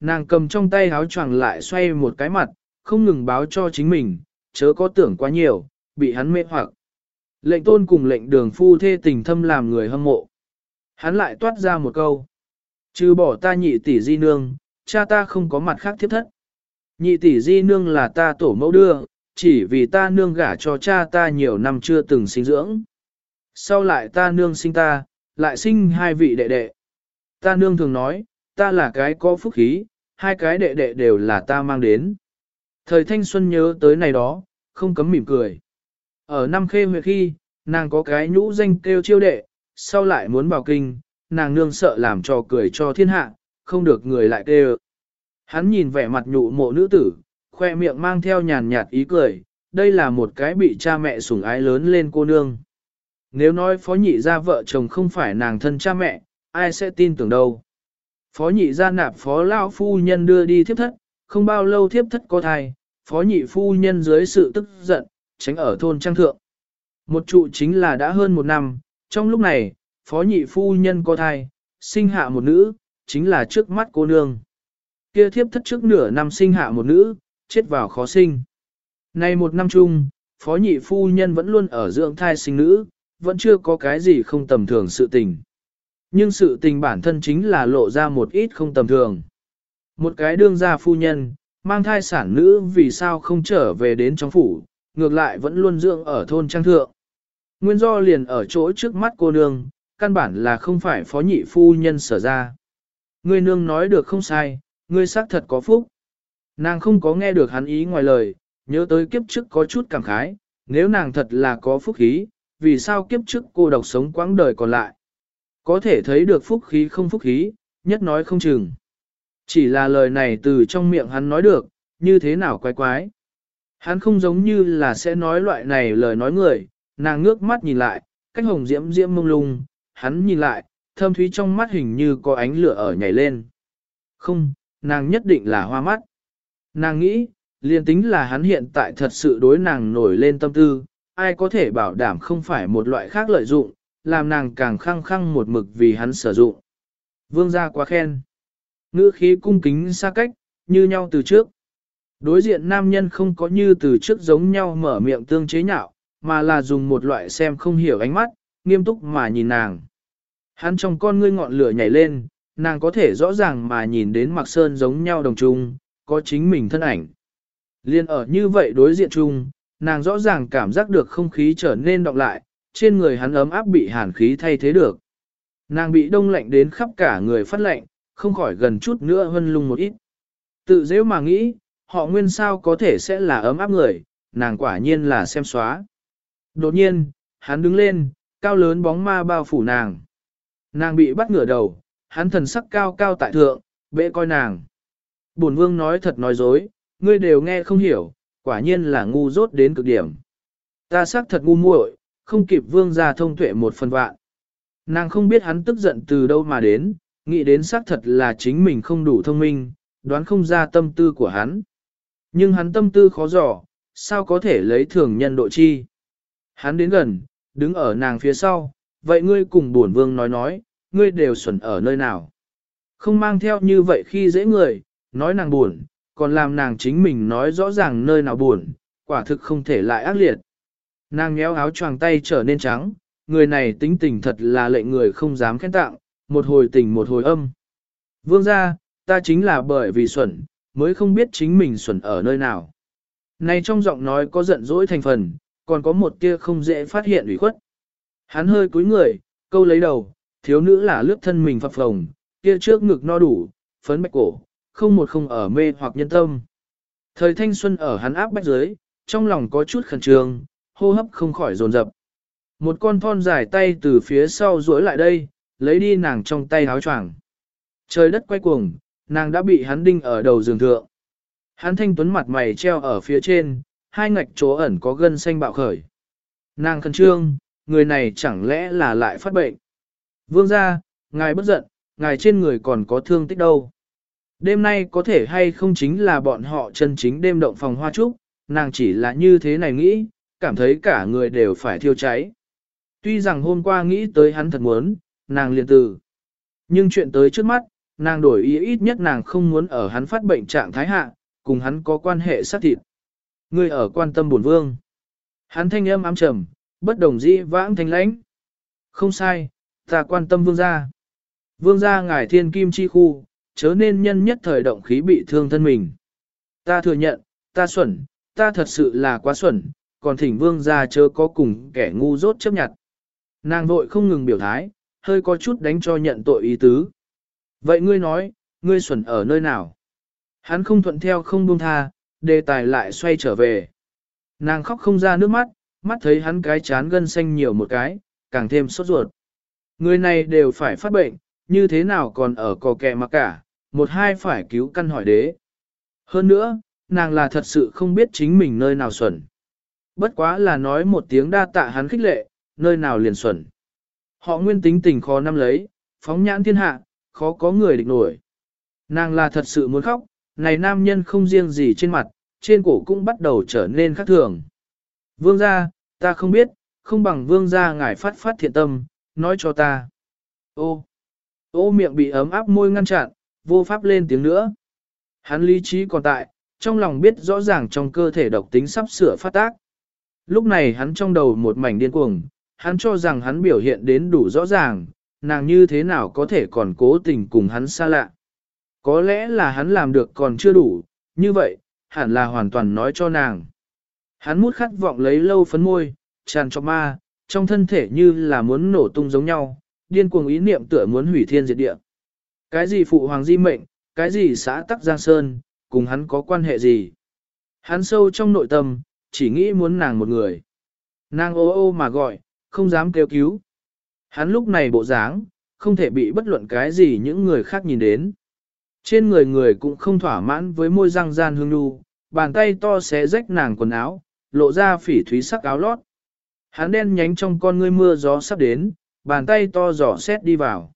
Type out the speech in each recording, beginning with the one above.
Nàng cầm trong tay áo choàng lại xoay một cái mặt, không ngừng báo cho chính mình, chớ có tưởng quá nhiều, bị hắn mê hoặc. Lệnh tôn cùng lệnh đường phu thê tình thâm làm người hâm mộ. Hắn lại toát ra một câu. Trừ bỏ ta nhị tỷ di nương, cha ta không có mặt khác thiếp thất. Nhị tỷ di nương là ta tổ mẫu đưa, chỉ vì ta nương gả cho cha ta nhiều năm chưa từng sinh dưỡng. Sau lại ta nương sinh ta, lại sinh hai vị đệ đệ. Ta nương thường nói, ta là cái có phúc khí, hai cái đệ đệ đều là ta mang đến. Thời thanh xuân nhớ tới này đó, không cấm mỉm cười. Ở năm khê huyện khi, nàng có cái nhũ danh kêu chiêu đệ, sau lại muốn vào kinh, nàng nương sợ làm trò cười cho thiên hạ, không được người lại kêu. Hắn nhìn vẻ mặt nhụ mộ nữ tử, khoe miệng mang theo nhàn nhạt ý cười, đây là một cái bị cha mẹ sủng ái lớn lên cô nương. Nếu nói phó nhị gia vợ chồng không phải nàng thân cha mẹ, ai sẽ tin tưởng đâu. Phó nhị gia nạp phó lao phu nhân đưa đi thiếp thất, không bao lâu thiếp thất có thai, phó nhị phu nhân dưới sự tức giận, tránh ở thôn trang thượng. Một trụ chính là đã hơn một năm, trong lúc này, phó nhị phu nhân có thai, sinh hạ một nữ, chính là trước mắt cô nương. Kia thiếp thất trước nửa năm sinh hạ một nữ, chết vào khó sinh. Nay một năm chung, phó nhị phu nhân vẫn luôn ở dưỡng thai sinh nữ, vẫn chưa có cái gì không tầm thường sự tình. Nhưng sự tình bản thân chính là lộ ra một ít không tầm thường. Một cái đương gia phu nhân, mang thai sản nữ vì sao không trở về đến trong phủ, ngược lại vẫn luôn dưỡng ở thôn trang thượng. Nguyên do liền ở chỗ trước mắt cô nương, căn bản là không phải phó nhị phu nhân sở ra. Ngươi nương nói được không sai, ngươi xác thật có phúc. Nàng không có nghe được hắn ý ngoài lời, nhớ tới kiếp trước có chút cảm khái, nếu nàng thật là có phúc khí, vì sao kiếp trước cô độc sống quãng đời còn lại. Có thể thấy được phúc khí không phúc khí, nhất nói không chừng. Chỉ là lời này từ trong miệng hắn nói được, như thế nào quái quái. Hắn không giống như là sẽ nói loại này lời nói người, nàng ngước mắt nhìn lại, cách hồng diễm diễm mông lung, hắn nhìn lại, thâm thúy trong mắt hình như có ánh lửa ở nhảy lên. Không, nàng nhất định là hoa mắt. Nàng nghĩ, liền tính là hắn hiện tại thật sự đối nàng nổi lên tâm tư, ai có thể bảo đảm không phải một loại khác lợi dụng, làm nàng càng khăng khăng một mực vì hắn sử dụng. Vương gia quá khen. Ngữ khí cung kính xa cách, như nhau từ trước. Đối diện nam nhân không có như từ trước giống nhau mở miệng tương chế nhạo, mà là dùng một loại xem không hiểu ánh mắt, nghiêm túc mà nhìn nàng. Hắn trong con ngươi ngọn lửa nhảy lên, nàng có thể rõ ràng mà nhìn đến mặc sơn giống nhau đồng chung, có chính mình thân ảnh. Liên ở như vậy đối diện chung, nàng rõ ràng cảm giác được không khí trở nên đọng lại, trên người hắn ấm áp bị hàn khí thay thế được. Nàng bị đông lạnh đến khắp cả người phát lạnh, không khỏi gần chút nữa hân lung một ít. Tự dễ mà nghĩ, họ nguyên sao có thể sẽ là ấm áp người, nàng quả nhiên là xem xóa. Đột nhiên, hắn đứng lên, cao lớn bóng ma bao phủ nàng. Nàng bị bắt ngửa đầu, hắn thần sắc cao cao tại thượng, bệ coi nàng. Bổn vương nói thật nói dối, ngươi đều nghe không hiểu, quả nhiên là ngu dốt đến cực điểm. Ta xác thật ngu muội, không kịp vương gia thông tuệ một phần vạn. Nàng không biết hắn tức giận từ đâu mà đến, nghĩ đến xác thật là chính mình không đủ thông minh, đoán không ra tâm tư của hắn. Nhưng hắn tâm tư khó dò, sao có thể lấy thường nhân độ chi. Hắn đến gần, đứng ở nàng phía sau, vậy ngươi cùng buồn vương nói nói, ngươi đều xuẩn ở nơi nào. Không mang theo như vậy khi dễ người, nói nàng buồn, còn làm nàng chính mình nói rõ ràng nơi nào buồn, quả thực không thể lại ác liệt. Nàng nhéo áo choàng tay trở nên trắng, người này tính tình thật là lệnh người không dám khen tặng, một hồi tình một hồi âm. Vương ra, ta chính là bởi vì xuẩn, mới không biết chính mình xuẩn ở nơi nào. Này trong giọng nói có giận dỗi thành phần, còn có một tia không dễ phát hiện ủy khuất. Hắn hơi cúi người, câu lấy đầu, thiếu nữ là lướt thân mình phập phồng, kia trước ngực no đủ, phấn bạch cổ, không một không ở mê hoặc nhân tâm. Thời thanh xuân ở hắn áp bách dưới, trong lòng có chút khẩn trương, hô hấp không khỏi dồn dập. Một con thon dài tay từ phía sau duỗi lại đây, lấy đi nàng trong tay áo choàng. Trời đất quay cuồng, nàng đã bị hắn đinh ở đầu giường thượng. Hắn thanh tuấn mặt mày treo ở phía trên, hai ngạch chỗ ẩn có gân xanh bạo khởi. Nàng khẩn trương, người này chẳng lẽ là lại phát bệnh. Vương ra, ngài bất giận, ngài trên người còn có thương tích đâu. Đêm nay có thể hay không chính là bọn họ chân chính đêm động phòng hoa trúc, nàng chỉ là như thế này nghĩ, cảm thấy cả người đều phải thiêu cháy. Tuy rằng hôm qua nghĩ tới hắn thật muốn, nàng liền từ. Nhưng chuyện tới trước mắt, nàng đổi ý ít nhất nàng không muốn ở hắn phát bệnh trạng thái hạ, cùng hắn có quan hệ sát thịt. người ở quan tâm bổn vương. Hắn thanh âm ám trầm, bất đồng dĩ vãng thanh lãnh. Không sai, ta quan tâm vương gia. Vương gia ngài thiên kim chi khu, chớ nên nhân nhất thời động khí bị thương thân mình. Ta thừa nhận, ta xuẩn, ta thật sự là quá xuẩn, còn thỉnh vương gia chớ có cùng kẻ ngu dốt chấp nhận. Nàng vội không ngừng biểu thái, hơi có chút đánh cho nhận tội ý tứ. Vậy ngươi nói, ngươi xuẩn ở nơi nào? Hắn không thuận theo không buông tha, đề tài lại xoay trở về. Nàng khóc không ra nước mắt, mắt thấy hắn cái chán gân xanh nhiều một cái, càng thêm sốt ruột. Người này đều phải phát bệnh, như thế nào còn ở cò kẹ mà cả, một hai phải cứu căn hỏi đế. Hơn nữa, nàng là thật sự không biết chính mình nơi nào xuẩn. Bất quá là nói một tiếng đa tạ hắn khích lệ, nơi nào liền xuẩn. Họ nguyên tính tình khó năm lấy, phóng nhãn thiên hạ, khó có người địch nổi. Nàng là thật sự muốn khóc, này nam nhân không riêng gì trên mặt, trên cổ cũng bắt đầu trở nên khác thường. Vương gia, ta không biết, không bằng vương gia ngài phát phát thiện tâm, nói cho ta. Ô, ô miệng bị ấm áp môi ngăn chặn, vô pháp lên tiếng nữa. Hắn lý trí còn tại, trong lòng biết rõ ràng trong cơ thể độc tính sắp sửa phát tác. Lúc này hắn trong đầu một mảnh điên cuồng, hắn cho rằng hắn biểu hiện đến đủ rõ ràng, nàng như thế nào có thể còn cố tình cùng hắn xa lạ. Có lẽ là hắn làm được còn chưa đủ, như vậy, hẳn là hoàn toàn nói cho nàng. Hắn mút khát vọng lấy lâu phấn môi, tràn cho ma, trong thân thể như là muốn nổ tung giống nhau, điên cuồng ý niệm tựa muốn hủy thiên diệt địa. Cái gì phụ hoàng di mệnh, cái gì xã tắc giang sơn, cùng hắn có quan hệ gì? Hắn sâu trong nội tâm, chỉ nghĩ muốn nàng một người. Nàng ô ô mà gọi, không dám kêu cứu. Hắn lúc này bộ dáng, không thể bị bất luận cái gì những người khác nhìn đến. Trên người người cũng không thỏa mãn với môi răng gian hương nu, bàn tay to xé rách nàng quần áo, lộ ra phỉ thúy sắc áo lót. Hắn đen nhánh trong con ngươi mưa gió sắp đến, bàn tay to giỏ xét đi vào.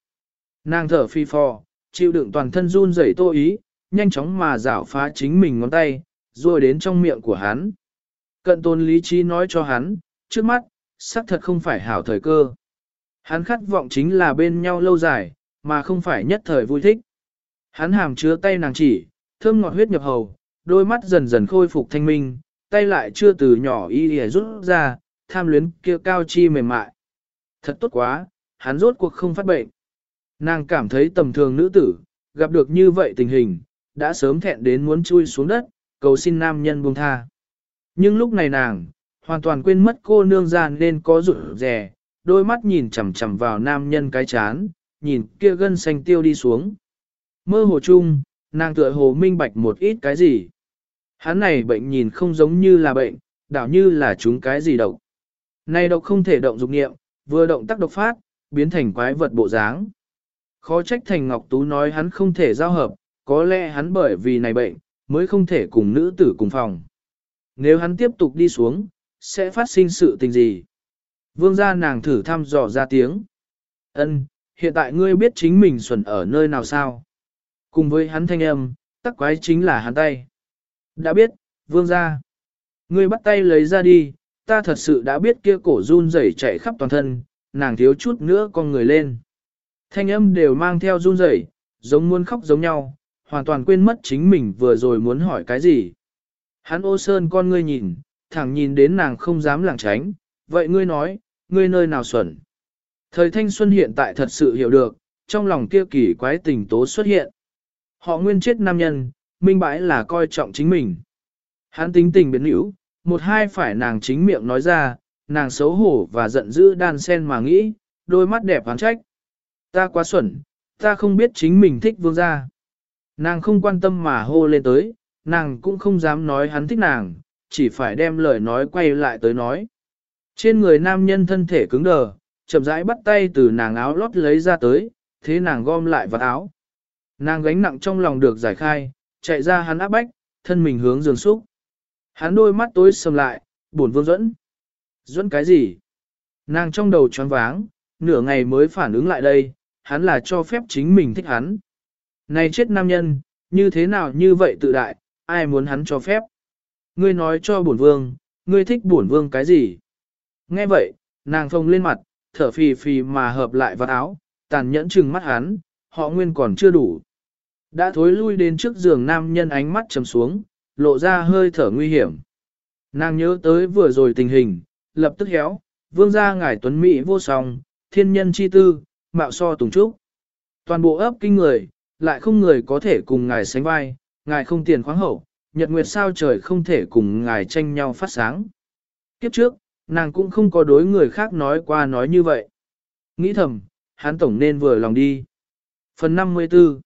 Nàng thở phi phò, chịu đựng toàn thân run rẩy tô ý, nhanh chóng mà rảo phá chính mình ngón tay, rồi đến trong miệng của hắn. Cận tôn lý trí nói cho hắn, trước mắt, xác thật không phải hảo thời cơ. Hắn khát vọng chính là bên nhau lâu dài, mà không phải nhất thời vui thích. Hắn hàm chứa tay nàng chỉ, thơm ngọt huyết nhập hầu, đôi mắt dần dần khôi phục thanh minh, tay lại chưa từ nhỏ y y rút ra, tham luyến kia cao chi mềm mại. Thật tốt quá, hắn rốt cuộc không phát bệnh. Nàng cảm thấy tầm thường nữ tử, gặp được như vậy tình hình, đã sớm thẹn đến muốn chui xuống đất, cầu xin nam nhân buông tha. Nhưng lúc này nàng, hoàn toàn quên mất cô nương ra nên có rụt rè, đôi mắt nhìn chằm chằm vào nam nhân cái chán, nhìn kia gân xanh tiêu đi xuống. Mơ hồ chung, nàng tựa hồ minh bạch một ít cái gì. Hắn này bệnh nhìn không giống như là bệnh, đảo như là chúng cái gì độc. Này độc không thể động dục nghiệm, vừa động tác độc phát, biến thành quái vật bộ dáng. Khó trách Thành Ngọc Tú nói hắn không thể giao hợp, có lẽ hắn bởi vì này bệnh, mới không thể cùng nữ tử cùng phòng. Nếu hắn tiếp tục đi xuống, sẽ phát sinh sự tình gì? Vương gia nàng thử thăm dò ra tiếng. Ân, hiện tại ngươi biết chính mình xuẩn ở nơi nào sao? Cùng với hắn thanh âm, tắc quái chính là hắn tay. Đã biết, vương gia. Ngươi bắt tay lấy ra đi, ta thật sự đã biết kia cổ run rẩy chạy khắp toàn thân, nàng thiếu chút nữa con người lên. Thanh âm đều mang theo run rẩy, giống muốn khóc giống nhau, hoàn toàn quên mất chính mình vừa rồi muốn hỏi cái gì. Hắn ô sơn con ngươi nhìn, thẳng nhìn đến nàng không dám lảng tránh, vậy ngươi nói, ngươi nơi nào xuẩn. Thời thanh xuân hiện tại thật sự hiểu được, trong lòng kia kỳ quái tình tố xuất hiện. Họ nguyên chết nam nhân, minh bãi là coi trọng chính mình. Hắn tính tình biến hữu, một hai phải nàng chính miệng nói ra, nàng xấu hổ và giận dữ đan sen mà nghĩ, đôi mắt đẹp hắn trách. Ta quá xuẩn, ta không biết chính mình thích vương gia. Nàng không quan tâm mà hô lên tới, nàng cũng không dám nói hắn thích nàng, chỉ phải đem lời nói quay lại tới nói. Trên người nam nhân thân thể cứng đờ, chậm rãi bắt tay từ nàng áo lót lấy ra tới, thế nàng gom lại vào áo. Nàng gánh nặng trong lòng được giải khai, chạy ra hắn áp bách, thân mình hướng giường xúc. Hắn đôi mắt tối sầm lại, buồn vương dẫn. Dẫn cái gì? Nàng trong đầu choáng váng, nửa ngày mới phản ứng lại đây, hắn là cho phép chính mình thích hắn. Này chết nam nhân, như thế nào như vậy tự đại, ai muốn hắn cho phép? Ngươi nói cho bổn vương, ngươi thích bổn vương cái gì? Nghe vậy, nàng phông lên mặt, thở phì phì mà hợp lại vào áo, tàn nhẫn chừng mắt hắn, họ nguyên còn chưa đủ, Đã thối lui đến trước giường nam nhân ánh mắt trầm xuống, lộ ra hơi thở nguy hiểm. Nàng nhớ tới vừa rồi tình hình, lập tức héo, vương gia ngải tuấn mỹ vô song, thiên nhân chi tư, mạo so tùng trúc. Toàn bộ ấp kinh người, lại không người có thể cùng ngài sánh vai, ngài không tiền khoáng hậu, nhật nguyệt sao trời không thể cùng ngài tranh nhau phát sáng. Kiếp trước, nàng cũng không có đối người khác nói qua nói như vậy. Nghĩ thầm, hắn tổng nên vừa lòng đi. Phần 54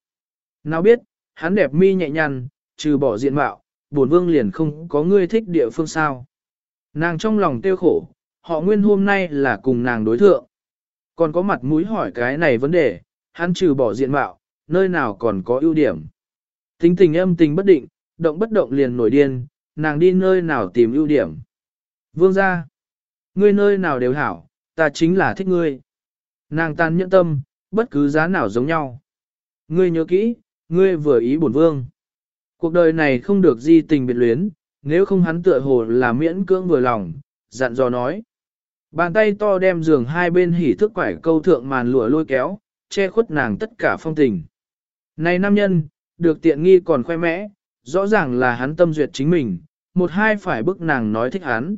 Nào biết, hắn đẹp mi nhẹ nhàng, trừ bỏ diện mạo, bổn vương liền không có người thích địa phương sao. Nàng trong lòng tiêu khổ, họ nguyên hôm nay là cùng nàng đối thượng. Còn có mặt mũi hỏi cái này vấn đề, hắn trừ bỏ diện mạo, nơi nào còn có ưu điểm. Tính tình âm tình bất định, động bất động liền nổi điên, nàng đi nơi nào tìm ưu điểm. Vương ra, ngươi nơi nào đều hảo, ta chính là thích ngươi. Nàng tan nhẫn tâm, bất cứ giá nào giống nhau. Ngươi nhớ kỹ, ngươi vừa ý bổn vương. Cuộc đời này không được di tình biệt luyến, nếu không hắn tựa hồ là miễn cưỡng vừa lòng, dặn dò nói. Bàn tay to đem giường hai bên hỉ thức quải câu thượng màn lụa lôi kéo, che khuất nàng tất cả phong tình. Này nam nhân, được tiện nghi còn khoe mẽ, rõ ràng là hắn tâm duyệt chính mình, một hai phải bức nàng nói thích hắn.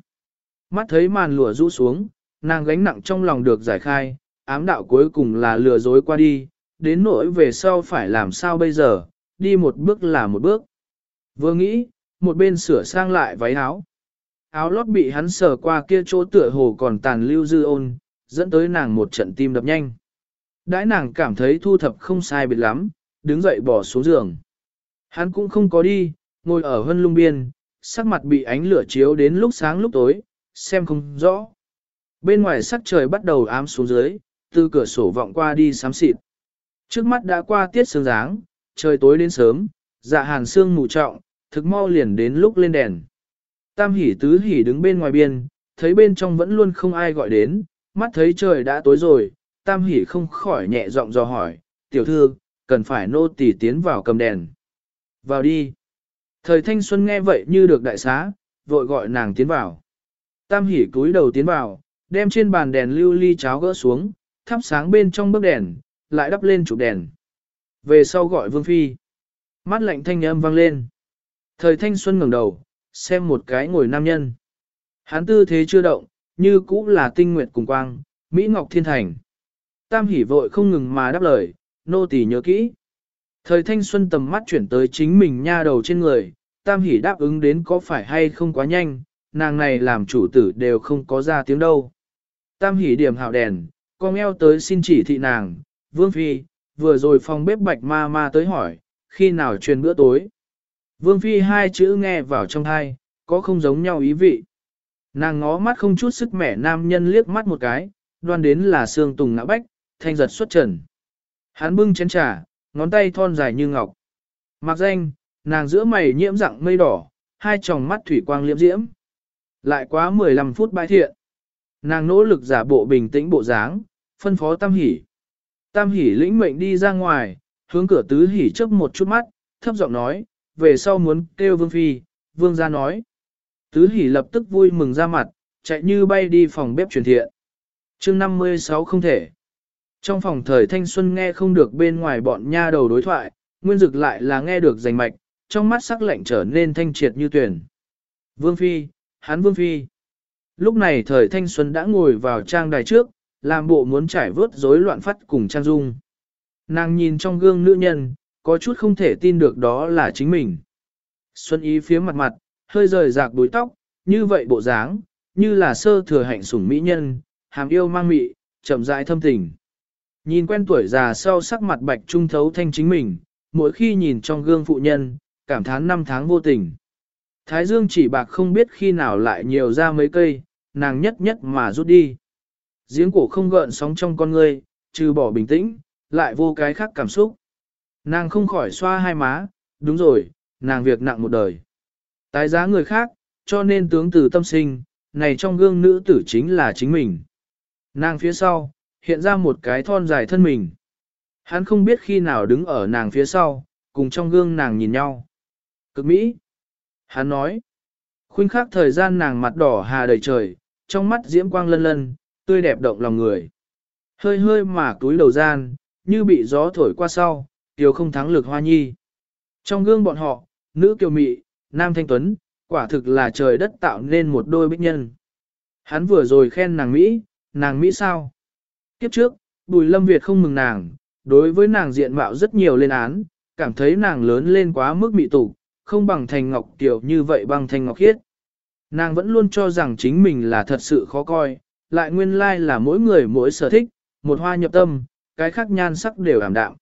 Mắt thấy màn lụa rũ xuống, nàng gánh nặng trong lòng được giải khai, ám đạo cuối cùng là lừa dối qua đi, đến nỗi về sau phải làm sao bây giờ, đi một bước là một bước. Vừa nghĩ, một bên sửa sang lại váy áo. Áo lót bị hắn sờ qua kia chỗ tựa hồ còn tàn lưu dư ôn, dẫn tới nàng một trận tim đập nhanh. Đãi nàng cảm thấy thu thập không sai biệt lắm, đứng dậy bỏ xuống giường. Hắn cũng không có đi, ngồi ở hân lung biên, sắc mặt bị ánh lửa chiếu đến lúc sáng lúc tối, xem không rõ. Bên ngoài sắc trời bắt đầu ám xuống dưới, từ cửa sổ vọng qua đi xám xịt. Trước mắt đã qua tiết sương dáng, trời tối đến sớm, dạ hàn sương mù trọng, thực mau liền đến lúc lên đèn. Tam hỉ tứ hỉ đứng bên ngoài biên, thấy bên trong vẫn luôn không ai gọi đến, mắt thấy trời đã tối rồi, tam hỉ không khỏi nhẹ giọng dò hỏi, tiểu thư, cần phải nô tỳ tiến vào cầm đèn. Vào đi. Thời thanh xuân nghe vậy như được đại xá, vội gọi nàng tiến vào. Tam hỉ cúi đầu tiến vào, đem trên bàn đèn lưu ly cháo gỡ xuống, thắp sáng bên trong bức đèn, lại đắp lên chụp đèn. Về sau gọi vương phi. Mắt lạnh thanh âm vang lên. Thời thanh xuân ngẩng đầu, xem một cái ngồi nam nhân. Hán tư thế chưa động, như cũ là tinh nguyệt cùng quang, Mỹ Ngọc Thiên Thành. Tam hỉ vội không ngừng mà đáp lời, nô tỳ nhớ kỹ. Thời thanh xuân tầm mắt chuyển tới chính mình nha đầu trên người, tam hỉ đáp ứng đến có phải hay không quá nhanh, nàng này làm chủ tử đều không có ra tiếng đâu. Tam hỉ điểm hạo đèn, con eo tới xin chỉ thị nàng, vương phi, vừa rồi phòng bếp bạch ma ma tới hỏi, khi nào truyền bữa tối. Vương phi hai chữ nghe vào trong hai, có không giống nhau ý vị. Nàng ngó mắt không chút sức mẻ nam nhân liếc mắt một cái, đoan đến là xương tùng ngã bách, thanh giật xuất trần. Hắn bưng chén trà, ngón tay thon dài như ngọc. Mặc danh, nàng giữa mày nhiễm dạng mây đỏ, hai tròng mắt thủy quang liễm diễm. Lại quá 15 phút bãi thiện. Nàng nỗ lực giả bộ bình tĩnh bộ dáng, phân phó Tam Hỷ. Tam Hỷ lĩnh mệnh đi ra ngoài, hướng cửa tứ hỉ chớp một chút mắt, thấp giọng nói, về sau muốn kêu vương phi, vương gia nói. Tứ hỉ lập tức vui mừng ra mặt, chạy như bay đi phòng bếp truyền thiện. chương 56 không thể. Trong phòng thời thanh xuân nghe không được bên ngoài bọn nha đầu đối thoại, nguyên dực lại là nghe được rành mạch, trong mắt sắc lạnh trở nên thanh triệt như tuyển. Vương Phi, hắn Vương Phi. Lúc này thời thanh xuân đã ngồi vào trang đài trước, làm bộ muốn trải vớt rối loạn phát cùng trang dung. Nàng nhìn trong gương nữ nhân, có chút không thể tin được đó là chính mình. Xuân ý phía mặt mặt, hơi rời rạc đuôi tóc, như vậy bộ dáng, như là sơ thừa hạnh sủng mỹ nhân, hàm yêu mang mị, chậm rãi thâm tình. Nhìn quen tuổi già sau sắc mặt bạch trung thấu thanh chính mình, mỗi khi nhìn trong gương phụ nhân, cảm thán năm tháng vô tình. Thái dương chỉ bạc không biết khi nào lại nhiều ra mấy cây, nàng nhất nhất mà rút đi. Giếng cổ không gợn sóng trong con ngươi, trừ bỏ bình tĩnh, lại vô cái khác cảm xúc. Nàng không khỏi xoa hai má, đúng rồi, nàng việc nặng một đời. Tái giá người khác, cho nên tướng từ tâm sinh, này trong gương nữ tử chính là chính mình. Nàng phía sau, hiện ra một cái thon dài thân mình. Hắn không biết khi nào đứng ở nàng phía sau, cùng trong gương nàng nhìn nhau. Cực Mỹ. Hắn nói. Khuynh khắc thời gian nàng mặt đỏ hà đầy trời, trong mắt diễm quang lân lân, tươi đẹp động lòng người. Hơi hơi mà túi đầu gian, như bị gió thổi qua sau, Kiều không thắng lực hoa nhi. Trong gương bọn họ, nữ kiều mị, nam thanh tuấn, quả thực là trời đất tạo nên một đôi bích nhân. Hắn vừa rồi khen nàng Mỹ, nàng Mỹ sao? Kiếp trước, Bùi Lâm Việt không mừng nàng, đối với nàng diện mạo rất nhiều lên án, cảm thấy nàng lớn lên quá mức mị tụ, không bằng thành ngọc tiểu như vậy bằng thành ngọc khiết. Nàng vẫn luôn cho rằng chính mình là thật sự khó coi, lại nguyên lai là mỗi người mỗi sở thích, một hoa nhập tâm, cái khác nhan sắc đều ảm đạm.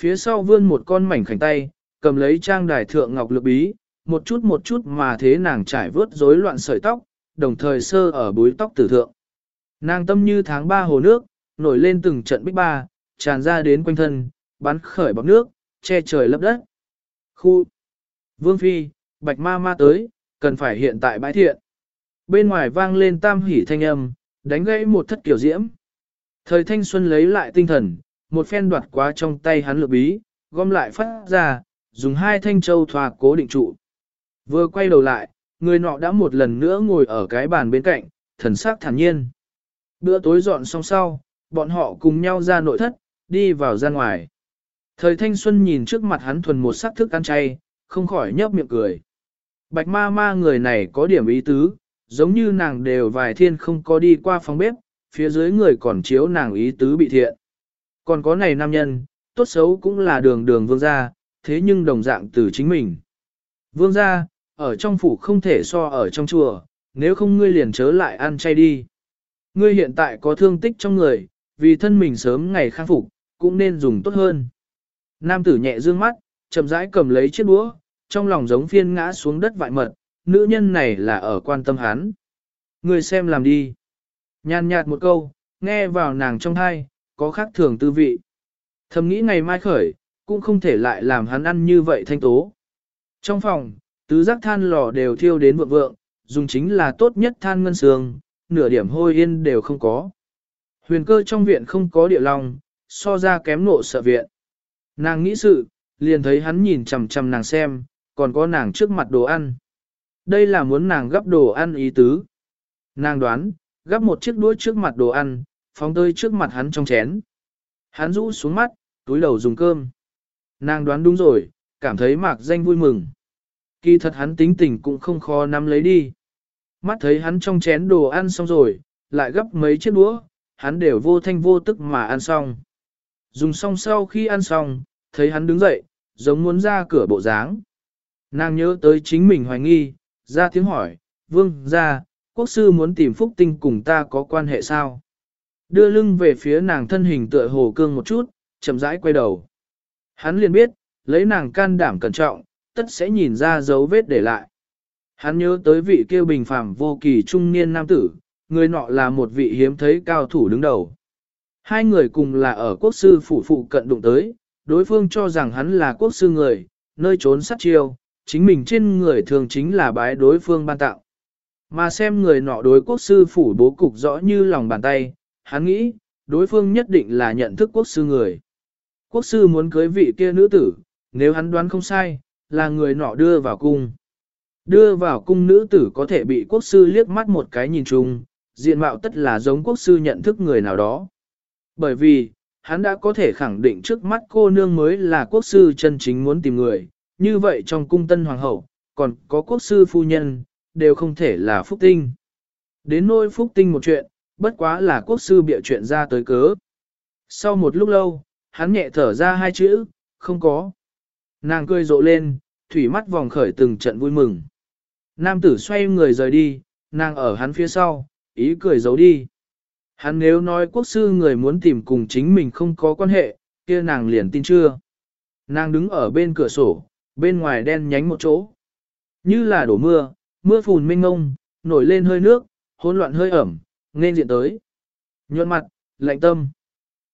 Phía sau vươn một con mảnh khảnh tay, cầm lấy trang đài thượng ngọc lực bí, một chút một chút mà thế nàng trải vớt rối loạn sợi tóc, đồng thời sơ ở búi tóc tử thượng. Nàng tâm như tháng ba hồ nước, nổi lên từng trận bích ba, tràn ra đến quanh thân, bắn khởi bọc nước, che trời lấp đất. Khu Vương Phi, Bạch Ma Ma tới, cần phải hiện tại bãi thiện. Bên ngoài vang lên tam hỉ thanh âm, đánh gãy một thất kiểu diễm. Thời thanh xuân lấy lại tinh thần, một phen đoạt quá trong tay hắn lược bí, gom lại phát ra, dùng hai thanh châu thoa cố định trụ. Vừa quay đầu lại, người nọ đã một lần nữa ngồi ở cái bàn bên cạnh, thần sắc thản nhiên. Bữa tối dọn xong sau, bọn họ cùng nhau ra nội thất, đi vào ra ngoài. Thời thanh xuân nhìn trước mặt hắn thuần một sắc thức ăn chay, không khỏi nhấp miệng cười. Bạch ma ma người này có điểm ý tứ, giống như nàng đều vài thiên không có đi qua phòng bếp, phía dưới người còn chiếu nàng ý tứ bị thiện. Còn có này nam nhân, tốt xấu cũng là đường đường vương gia, thế nhưng đồng dạng từ chính mình. Vương gia, ở trong phủ không thể so ở trong chùa, nếu không ngươi liền chớ lại ăn chay đi. Ngươi hiện tại có thương tích trong người, vì thân mình sớm ngày khang phục, cũng nên dùng tốt hơn. Nam tử nhẹ dương mắt, chậm rãi cầm lấy chiếc đũa, trong lòng giống phiên ngã xuống đất vại mật, nữ nhân này là ở quan tâm hắn. người xem làm đi. Nhàn nhạt một câu, nghe vào nàng trong thai, có khác thường tư vị. Thầm nghĩ ngày mai khởi, cũng không thể lại làm hắn ăn như vậy thanh tố. Trong phòng, tứ giác than lò đều thiêu đến vượng vượng, dùng chính là tốt nhất than ngân sương, nửa điểm hôi yên đều không có. Huyền cơ trong viện không có địa lòng, so ra kém nộ sợ viện. Nàng nghĩ sự, liền thấy hắn nhìn chằm chằm nàng xem, còn có nàng trước mặt đồ ăn. Đây là muốn nàng gấp đồ ăn ý tứ. Nàng đoán, gấp một chiếc đũa trước mặt đồ ăn, phóng tơi trước mặt hắn trong chén. Hắn rũ xuống mắt, túi đầu dùng cơm. Nàng đoán đúng rồi, cảm thấy mạc danh vui mừng. Kỳ thật hắn tính tình cũng không khó nắm lấy đi. Mắt thấy hắn trong chén đồ ăn xong rồi, lại gấp mấy chiếc đũa, hắn đều vô thanh vô tức mà ăn xong. Dùng xong sau khi ăn xong, thấy hắn đứng dậy, giống muốn ra cửa bộ dáng. Nàng nhớ tới chính mình hoài nghi, ra tiếng hỏi, vương, ra, quốc sư muốn tìm phúc tinh cùng ta có quan hệ sao? Đưa lưng về phía nàng thân hình tựa hồ cương một chút, chậm rãi quay đầu. Hắn liền biết, lấy nàng can đảm cẩn trọng, tất sẽ nhìn ra dấu vết để lại. Hắn nhớ tới vị kêu bình phàm vô kỳ trung niên nam tử, người nọ là một vị hiếm thấy cao thủ đứng đầu. Hai người cùng là ở quốc sư phủ phụ cận đụng tới, đối phương cho rằng hắn là quốc sư người, nơi trốn sát chiêu, chính mình trên người thường chính là bái đối phương ban tạo. Mà xem người nọ đối quốc sư phủ bố cục rõ như lòng bàn tay, hắn nghĩ, đối phương nhất định là nhận thức quốc sư người. Quốc sư muốn cưới vị kia nữ tử, nếu hắn đoán không sai, là người nọ đưa vào cung. Đưa vào cung nữ tử có thể bị quốc sư liếc mắt một cái nhìn chung, diện mạo tất là giống quốc sư nhận thức người nào đó. Bởi vì, hắn đã có thể khẳng định trước mắt cô nương mới là quốc sư chân chính muốn tìm người, như vậy trong cung tân hoàng hậu, còn có quốc sư phu nhân, đều không thể là phúc tinh. Đến nôi phúc tinh một chuyện, bất quá là quốc sư bịa chuyện ra tới cớ. Sau một lúc lâu, hắn nhẹ thở ra hai chữ, không có. Nàng cười rộ lên, thủy mắt vòng khởi từng trận vui mừng. Nam tử xoay người rời đi, nàng ở hắn phía sau, ý cười giấu đi. Hắn nếu nói quốc sư người muốn tìm cùng chính mình không có quan hệ, kia nàng liền tin chưa. Nàng đứng ở bên cửa sổ, bên ngoài đen nhánh một chỗ. Như là đổ mưa, mưa phùn mênh ngông, nổi lên hơi nước, hỗn loạn hơi ẩm, nên diện tới. Nhuận mặt, lạnh tâm.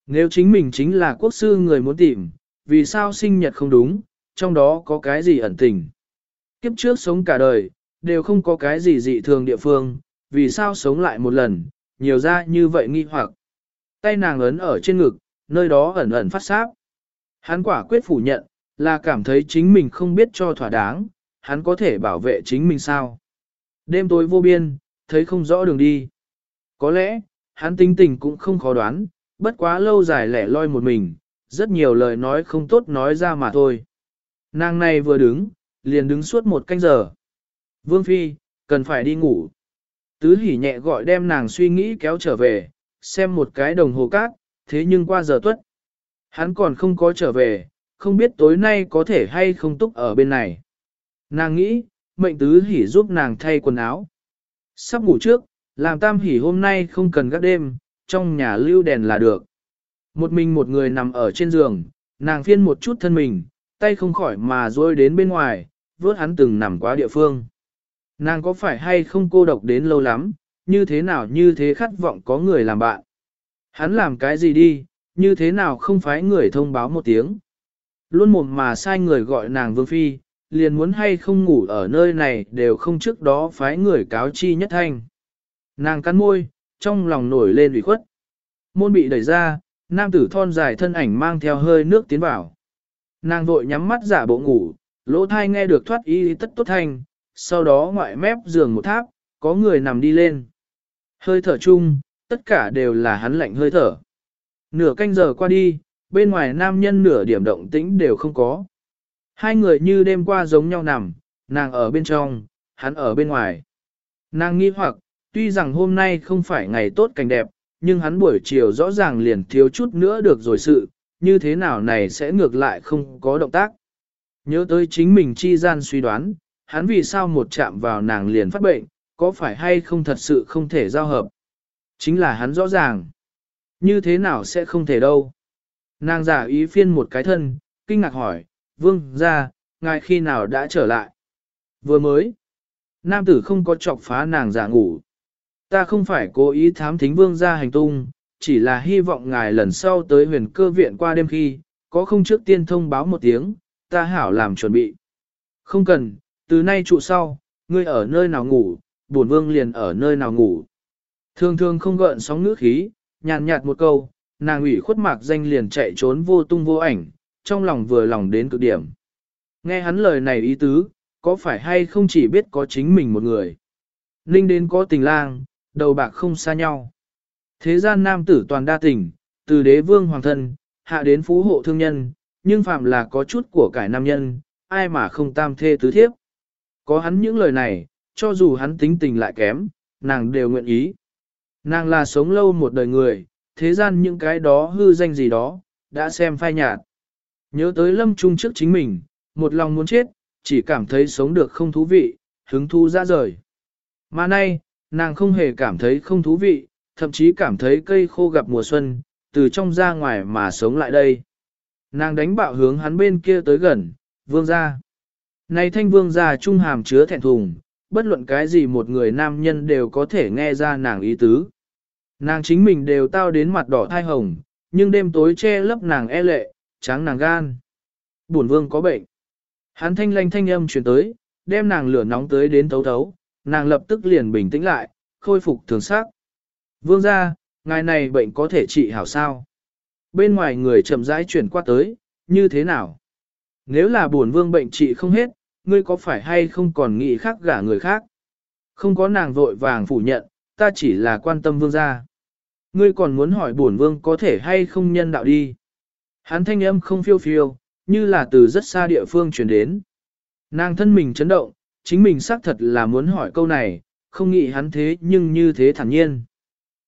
Nếu chính mình chính là quốc sư người muốn tìm, vì sao sinh nhật không đúng, trong đó có cái gì ẩn tình. Kiếp trước sống cả đời, đều không có cái gì dị thường địa phương, vì sao sống lại một lần, nhiều ra như vậy nghi hoặc. Tay nàng ấn ở trên ngực, nơi đó ẩn ẩn phát sáp. Hắn quả quyết phủ nhận, là cảm thấy chính mình không biết cho thỏa đáng, hắn có thể bảo vệ chính mình sao. Đêm tối vô biên, thấy không rõ đường đi. Có lẽ, hắn tính tình cũng không khó đoán, bất quá lâu dài lẻ loi một mình, rất nhiều lời nói không tốt nói ra mà thôi. Nàng này vừa đứng, liền đứng suốt một canh giờ. Vương Phi, cần phải đi ngủ. Tứ hỉ nhẹ gọi đem nàng suy nghĩ kéo trở về, xem một cái đồng hồ cát, thế nhưng qua giờ tuất. Hắn còn không có trở về, không biết tối nay có thể hay không túc ở bên này. Nàng nghĩ, mệnh tứ hỉ giúp nàng thay quần áo. Sắp ngủ trước, làm tam hỉ hôm nay không cần gác đêm, trong nhà lưu đèn là được. Một mình một người nằm ở trên giường, nàng phiên một chút thân mình, tay không khỏi mà rôi đến bên ngoài, vớt hắn từng nằm quá địa phương. Nàng có phải hay không cô độc đến lâu lắm, như thế nào như thế khát vọng có người làm bạn. Hắn làm cái gì đi, như thế nào không phải người thông báo một tiếng. Luôn mồm mà sai người gọi nàng vương phi, liền muốn hay không ngủ ở nơi này đều không trước đó phái người cáo chi nhất thanh. Nàng cắn môi, trong lòng nổi lên ủy khuất. Môn bị đẩy ra, nam tử thon dài thân ảnh mang theo hơi nước tiến vào. Nàng vội nhắm mắt giả bộ ngủ, lỗ thai nghe được thoát y tất tốt thanh, sau đó ngoại mép giường một tháp, có người nằm đi lên. Hơi thở chung, tất cả đều là hắn lạnh hơi thở. Nửa canh giờ qua đi, bên ngoài nam nhân nửa điểm động tĩnh đều không có. Hai người như đêm qua giống nhau nằm, nàng ở bên trong, hắn ở bên ngoài. Nàng nghi hoặc, tuy rằng hôm nay không phải ngày tốt cảnh đẹp, nhưng hắn buổi chiều rõ ràng liền thiếu chút nữa được rồi sự, như thế nào này sẽ ngược lại không có động tác. Nhớ tới chính mình chi gian suy đoán, hắn vì sao một chạm vào nàng liền phát bệnh, có phải hay không thật sự không thể giao hợp. Chính là hắn rõ ràng. Như thế nào sẽ không thể đâu. Nàng giả ý phiên một cái thân, kinh ngạc hỏi, vương ra, ngài khi nào đã trở lại? Vừa mới. Nam tử không có chọc phá nàng giả ngủ. Ta không phải cố ý thám thính vương ra hành tung, chỉ là hy vọng ngài lần sau tới huyền cơ viện qua đêm khi, có không trước tiên thông báo một tiếng, ta hảo làm chuẩn bị. Không cần, từ nay trụ sau, ngươi ở nơi nào ngủ, bổn vương liền ở nơi nào ngủ. Thường thường không gợn sóng ngữ khí, nhàn nhạt một câu, nàng ủy khuất mạc danh liền chạy trốn vô tung vô ảnh, trong lòng vừa lòng đến cực điểm. Nghe hắn lời này ý tứ, có phải hay không chỉ biết có chính mình một người. Ninh đến có tình lang, đầu bạc không xa nhau. Thế gian nam tử toàn đa tình, từ đế vương hoàng thân, hạ đến phú hộ thương nhân, nhưng phạm là có chút của cải nam nhân, ai mà không tam thê tứ thiếp. Có hắn những lời này, cho dù hắn tính tình lại kém, nàng đều nguyện ý. Nàng là sống lâu một đời người, thế gian những cái đó hư danh gì đó, đã xem phai nhạt. Nhớ tới lâm trung trước chính mình, một lòng muốn chết, chỉ cảm thấy sống được không thú vị, hứng thú ra rời. Mà nay, nàng không hề cảm thấy không thú vị, thậm chí cảm thấy cây khô gặp mùa xuân, từ trong ra ngoài mà sống lại đây. Nàng đánh bạo hướng hắn bên kia tới gần, vương ra. Này thanh vương gia trung hàm chứa thẹn thùng, bất luận cái gì một người nam nhân đều có thể nghe ra nàng ý tứ. Nàng chính mình đều tao đến mặt đỏ thai hồng, nhưng đêm tối che lấp nàng e lệ, tráng nàng gan. Bổn vương có bệnh. Hắn thanh lanh thanh âm chuyển tới, đem nàng lửa nóng tới đến thấu thấu, nàng lập tức liền bình tĩnh lại, khôi phục thường sắc. Vương gia, ngài này bệnh có thể trị hảo sao? Bên ngoài người chậm rãi chuyển qua tới, như thế nào? Nếu là buồn vương bệnh trị không hết, ngươi có phải hay không còn nghĩ khác gả người khác? Không có nàng vội vàng phủ nhận, ta chỉ là quan tâm vương gia. Ngươi còn muốn hỏi buồn vương có thể hay không nhân đạo đi. Hắn thanh âm không phiêu phiêu, như là từ rất xa địa phương truyền đến. Nàng thân mình chấn động, chính mình xác thật là muốn hỏi câu này, không nghĩ hắn thế nhưng như thế thản nhiên.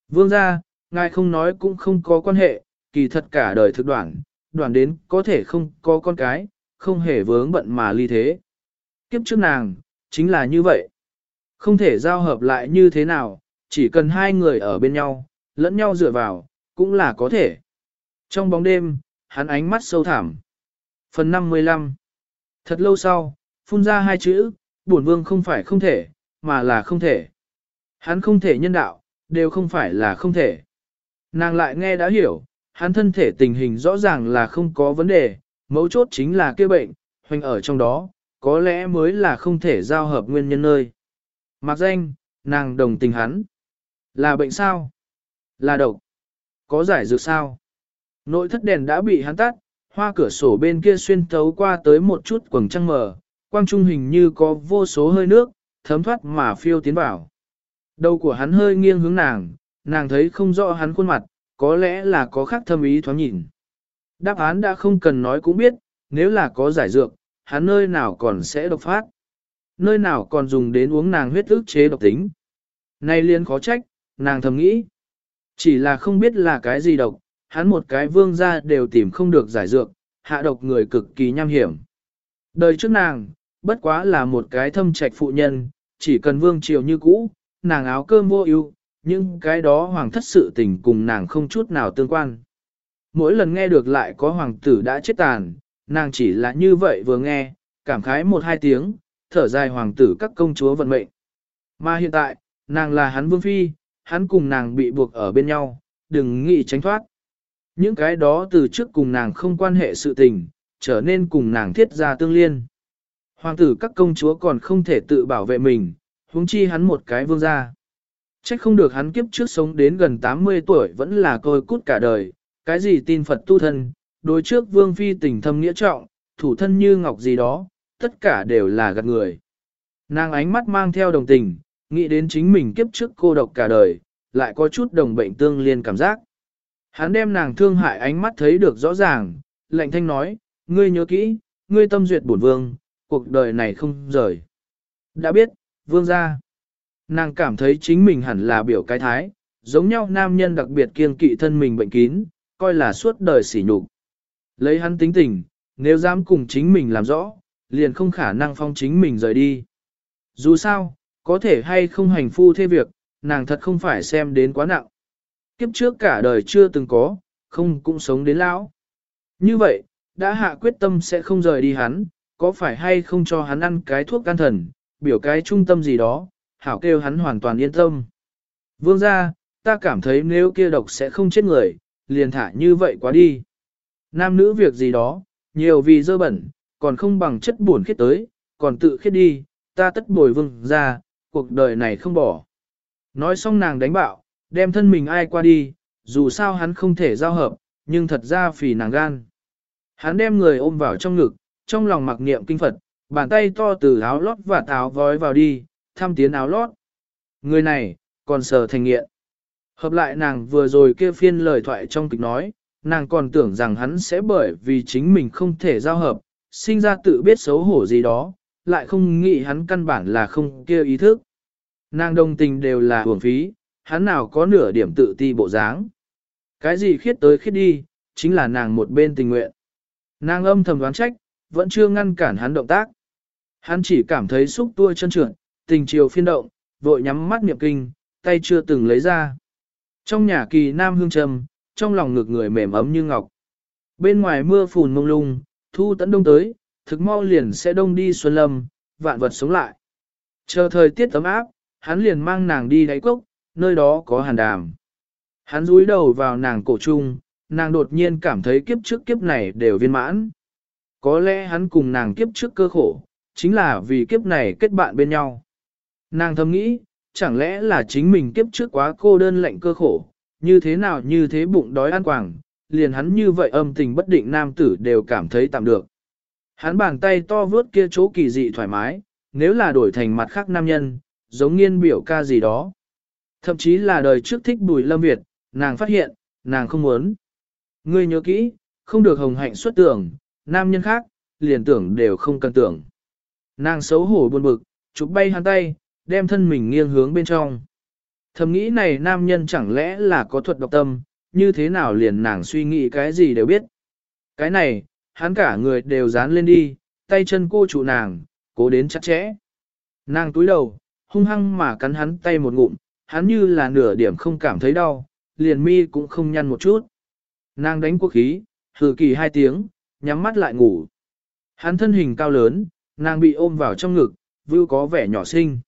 Vương gia, ngài không nói cũng không có quan hệ, kỳ thật cả đời thực đoạn, đoạn đến có thể không có con cái, không hề vướng bận mà ly thế. Kiếp trước nàng, chính là như vậy. Không thể giao hợp lại như thế nào, chỉ cần hai người ở bên nhau, lẫn nhau dựa vào, cũng là có thể. Trong bóng đêm, hắn ánh mắt sâu thẳm. Phần 55 Thật lâu sau, phun ra hai chữ, bổn vương không phải không thể, mà là không thể. Hắn không thể nhân đạo, đều không phải là không thể. Nàng lại nghe đã hiểu, hắn thân thể tình hình rõ ràng là không có vấn đề, mấu chốt chính là kia bệnh, hoành ở trong đó, có lẽ mới là không thể giao hợp nguyên nhân nơi. Mặc danh, nàng đồng tình hắn. Là bệnh sao? Là độc. Có giải dược sao? Nội thất đèn đã bị hắn tắt, hoa cửa sổ bên kia xuyên thấu qua tới một chút quầng trăng mờ, quang trung hình như có vô số hơi nước, thấm thoát mà phiêu tiến vào. Đầu của hắn hơi nghiêng hướng nàng, nàng thấy không rõ hắn khuôn mặt, có lẽ là có khác thâm ý thoáng nhìn. Đáp án đã không cần nói cũng biết, nếu là có giải dược, hắn nơi nào còn sẽ độc phát. Nơi nào còn dùng đến uống nàng huyết ức chế độc tính. Nay liên khó trách, nàng thầm nghĩ. Chỉ là không biết là cái gì độc, hắn một cái vương ra đều tìm không được giải dược, hạ độc người cực kỳ nham hiểm. Đời trước nàng, bất quá là một cái thâm trạch phụ nhân, chỉ cần vương triều như cũ, nàng áo cơm vô ưu, nhưng cái đó hoàng thất sự tình cùng nàng không chút nào tương quan. Mỗi lần nghe được lại có hoàng tử đã chết tàn, nàng chỉ là như vậy vừa nghe, cảm khái một hai tiếng, thở dài hoàng tử các công chúa vận mệnh. Mà hiện tại, nàng là hắn vương phi, hắn cùng nàng bị buộc ở bên nhau, đừng nghĩ tránh thoát. Những cái đó từ trước cùng nàng không quan hệ sự tình, trở nên cùng nàng thiết ra tương liên. Hoàng tử các công chúa còn không thể tự bảo vệ mình, huống chi hắn một cái vương gia. Trách không được hắn kiếp trước sống đến gần 80 tuổi vẫn là côi cút cả đời, cái gì tin Phật tu thân, đối trước vương phi tình thâm nghĩa trọng, thủ thân như ngọc gì đó, tất cả đều là gạt người. Nàng ánh mắt mang theo đồng tình, nghĩ đến chính mình kiếp trước cô độc cả đời, lại có chút đồng bệnh tương liên cảm giác. Hắn đem nàng thương hại ánh mắt thấy được rõ ràng, lệnh thanh nói, ngươi nhớ kỹ, ngươi tâm duyệt bổn vương, cuộc đời này không rời. Đã biết, vương gia. Nàng cảm thấy chính mình hẳn là biểu cái thái, giống nhau nam nhân đặc biệt kiêng kỵ thân mình bệnh kín, coi là suốt đời sỉ nhục. Lấy hắn tính tình, nếu dám cùng chính mình làm rõ, liền không khả năng phong chính mình rời đi. Dù sao, có thể hay không hành phu thế việc, nàng thật không phải xem đến quá nặng. Kiếp trước cả đời chưa từng có, không cũng sống đến lão. Như vậy, đã hạ quyết tâm sẽ không rời đi hắn, có phải hay không cho hắn ăn cái thuốc can thần, biểu cái trung tâm gì đó, hảo kêu hắn hoàn toàn yên tâm. Vương ra, ta cảm thấy nếu kia độc sẽ không chết người, liền thả như vậy quá đi. Nam nữ việc gì đó, nhiều vì dơ bẩn, còn không bằng chất buồn khiết tới, còn tự khiết đi, ta tất bồi vương ra, cuộc đời này không bỏ. Nói xong nàng đánh bạo, đem thân mình ai qua đi, dù sao hắn không thể giao hợp, nhưng thật ra phì nàng gan. Hắn đem người ôm vào trong ngực, trong lòng mặc niệm kinh Phật, bàn tay to từ áo lót và áo vói vào đi, thăm tiến áo lót. Người này, còn sờ thành nghiện. Hợp lại nàng vừa rồi kia phiên lời thoại trong kịch nói, nàng còn tưởng rằng hắn sẽ bởi vì chính mình không thể giao hợp, sinh ra tự biết xấu hổ gì đó, lại không nghĩ hắn căn bản là không kia ý thức. Nàng đồng tình đều là hưởng phí, hắn nào có nửa điểm tự ti bộ dáng. Cái gì khiết tới khiết đi, chính là nàng một bên tình nguyện. Nàng âm thầm đoán trách, vẫn chưa ngăn cản hắn động tác. Hắn chỉ cảm thấy xúc tua chân trượt, tình chiều phiên động, vội nhắm mắt niệm kinh, tay chưa từng lấy ra. Trong nhà kỳ nam hương trầm, trong lòng ngực người mềm ấm như ngọc. Bên ngoài mưa phùn mông lung, thu tấn đông tới, thực mau liền sẽ đông đi xuân lâm, vạn vật sống lại. Chờ thời tiết ấm áp, hắn liền mang nàng đi đáy cốc, nơi đó có hàn đàm. Hắn rúi đầu vào nàng cổ trung, nàng đột nhiên cảm thấy kiếp trước kiếp này đều viên mãn. Có lẽ hắn cùng nàng kiếp trước cơ khổ, chính là vì kiếp này kết bạn bên nhau. Nàng thầm nghĩ, chẳng lẽ là chính mình kiếp trước quá cô đơn lạnh cơ khổ, như thế nào như thế bụng đói ăn quảng, liền hắn như vậy âm tình bất định nam tử đều cảm thấy tạm được. Hắn bàn tay to vướt kia chỗ kỳ dị thoải mái, nếu là đổi thành mặt khác nam nhân, giống nghiên biểu ca gì đó. Thậm chí là đời trước thích bùi lâm Việt, nàng phát hiện, nàng không muốn. Ngươi nhớ kỹ, không được hồng hạnh xuất tưởng, nam nhân khác, liền tưởng đều không cần tưởng. Nàng xấu hổ buồn bực, chụp bay hắn tay, đem thân mình nghiêng hướng bên trong. Thầm nghĩ này nam nhân chẳng lẽ là có thuật độc tâm, như thế nào liền nàng suy nghĩ cái gì đều biết. Cái này, hắn cả người đều dán lên đi, tay chân cô trụ nàng, cố đến chặt chẽ. Nàng túi đầu, hung hăng mà cắn hắn tay một ngụm, hắn như là nửa điểm không cảm thấy đau, liền mi cũng không nhăn một chút. Nàng đánh quốc khí, hừ kỳ hai tiếng, nhắm mắt lại ngủ. Hắn thân hình cao lớn, nàng bị ôm vào trong ngực, vưu có vẻ nhỏ xinh.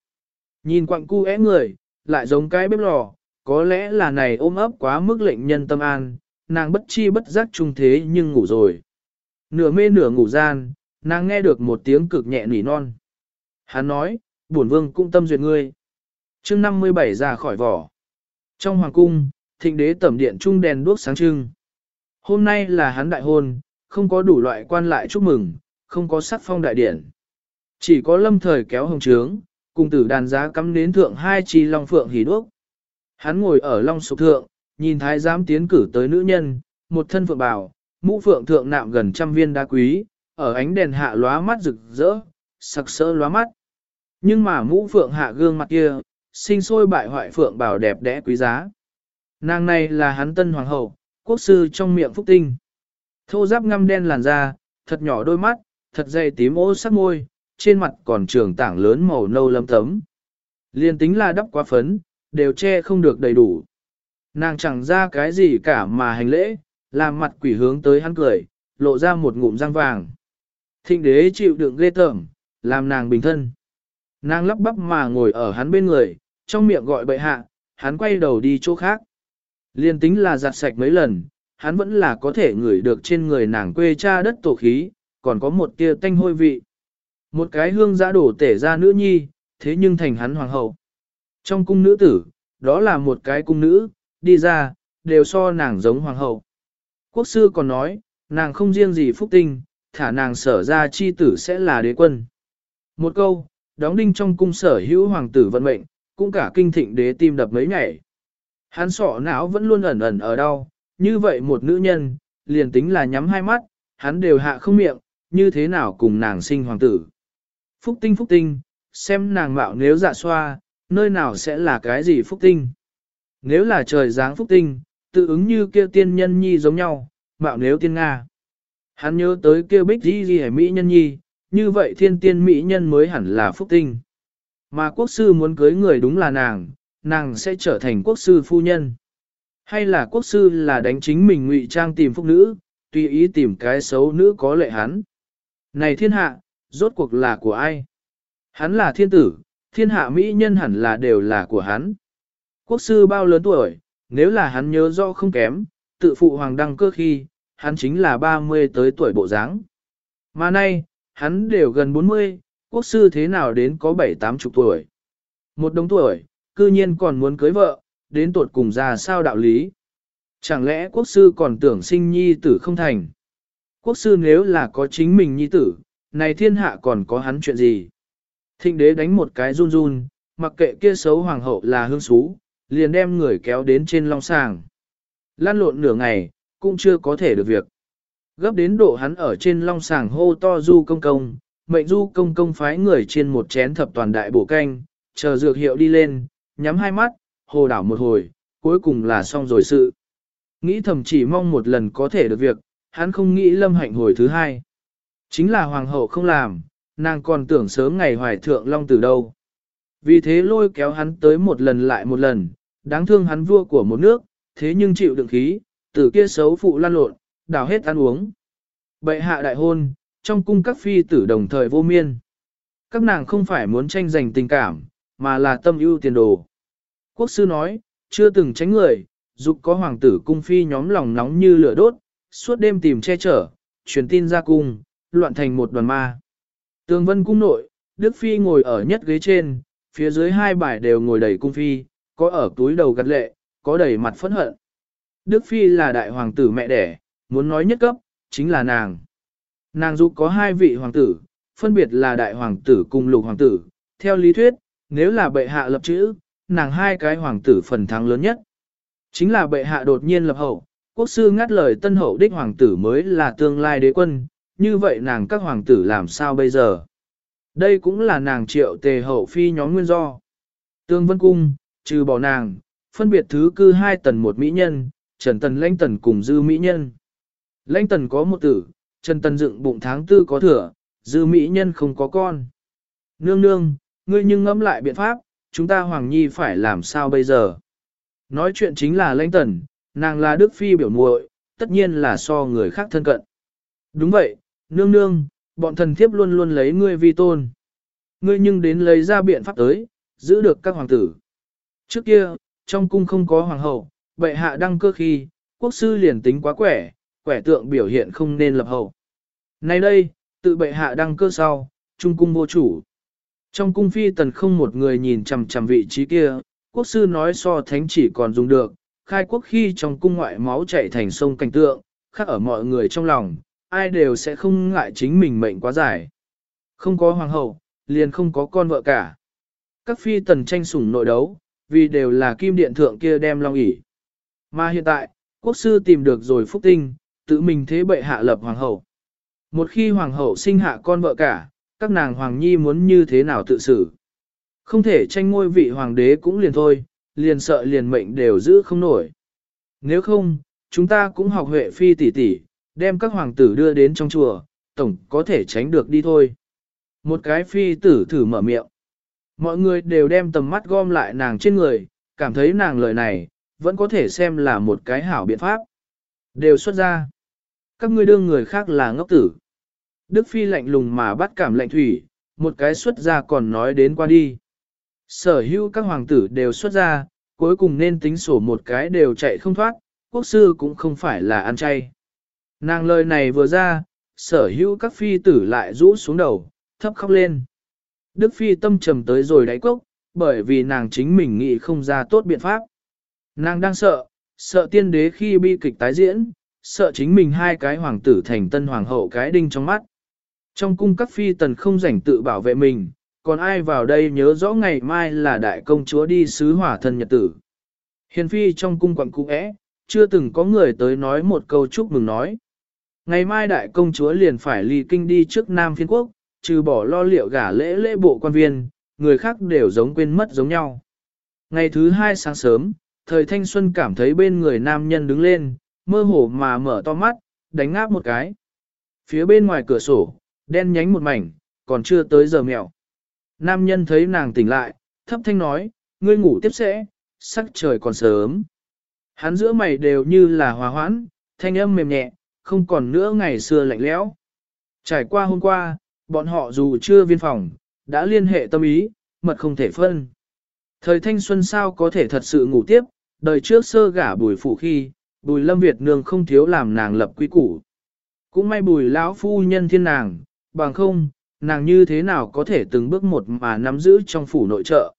Nhìn quặng cu é người, lại giống cái bếp lò, có lẽ là này ôm ấp quá mức lệnh nhân tâm an, nàng bất chi bất giác trung thế nhưng ngủ rồi. Nửa mê nửa ngủ gian, nàng nghe được một tiếng cực nhẹ nỉ non. Hắn nói, bổn vương cũng tâm duyệt ngươi. chương 57 ra khỏi vỏ. Trong hoàng cung, thịnh đế tẩm điện trung đèn đuốc sáng trưng. Hôm nay là hắn đại hôn, không có đủ loại quan lại chúc mừng, không có sắc phong đại điển. Chỉ có lâm thời kéo hồng trướng, cùng tử đàn giá cắm đến thượng hai chi long phượng hỉ đuốc. Hắn ngồi ở long sục thượng, nhìn thái giám tiến cử tới nữ nhân, một thân phượng bảo mũ phượng thượng nạm gần trăm viên đá quý, ở ánh đèn hạ lóa mắt rực rỡ, sặc sỡ lóa mắt. Nhưng mà mũ phượng hạ gương mặt kia, sinh sôi bại hoại phượng bảo đẹp đẽ quý giá. Nàng này là hắn tân hoàng hậu, quốc sư trong miệng phúc tinh. Thô giáp ngăm đen làn da, thật nhỏ đôi mắt, thật dày tím ô sắc môi, trên mặt còn trường tảng lớn màu nâu lâm tấm. Liên tính là đắp quá phấn, đều che không được đầy đủ. Nàng chẳng ra cái gì cả mà hành lễ, làm mặt quỷ hướng tới hắn cười, lộ ra một ngụm răng vàng. Thịnh đế chịu đựng ghê tởm, làm nàng bình thân. Nàng lắp bắp mà ngồi ở hắn bên người, trong miệng gọi bệ hạ, hắn quay đầu đi chỗ khác. Liên tính là giặt sạch mấy lần, hắn vẫn là có thể ngửi được trên người nàng quê cha đất tổ khí, còn có một tia tanh hôi vị. Một cái hương giã đổ tể ra nữ nhi, thế nhưng thành hắn hoàng hậu. Trong cung nữ tử, đó là một cái cung nữ, đi ra, đều so nàng giống hoàng hậu. Quốc sư còn nói, nàng không riêng gì phúc tinh, thả nàng sở ra chi tử sẽ là đế quân. Một câu, đóng đinh trong cung sở hữu hoàng tử vận mệnh, cũng cả kinh thịnh đế tim đập mấy nhảy. Hắn sọ não vẫn luôn ẩn ẩn ở đau, như vậy một nữ nhân, liền tính là nhắm hai mắt, hắn đều hạ không miệng, như thế nào cùng nàng sinh hoàng tử. Phúc tinh phúc tinh, xem nàng mạo nếu dạ xoa, nơi nào sẽ là cái gì phúc tinh. Nếu là trời dáng phúc tinh, tự ứng như kia tiên nhân nhi giống nhau, mạo nếu tiên Nga. Hắn nhớ tới kia bích di di mỹ nhân nhi, như vậy thiên tiên mỹ nhân mới hẳn là phúc tinh. Mà quốc sư muốn cưới người đúng là nàng, nàng sẽ trở thành quốc sư phu nhân. Hay là quốc sư là đánh chính mình ngụy trang tìm phúc nữ, tùy ý tìm cái xấu nữ có lệ hắn. Này thiên hạ, rốt cuộc là của ai? Hắn là thiên tử, thiên hạ mỹ nhân hẳn là đều là của hắn. Quốc sư bao lớn tuổi, nếu là hắn nhớ rõ không kém, tự phụ hoàng đăng cơ khi, hắn chính là 30 tới tuổi bộ dáng. Mà nay, hắn đều gần 40, quốc sư thế nào đến có 7-8 chục tuổi. Một đống tuổi, cư nhiên còn muốn cưới vợ, đến tuột cùng ra sao đạo lý. Chẳng lẽ quốc sư còn tưởng sinh nhi tử không thành? Quốc sư nếu là có chính mình nhi tử, này thiên hạ còn có hắn chuyện gì? Thịnh đế đánh một cái run run, mặc kệ kia xấu hoàng hậu là hương xú, liền đem người kéo đến trên long sàng. Lan lộn nửa ngày, cũng chưa có thể được việc. Gấp đến độ hắn ở trên long sàng hô to du công công, mệnh du công công phái người trên một chén thập toàn đại bổ canh, chờ dược hiệu đi lên, nhắm hai mắt, hồ đảo một hồi, cuối cùng là xong rồi sự. Nghĩ thầm chỉ mong một lần có thể được việc, hắn không nghĩ lâm hạnh hồi thứ hai. Chính là hoàng hậu không làm, nàng còn tưởng sớm ngày hoài thượng long từ đâu. Vì thế lôi kéo hắn tới một lần lại một lần, đáng thương hắn vua của một nước, thế nhưng chịu đựng khí, từ kia xấu phụ lan lộn, đào hết ăn uống. Bệ hạ đại hôn, trong cung các phi tử đồng thời vô miên. Các nàng không phải muốn tranh giành tình cảm, mà là tâm ưu tiền đồ. Quốc sư nói, chưa từng tránh người, dục có hoàng tử cung phi nhóm lòng nóng như lửa đốt, suốt đêm tìm che chở, truyền tin ra cung, loạn thành một đoàn ma. Tường vân cung nội, Đức Phi ngồi ở nhất ghế trên, phía dưới hai bài đều ngồi đầy cung phi, có ở túi đầu gật lệ, có đầy mặt phẫn hận. Đức Phi là đại hoàng tử mẹ đẻ, muốn nói nhất cấp, chính là nàng. Nàng dù có hai vị hoàng tử, phân biệt là đại hoàng tử cùng lục hoàng tử, theo lý thuyết, nếu là bệ hạ lập chữ, nàng hai cái hoàng tử phần thắng lớn nhất. Chính là bệ hạ đột nhiên lập hậu, quốc sư ngắt lời tân hậu đích hoàng tử mới là tương lai đế quân, như vậy nàng các hoàng tử làm sao bây giờ? Đây cũng là nàng triệu tề hậu phi nhóm nguyên do. Tương Vân Cung, trừ bỏ nàng, phân biệt thứ cư hai tần một mỹ nhân, Trần Tần lãnh tần cùng dư mỹ nhân. Lãnh tần có một tử, Trần Tần dựng bụng tháng tư có thừa, dư mỹ nhân không có con. Nương nương, ngươi nhưng ngẫm lại biện pháp, chúng ta Hoàng Nhi phải làm sao bây giờ? Nói chuyện chính là lãnh tần, nàng là Đức Phi biểu muội, tất nhiên là so người khác thân cận. Đúng vậy, nương nương, bọn thần thiếp luôn luôn lấy ngươi vi tôn. Ngươi nhưng đến lấy ra biện pháp tới, giữ được các hoàng tử. Trước kia, trong cung không có hoàng hậu, bệ hạ đăng cơ khi, quốc sư liền tính quá quẻ, quẻ tượng biểu hiện không nên lập hậu. Nay đây, tự bệ hạ đăng cơ sau, trung cung vô chủ. Trong cung phi tần không một người nhìn chằm chằm vị trí kia, quốc sư nói so thánh chỉ còn dùng được, khai quốc khi trong cung ngoại máu chảy thành sông cảnh tượng, khác ở mọi người trong lòng, ai đều sẽ không ngại chính mình mệnh quá dài. Không có hoàng hậu, liền không có con vợ cả. Các phi tần tranh sủng nội đấu, vì đều là kim điện thượng kia đem long ỉ. Mà hiện tại, quốc sư tìm được rồi phúc tinh, tự mình thế bệ hạ lập hoàng hậu. Một khi hoàng hậu sinh hạ con vợ cả, các nàng hoàng nhi muốn như thế nào tự xử. Không thể tranh ngôi vị hoàng đế cũng liền thôi, liền sợ liền mệnh đều giữ không nổi. Nếu không, chúng ta cũng học huệ phi tỷ tỷ, đem các hoàng tử đưa đến trong chùa, tổng có thể tránh được đi thôi. Một cái phi tử thử mở miệng. Mọi người đều đem tầm mắt gom lại nàng trên người, cảm thấy nàng lời này, vẫn có thể xem là một cái hảo biện pháp. Đều xuất ra. Các ngươi đương người khác là ngốc tử. Đức Phi lạnh lùng mà bắt cảm lệnh thủy, một cái xuất ra còn nói đến qua đi. Sở hữu các hoàng tử đều xuất ra, cuối cùng nên tính sổ một cái đều chạy không thoát, quốc sư cũng không phải là ăn chay. Nàng lời này vừa ra, sở hữu các phi tử lại rũ xuống đầu, thấp khóc lên. Đức phi tâm trầm tới rồi đáy cốc, bởi vì nàng chính mình nghĩ không ra tốt biện pháp. Nàng đang sợ, sợ tiên đế khi bi kịch tái diễn, sợ chính mình hai cái hoàng tử thành tân hoàng hậu cái đinh trong mắt. Trong cung các phi tần không rảnh tự bảo vệ mình, còn ai vào đây nhớ rõ ngày mai là đại công chúa đi sứ hỏa thân nhật tử. Hiền phi trong cung quặng cung ẽ, chưa từng có người tới nói một câu chúc mừng nói. Ngày mai đại công chúa liền phải ly kinh đi trước Nam phiên quốc, trừ bỏ lo liệu gả lễ lễ bộ quan viên, người khác đều giống quên mất giống nhau. Ngày thứ hai sáng sớm, thời thanh xuân cảm thấy bên người nam nhân đứng lên, mơ hồ mà mở to mắt, đánh ngáp một cái. Phía bên ngoài cửa sổ, đen nhánh một mảnh, còn chưa tới giờ mèo. Nam nhân thấy nàng tỉnh lại, thấp thanh nói, ngươi ngủ tiếp sẽ, sắc trời còn sớm. Hắn giữa mày đều như là hòa hoãn, thanh âm mềm nhẹ, không còn nữa ngày xưa lạnh lẽo. Trải qua hôm qua, bọn họ dù chưa viên phòng, đã liên hệ tâm ý, mật không thể phân. Thời thanh xuân sao có thể thật sự ngủ tiếp, đời trước sơ gả bùi phụ khi, bùi lâm Việt nương không thiếu làm nàng lập quy củ. Cũng may bùi lão phu nhân thiên nàng, bằng không, nàng như thế nào có thể từng bước một mà nắm giữ trong phủ nội trợ.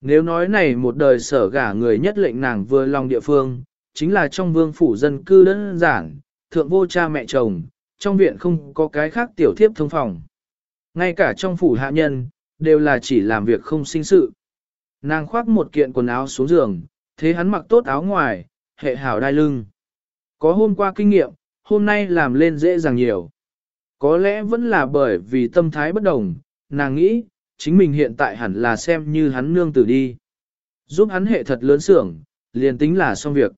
Nếu nói này một đời sở gả người nhất lệnh nàng vừa lòng địa phương, chính là trong vương phủ dân cư đơn giản, thượng vô cha mẹ chồng, trong viện không có cái khác tiểu thiếp thông phòng. Ngay cả trong phủ hạ nhân, đều là chỉ làm việc không sinh sự. Nàng khoác một kiện quần áo xuống giường, thế hắn mặc tốt áo ngoài, hệ hảo đai lưng. Có hôm qua kinh nghiệm, hôm nay làm lên dễ dàng nhiều. Có lẽ vẫn là bởi vì tâm thái bất đồng, nàng nghĩ, chính mình hiện tại hẳn là xem như hắn nương tử đi. Giúp hắn hệ thật lớn sưởng, liền tính là xong việc.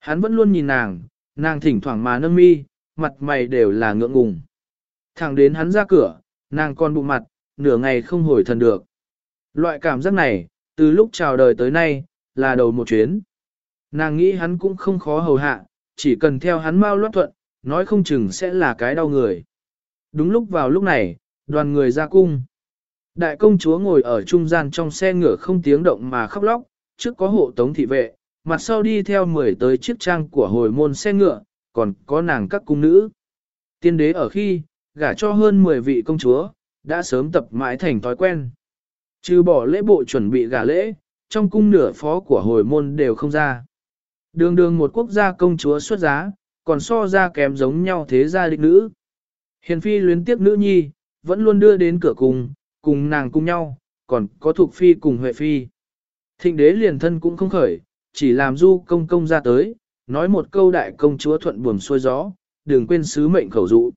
Hắn vẫn luôn nhìn nàng, nàng thỉnh thoảng mà nâng mi, mặt mày đều là ngượng ngùng. Thẳng đến hắn ra cửa, nàng còn bụng mặt, nửa ngày không hồi thần được. Loại cảm giác này, từ lúc chào đời tới nay, là đầu một chuyến. Nàng nghĩ hắn cũng không khó hầu hạ, chỉ cần theo hắn mau loát thuận, nói không chừng sẽ là cái đau người. Đúng lúc vào lúc này, đoàn người ra cung. Đại công chúa ngồi ở trung gian trong xe ngựa không tiếng động mà khóc lóc, trước có hộ tống thị vệ, mặt sau đi theo mười tới chiếc trang của hồi môn xe ngựa, còn có nàng các cung nữ. Tiên đế ở khi, gả cho hơn 10 vị công chúa, đã sớm tập mãi thành thói quen. Trừ bỏ lễ bộ chuẩn bị gả lễ, trong cung nửa phó của hồi môn đều không ra. Đường đường một quốc gia công chúa xuất giá, còn so ra kém giống nhau thế gia địch nữ. Hiền phi luyến tiếc nữ nhi, vẫn luôn đưa đến cửa cùng, cùng nàng cùng nhau, còn có thuộc phi cùng huệ phi. Thịnh đế liền thân cũng không khởi, chỉ làm du công công ra tới, nói một câu đại công chúa thuận buồm xuôi gió, đừng quên sứ mệnh khẩu dụ.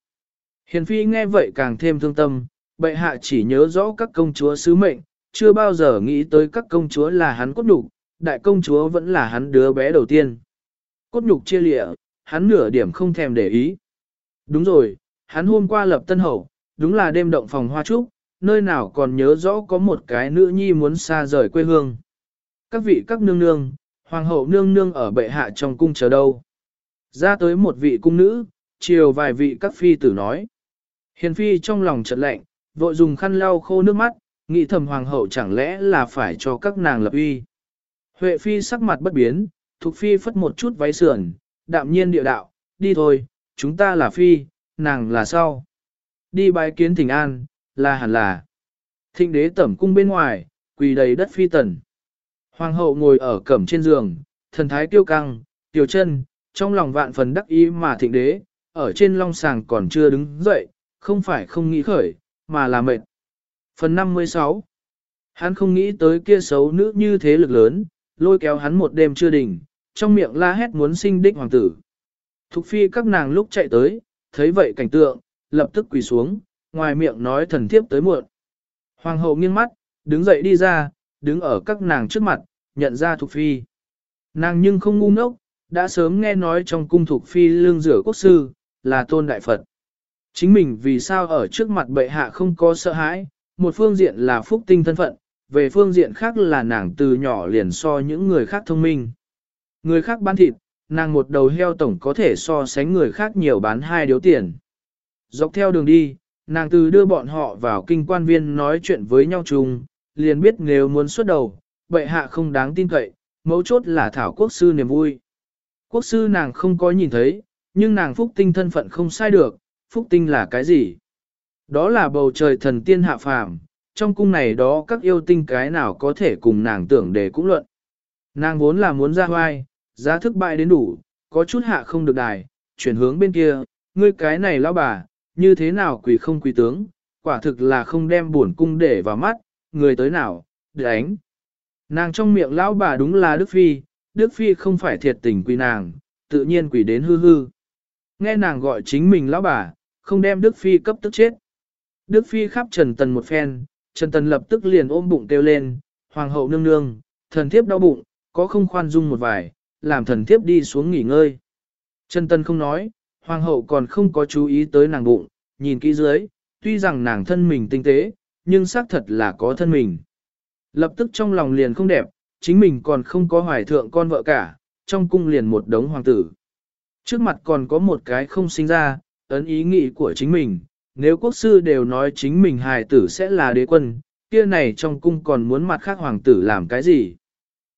Hiền phi nghe vậy càng thêm thương tâm, bệ hạ chỉ nhớ rõ các công chúa sứ mệnh, chưa bao giờ nghĩ tới các công chúa là hắn cốt nhục, đại công chúa vẫn là hắn đứa bé đầu tiên. Cốt nhục chia lịa, hắn nửa điểm không thèm để ý. Đúng rồi, hắn hôm qua lập tân hậu, đúng là đêm động phòng hoa trúc, nơi nào còn nhớ rõ có một cái nữ nhi muốn xa rời quê hương. Các vị các nương nương, hoàng hậu nương nương ở bệ hạ trong cung chờ đâu. Ra tới một vị cung nữ, chiều vài vị các phi tử nói. Hiền phi trong lòng chợt lạnh, vội dùng khăn lau khô nước mắt, nghĩ thầm hoàng hậu chẳng lẽ là phải cho các nàng lập uy. Huệ phi sắc mặt bất biến, thuộc phi phất một chút váy sườn, đạm nhiên địa đạo, đi thôi, chúng ta là phi, nàng là sau. Đi bái kiến thỉnh an, là hẳn là. Thịnh đế tẩm cung bên ngoài, quỳ đầy đất phi tần. Hoàng hậu ngồi ở cẩm trên giường, thần thái tiêu căng, tiểu chân, trong lòng vạn phần đắc ý mà thịnh đế, ở trên long sàng còn chưa đứng dậy, không phải không nghĩ khởi, mà là mệt. Phần 56 Hắn không nghĩ tới kia xấu nữ như thế lực lớn, lôi kéo hắn một đêm chưa đỉnh, trong miệng la hét muốn sinh đích hoàng tử. Thục phi các nàng lúc chạy tới, thấy vậy cảnh tượng, lập tức quỳ xuống, ngoài miệng nói thần thiếp tới muộn. Hoàng hậu nghiêng mắt, đứng dậy đi ra, đứng ở các nàng trước mặt, nhận ra Thục phi. Nàng nhưng không ngu ngốc, đã sớm nghe nói trong cung Thục phi lương rửa quốc sư, là tôn đại Phật. Chính mình vì sao ở trước mặt bệ hạ không có sợ hãi, một phương diện là phúc tinh thân phận, về phương diện khác là nàng từ nhỏ liền so những người khác thông minh. Người khác bán thịt, nàng một đầu heo tổng có thể so sánh người khác nhiều bán hai điếu tiền. Dọc theo đường đi, nàng từ đưa bọn họ vào kinh quan viên nói chuyện với nhau chung, liền biết nếu muốn xuất đầu, bệ hạ không đáng tin cậy, mấu chốt là thảo quốc sư niềm vui. Quốc sư nàng không có nhìn thấy, nhưng nàng phúc tinh thân phận không sai được, phúc tinh là cái gì? Đó là bầu trời thần tiên hạ phàm, trong cung này đó các yêu tinh cái nào có thể cùng nàng tưởng để cũng luận. Nàng vốn là muốn ra hoai, giá thức bại đến đủ, có chút hạ không được đài, chuyển hướng bên kia, ngươi cái này lão bà, như thế nào quỷ không quỷ tướng, quả thực là không đem buồn cung để vào mắt, người tới nào, đánh. Nàng trong miệng lão bà đúng là Đức Phi, Đức Phi không phải thiệt tình quỳ nàng, tự nhiên quỳ đến hư hư. Nghe nàng gọi chính mình lão bà, không đem Đức Phi cấp tức chết. Đức Phi khắp Trần Tần một phen, Trần Tần lập tức liền ôm bụng kêu lên, Hoàng hậu nương nương, thần thiếp đau bụng, có không khoan dung một vài, làm thần thiếp đi xuống nghỉ ngơi. Trần Tần không nói, Hoàng hậu còn không có chú ý tới nàng bụng, nhìn kỹ dưới, tuy rằng nàng thân mình tinh tế, nhưng xác thật là có thân mình. Lập tức trong lòng liền không đẹp, chính mình còn không có hoài thượng con vợ cả, trong cung liền một đống hoàng tử. Trước mặt còn có một cái không sinh ra, ấn ý nghĩ của chính mình, nếu quốc sư đều nói chính mình hài tử sẽ là đế quân, kia này trong cung còn muốn mặt khác hoàng tử làm cái gì.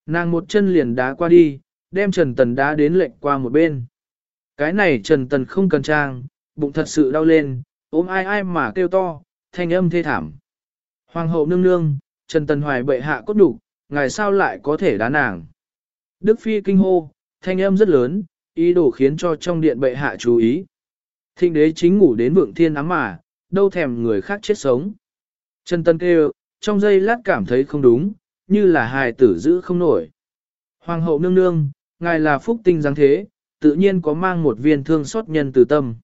Nàng một chân liền đá qua đi, đem Trần Tần đá đến lệnh qua một bên. Cái này Trần Tần không cần trang, bụng thật sự đau lên, ôm ai ai mà kêu to, thanh âm thê thảm. Hoàng hậu nương nương, Trần Tần hoài bệ hạ cốt đủ, ngài sao lại có thể đá nàng. Đức Phi kinh hô, thanh âm rất lớn, ý đồ khiến cho trong điện bệ hạ chú ý. Thịnh đế chính ngủ đến vượng thiên ám mà, đâu thèm người khác chết sống. Trần Tần kêu, trong giây lát cảm thấy không đúng, như là hài tử giữ không nổi. Hoàng hậu nương nương, ngài là phúc tinh dáng thế, tự nhiên có mang một viên thương xót nhân từ tâm.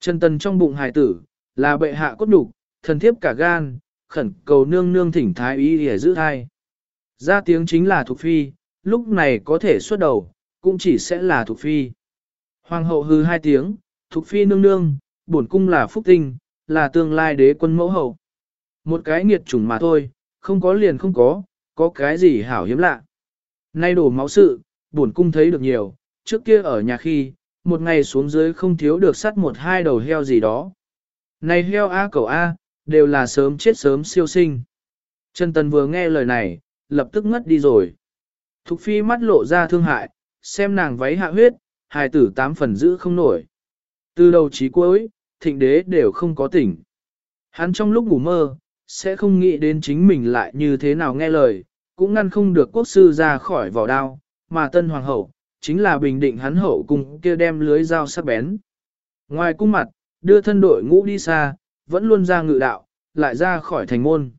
Trần Tần trong bụng hài tử, là bệ hạ cốt đủ, thần thiếp cả gan, khẩn cầu nương nương thỉnh thái y để giữ thai. Ra tiếng chính là thuộc phi, lúc này có thể xuất đầu, cũng chỉ sẽ là thuộc phi. Hoàng hậu hư hai tiếng, thuộc phi nương nương, bổn cung là phúc tinh, là tương lai đế quân mẫu hậu. Một cái nghiệt chủng mà thôi, không có liền không có, có cái gì hảo hiếm lạ. Nay đổ máu sự, bổn cung thấy được nhiều, trước kia ở nhà khi, một ngày xuống dưới không thiếu được sắt một hai đầu heo gì đó. Này heo A cầu A, đều là sớm chết sớm siêu sinh. Trần Tần vừa nghe lời này, lập tức ngất đi rồi. Thục phi mắt lộ ra thương hại, xem nàng váy hạ huyết, hài tử tám phần giữ không nổi. Từ đầu chí cuối, thịnh đế đều không có tỉnh. Hắn trong lúc ngủ mơ, sẽ không nghĩ đến chính mình lại như thế nào nghe lời, cũng ngăn không được quốc sư ra khỏi vỏ đao, mà tân hoàng hậu, chính là bình định hắn hậu cùng kia đem lưới dao sắc bén. Ngoài cung mặt, đưa thân đội ngũ đi xa, vẫn luôn ra ngự đạo, lại ra khỏi thành môn.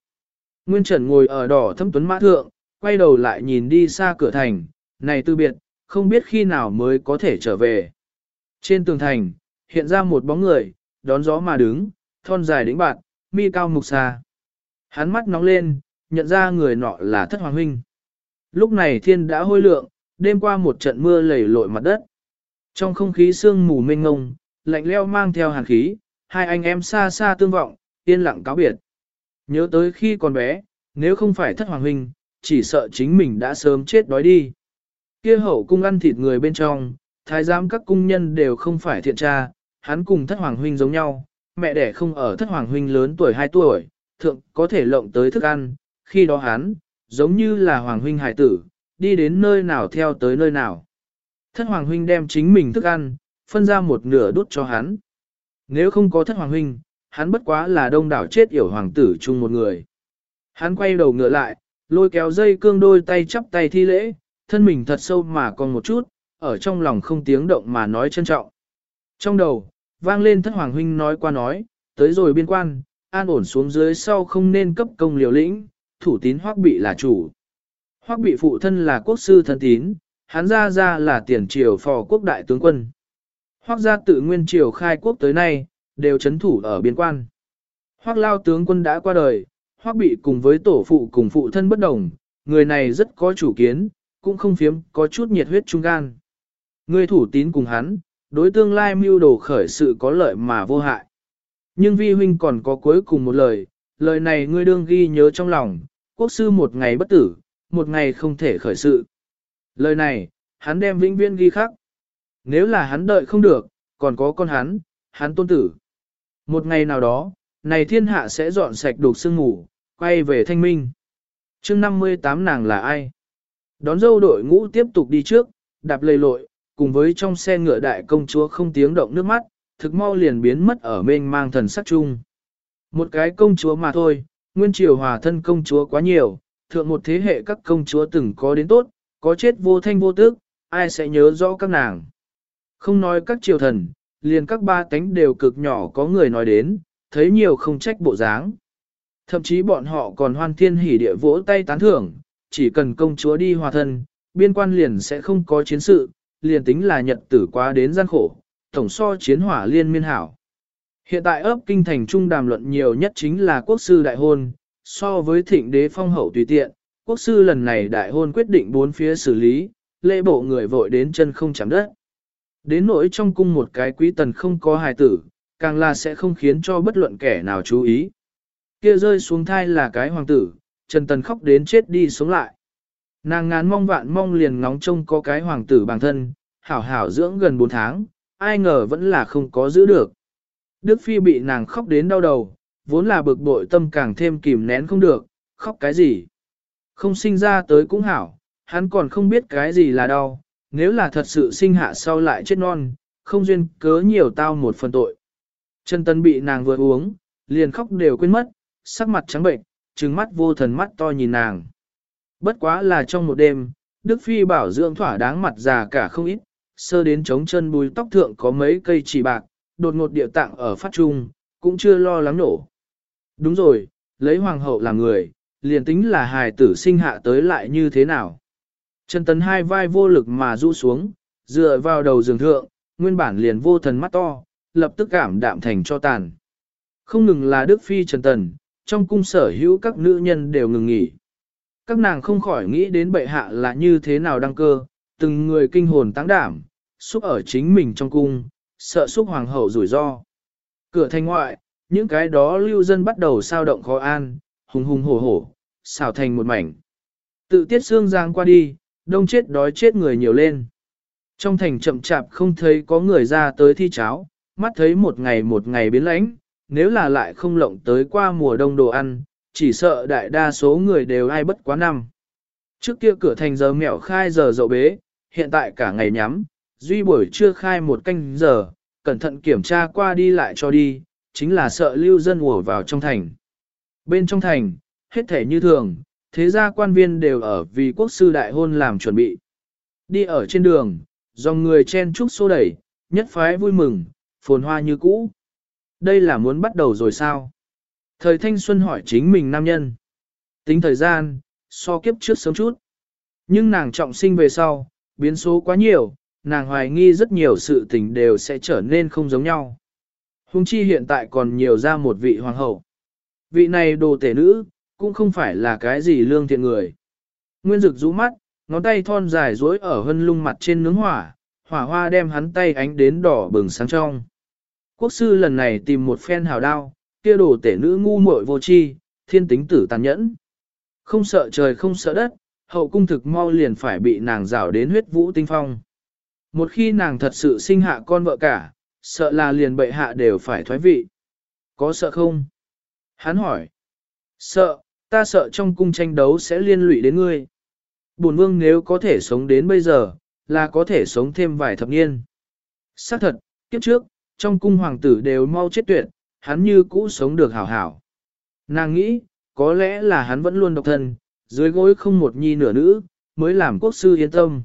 Nguyên Trần ngồi ở đỏ thâm tuấn mã thượng, quay đầu lại nhìn đi xa cửa thành, này tư biệt, không biết khi nào mới có thể trở về. Trên tường thành, hiện ra một bóng người, đón gió mà đứng, thon dài đĩnh bạn, mi cao mục xa. Hắn mắt nóng lên, nhận ra người nọ là thất hoàng huynh. Lúc này thiên đã hôi lượng, đêm qua một trận mưa lầy lội mặt đất. Trong không khí sương mù mênh ngông, lạnh leo mang theo hàn khí, hai anh em xa xa tương vọng, yên lặng cáo biệt. Nhớ tới khi còn bé, nếu không phải thất hoàng huynh, chỉ sợ chính mình đã sớm chết đói đi. Kia hậu cung ăn thịt người bên trong, thái giám các cung nhân đều không phải thiện tra, hắn cùng thất hoàng huynh giống nhau, mẹ đẻ không ở thất hoàng huynh lớn tuổi 2 tuổi, thượng có thể lộng tới thức ăn, khi đó hắn, giống như là hoàng huynh hải tử, đi đến nơi nào theo tới nơi nào. Thất hoàng huynh đem chính mình thức ăn, phân ra một nửa đút cho hắn. Nếu không có thất hoàng huynh, hắn bất quá là đông đảo chết yểu hoàng tử chung một người. Hắn quay đầu ngựa lại, lôi kéo dây cương đôi tay chắp tay thi lễ, thân mình thật sâu mà còn một chút, ở trong lòng không tiếng động mà nói trân trọng. Trong đầu, vang lên thất hoàng huynh nói qua nói, tới rồi biên quan, an ổn xuống dưới sau không nên cấp công liều lĩnh, thủ tín hoắc bị là chủ. Hoắc bị phụ thân là quốc sư thân tín, hắn ra ra là tiền triều phò quốc đại tướng quân. Hoác gia tự nguyên triều khai quốc tới nay, đều chấn thủ ở biên quan. Hoác lao tướng quân đã qua đời, hoác bị cùng với tổ phụ cùng phụ thân bất đồng, người này rất có chủ kiến, cũng không phiếm có chút nhiệt huyết trung gan. Người thủ tín cùng hắn, đối tương lai mưu đồ khởi sự có lợi mà vô hại. Nhưng vi huynh còn có cuối cùng một lời, lời này ngươi đương ghi nhớ trong lòng, quốc sư một ngày bất tử, một ngày không thể khởi sự. Lời này, hắn đem vĩnh viên ghi khắc. Nếu là hắn đợi không được, còn có con hắn, hắn tôn tử. Một ngày nào đó, này thiên hạ sẽ dọn sạch đục sương ngủ, quay về thanh minh. chương 58 nàng là ai? Đón dâu đội ngũ tiếp tục đi trước, đạp lầy lội, cùng với trong xe ngựa đại công chúa không tiếng động nước mắt, thực mau liền biến mất ở mênh mang thần sắc chung. Một cái công chúa mà thôi, nguyên triều hòa thân công chúa quá nhiều, thượng một thế hệ các công chúa từng có đến tốt, có chết vô thanh vô tức, ai sẽ nhớ rõ các nàng. Không nói các triều thần, liền các ba tánh đều cực nhỏ có người nói đến, thấy nhiều không trách bộ dáng. Thậm chí bọn họ còn hoan thiên hỉ địa vỗ tay tán thưởng, chỉ cần công chúa đi hòa thân, biên quan liền sẽ không có chiến sự, liền tính là nhật tử quá đến gian khổ, tổng so chiến hỏa liên miên hảo. Hiện tại ấp kinh thành trung đàm luận nhiều nhất chính là quốc sư đại hôn, so với thịnh đế phong hậu tùy tiện, quốc sư lần này đại hôn quyết định bốn phía xử lý, lễ bộ người vội đến chân không chạm đất. Đến nỗi trong cung một cái quý tần không có hài tử, càng là sẽ không khiến cho bất luận kẻ nào chú ý. Kia rơi xuống thai là cái hoàng tử, Trần Tần khóc đến chết đi sống lại. Nàng ngán mong vạn mong liền ngóng trông có cái hoàng tử bằng thân, hảo hảo dưỡng gần 4 tháng, ai ngờ vẫn là không có giữ được. Đức Phi bị nàng khóc đến đau đầu, vốn là bực bội tâm càng thêm kìm nén không được, khóc cái gì. Không sinh ra tới cũng hảo, hắn còn không biết cái gì là đau, nếu là thật sự sinh hạ sau lại chết non, không duyên cớ nhiều tao một phần tội. Trần Tân bị nàng vừa uống, liền khóc đều quên mất, sắc mặt trắng bệnh, trừng mắt vô thần mắt to nhìn nàng. Bất quá là trong một đêm, Đức Phi bảo dưỡng thỏa đáng mặt già cả không ít, sơ đến trống chân bùi tóc thượng có mấy cây chỉ bạc, đột ngột địa tạng ở phát trung, cũng chưa lo lắng nổ. Đúng rồi, lấy hoàng hậu làm người, liền tính là hài tử sinh hạ tới lại như thế nào. Trần Tấn hai vai vô lực mà rũ xuống, dựa vào đầu giường thượng, nguyên bản liền vô thần mắt to, lập tức cảm đạm thành cho tàn. Không ngừng là Đức Phi Trần Tần, trong cung sở hữu các nữ nhân đều ngừng nghỉ. Các nàng không khỏi nghĩ đến bệ hạ là như thế nào đăng cơ, từng người kinh hồn táng đảm, xúc ở chính mình trong cung, sợ xúc hoàng hậu rủi ro. Cửa thành ngoại, những cái đó lưu dân bắt đầu sao động khó an, hùng hùng hổ hổ, xào thành một mảnh. Tự tiết xương giang qua đi, đông chết đói chết người nhiều lên. Trong thành chậm chạp không thấy có người ra tới thi cháo, mắt thấy một ngày một ngày biến lãnh, nếu là lại không lộng tới qua mùa đông đồ ăn, chỉ sợ đại đa số người đều ai bất quá năm. Trước kia cửa thành giờ mẹo khai giờ dậu bế, hiện tại cả ngày nhắm, duy buổi trưa khai một canh giờ, cẩn thận kiểm tra qua đi lại cho đi, chính là sợ lưu dân ùa vào trong thành. Bên trong thành, hết thể như thường, thế gia quan viên đều ở vì quốc sư đại hôn làm chuẩn bị. Đi ở trên đường, dòng người chen chúc xô đẩy, nhất phái vui mừng, phồn hoa như cũ. Đây là muốn bắt đầu rồi sao? Thời thanh xuân hỏi chính mình nam nhân. Tính thời gian, so kiếp trước sớm chút. Nhưng nàng trọng sinh về sau, biến số quá nhiều, nàng hoài nghi rất nhiều sự tình đều sẽ trở nên không giống nhau. Hùng chi hiện tại còn nhiều ra một vị hoàng hậu. Vị này đồ tể nữ, cũng không phải là cái gì lương thiện người. Nguyên dực rũ mắt, ngón tay thon dài duỗi ở hân lung mặt trên nướng hỏa, hỏa hoa đem hắn tay ánh đến đỏ bừng sáng trong. Quốc sư lần này tìm một phen hào đao, kia đồ tể nữ ngu muội vô chi, thiên tính tử tàn nhẫn. Không sợ trời không sợ đất, hậu cung thực mau liền phải bị nàng rảo đến huyết vũ tinh phong. Một khi nàng thật sự sinh hạ con vợ cả, sợ là liền bệ hạ đều phải thoái vị. Có sợ không? Hắn hỏi. Sợ, ta sợ trong cung tranh đấu sẽ liên lụy đến ngươi. Bổn vương nếu có thể sống đến bây giờ, là có thể sống thêm vài thập niên. Xác thật, kiếp trước, trong cung hoàng tử đều mau chết tuyệt, hắn như cũ sống được hảo hảo. Nàng nghĩ, có lẽ là hắn vẫn luôn độc thân, dưới gối không một nhi nửa nữ, mới làm quốc sư yên tâm.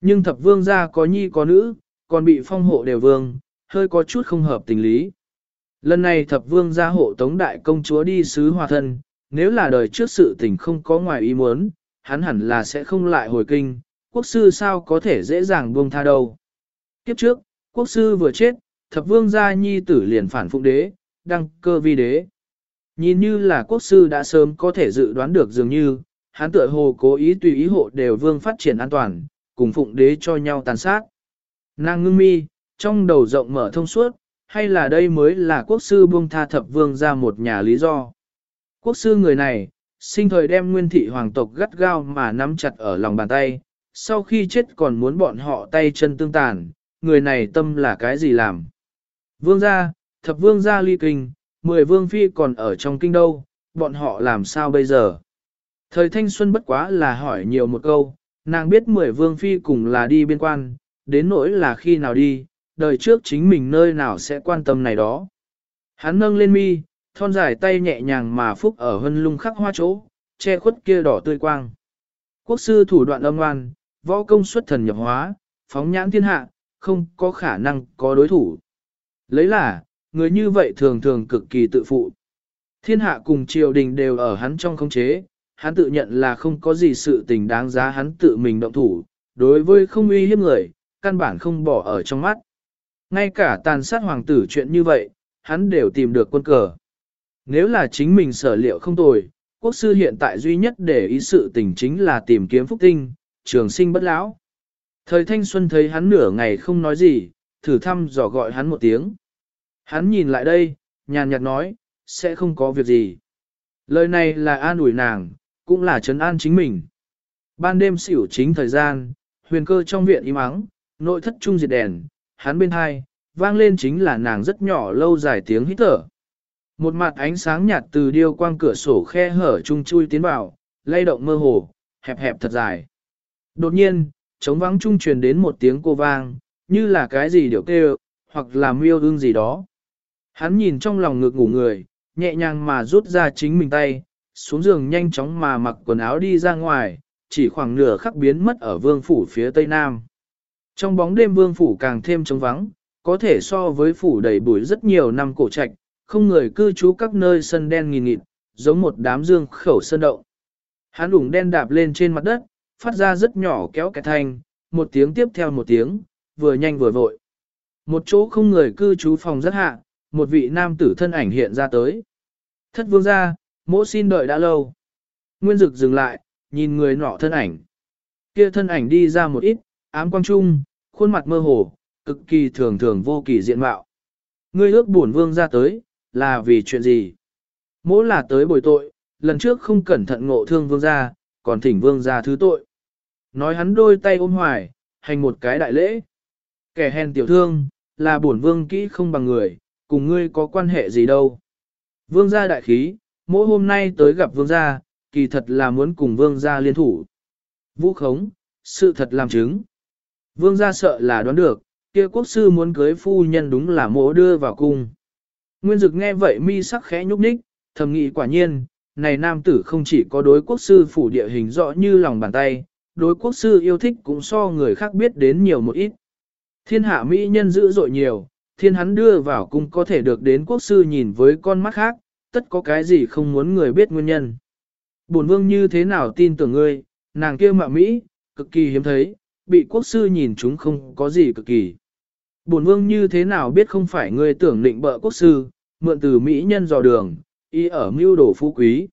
Nhưng thập vương gia có nhi có nữ, còn bị phong hộ đều vương, hơi có chút không hợp tình lý. Lần này thập vương gia hộ tống đại công chúa đi sứ hòa thân, nếu là đời trước sự tình không có ngoài ý muốn, hắn hẳn là sẽ không lại hồi kinh, quốc sư sao có thể dễ dàng buông tha đâu. Kiếp trước, Quốc sư vừa chết, thập vương gia nhi tử liền phản phụng đế, đăng cơ vi đế. Nhìn như là quốc sư đã sớm có thể dự đoán được dường như, hắn tựa hồ cố ý tùy ý hộ đều vương phát triển an toàn, cùng phụng đế cho nhau tàn sát. Nàng ngưng mi, trong đầu rộng mở thông suốt, hay là đây mới là quốc sư buông tha thập vương ra một nhà lý do. Quốc sư người này, sinh thời đem nguyên thị hoàng tộc gắt gao mà nắm chặt ở lòng bàn tay, sau khi chết còn muốn bọn họ tay chân tương tàn, người này tâm là cái gì làm. Vương gia, thập vương gia ly kinh, mười vương phi còn ở trong kinh đâu, bọn họ làm sao bây giờ? Thời thanh xuân bất quá là hỏi nhiều một câu, nàng biết mười vương phi cùng là đi biên quan, đến nỗi là khi nào đi, đời trước chính mình nơi nào sẽ quan tâm này đó. Hắn nâng lên mi, thon dài tay nhẹ nhàng mà phúc ở hân lung khắc hoa chỗ, che khuất kia đỏ tươi quang. Quốc sư thủ đoạn âm ngoan, võ công xuất thần nhập hóa, phóng nhãn thiên hạ, không có khả năng có đối thủ. Lấy là, người như vậy thường thường cực kỳ tự phụ. Thiên hạ cùng triều đình đều ở hắn trong khống chế, hắn tự nhận là không có gì sự tình đáng giá hắn tự mình động thủ, đối với không uy hiếp người, căn bản không bỏ ở trong mắt. Ngay cả tàn sát hoàng tử chuyện như vậy, hắn đều tìm được quân cờ. Nếu là chính mình sở liệu không tồi, quốc sư hiện tại duy nhất để ý sự tình chính là tìm kiếm phúc tinh, trường sinh bất lão. Thời thanh xuân thấy hắn nửa ngày không nói gì, thử thăm dò gọi hắn một tiếng. Hắn nhìn lại đây, nhàn nhạt nói, sẽ không có việc gì. Lời này là an ủi nàng, cũng là trấn an chính mình. Ban đêm xỉu chính thời gian, huyền cơ trong viện im ắng, nội thất trung diệt đèn, hắn bên hai, vang lên chính là nàng rất nhỏ lâu dài tiếng hít thở. Một mặt ánh sáng nhạt từ điêu quang cửa sổ khe hở chung chui tiến vào, lay động mơ hồ, hẹp hẹp thật dài. Đột nhiên, trống vắng trung truyền đến một tiếng cô vang, như là cái gì điều kêu, hoặc là miêu ương gì đó. Hắn nhìn trong lòng ngực ngủ người, nhẹ nhàng mà rút ra chính mình tay, xuống giường nhanh chóng mà mặc quần áo đi ra ngoài, chỉ khoảng nửa khắc biến mất ở vương phủ phía tây nam. Trong bóng đêm vương phủ càng thêm trống vắng, có thể so với phủ đầy bụi rất nhiều năm cổ trạch, không người cư trú các nơi sân đen nghìn nghịt, giống một đám dương khẩu sơn động. Hắn đủng đen đạp lên trên mặt đất, phát ra rất nhỏ kéo cái thanh, một tiếng tiếp theo một tiếng, vừa nhanh vừa vội. Một chỗ không người cư trú phòng rất hạ, một vị nam tử thân ảnh hiện ra tới. Thất vương ra, mỗ xin đợi đã lâu. Nguyên dực dừng lại, nhìn người nọ thân ảnh. Kia thân ảnh đi ra một ít, ám quang trung, khuôn mặt mơ hồ, cực kỳ thường thường vô kỳ diện mạo. Ngươi ước bổn vương ra tới, là vì chuyện gì? Mỗ là tới bồi tội, lần trước không cẩn thận ngộ thương vương gia, còn thỉnh vương gia thứ tội. Nói hắn đôi tay ôm hoài, hành một cái đại lễ. Kẻ hèn tiểu thương, là bổn vương kỹ không bằng người, cùng ngươi có quan hệ gì đâu. Vương gia đại khí, mỗi hôm nay tới gặp vương gia, kỳ thật là muốn cùng vương gia liên thủ. Vũ khống, sự thật làm chứng. Vương gia sợ là đoán được, kia quốc sư muốn cưới phu nhân đúng là mỗ đưa vào cung. Nguyên dực nghe vậy mi sắc khẽ nhúc nhích, thầm nghĩ quả nhiên, này nam tử không chỉ có đối quốc sư phủ địa hình rõ như lòng bàn tay, đối quốc sư yêu thích cũng so người khác biết đến nhiều một ít. Thiên hạ mỹ nhân dữ dội nhiều, thiên hắn đưa vào cũng có thể được đến quốc sư nhìn với con mắt khác, tất có cái gì không muốn người biết nguyên nhân. Bổn vương như thế nào tin tưởng ngươi, nàng kia mạ Mỹ, cực kỳ hiếm thấy, bị quốc sư nhìn chúng không có gì cực kỳ. Bổn vương như thế nào biết không phải ngươi tưởng định bợ quốc sư, mượn từ Mỹ nhân dò đường, y ở mưu đồ phú quý.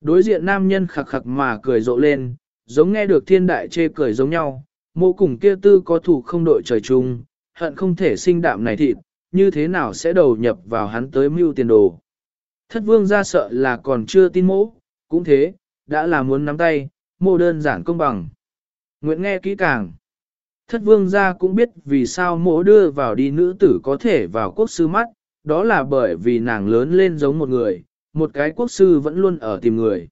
Đối diện nam nhân khặc khặc mà cười rộ lên, giống nghe được thiên đại chê cười giống nhau, mô cùng kia tư có thủ không đội trời chung, hận không thể sinh đạm này thịt, như thế nào sẽ đầu nhập vào hắn tới mưu tiền đồ. Thất vương ra sợ là còn chưa tin mỗ, cũng thế, đã là muốn nắm tay, mô đơn giản công bằng. Nguyện nghe kỹ càng. Thất vương gia cũng biết vì sao mỗ đưa vào đi nữ tử có thể vào quốc sư mắt, đó là bởi vì nàng lớn lên giống một người, một cái quốc sư vẫn luôn ở tìm người.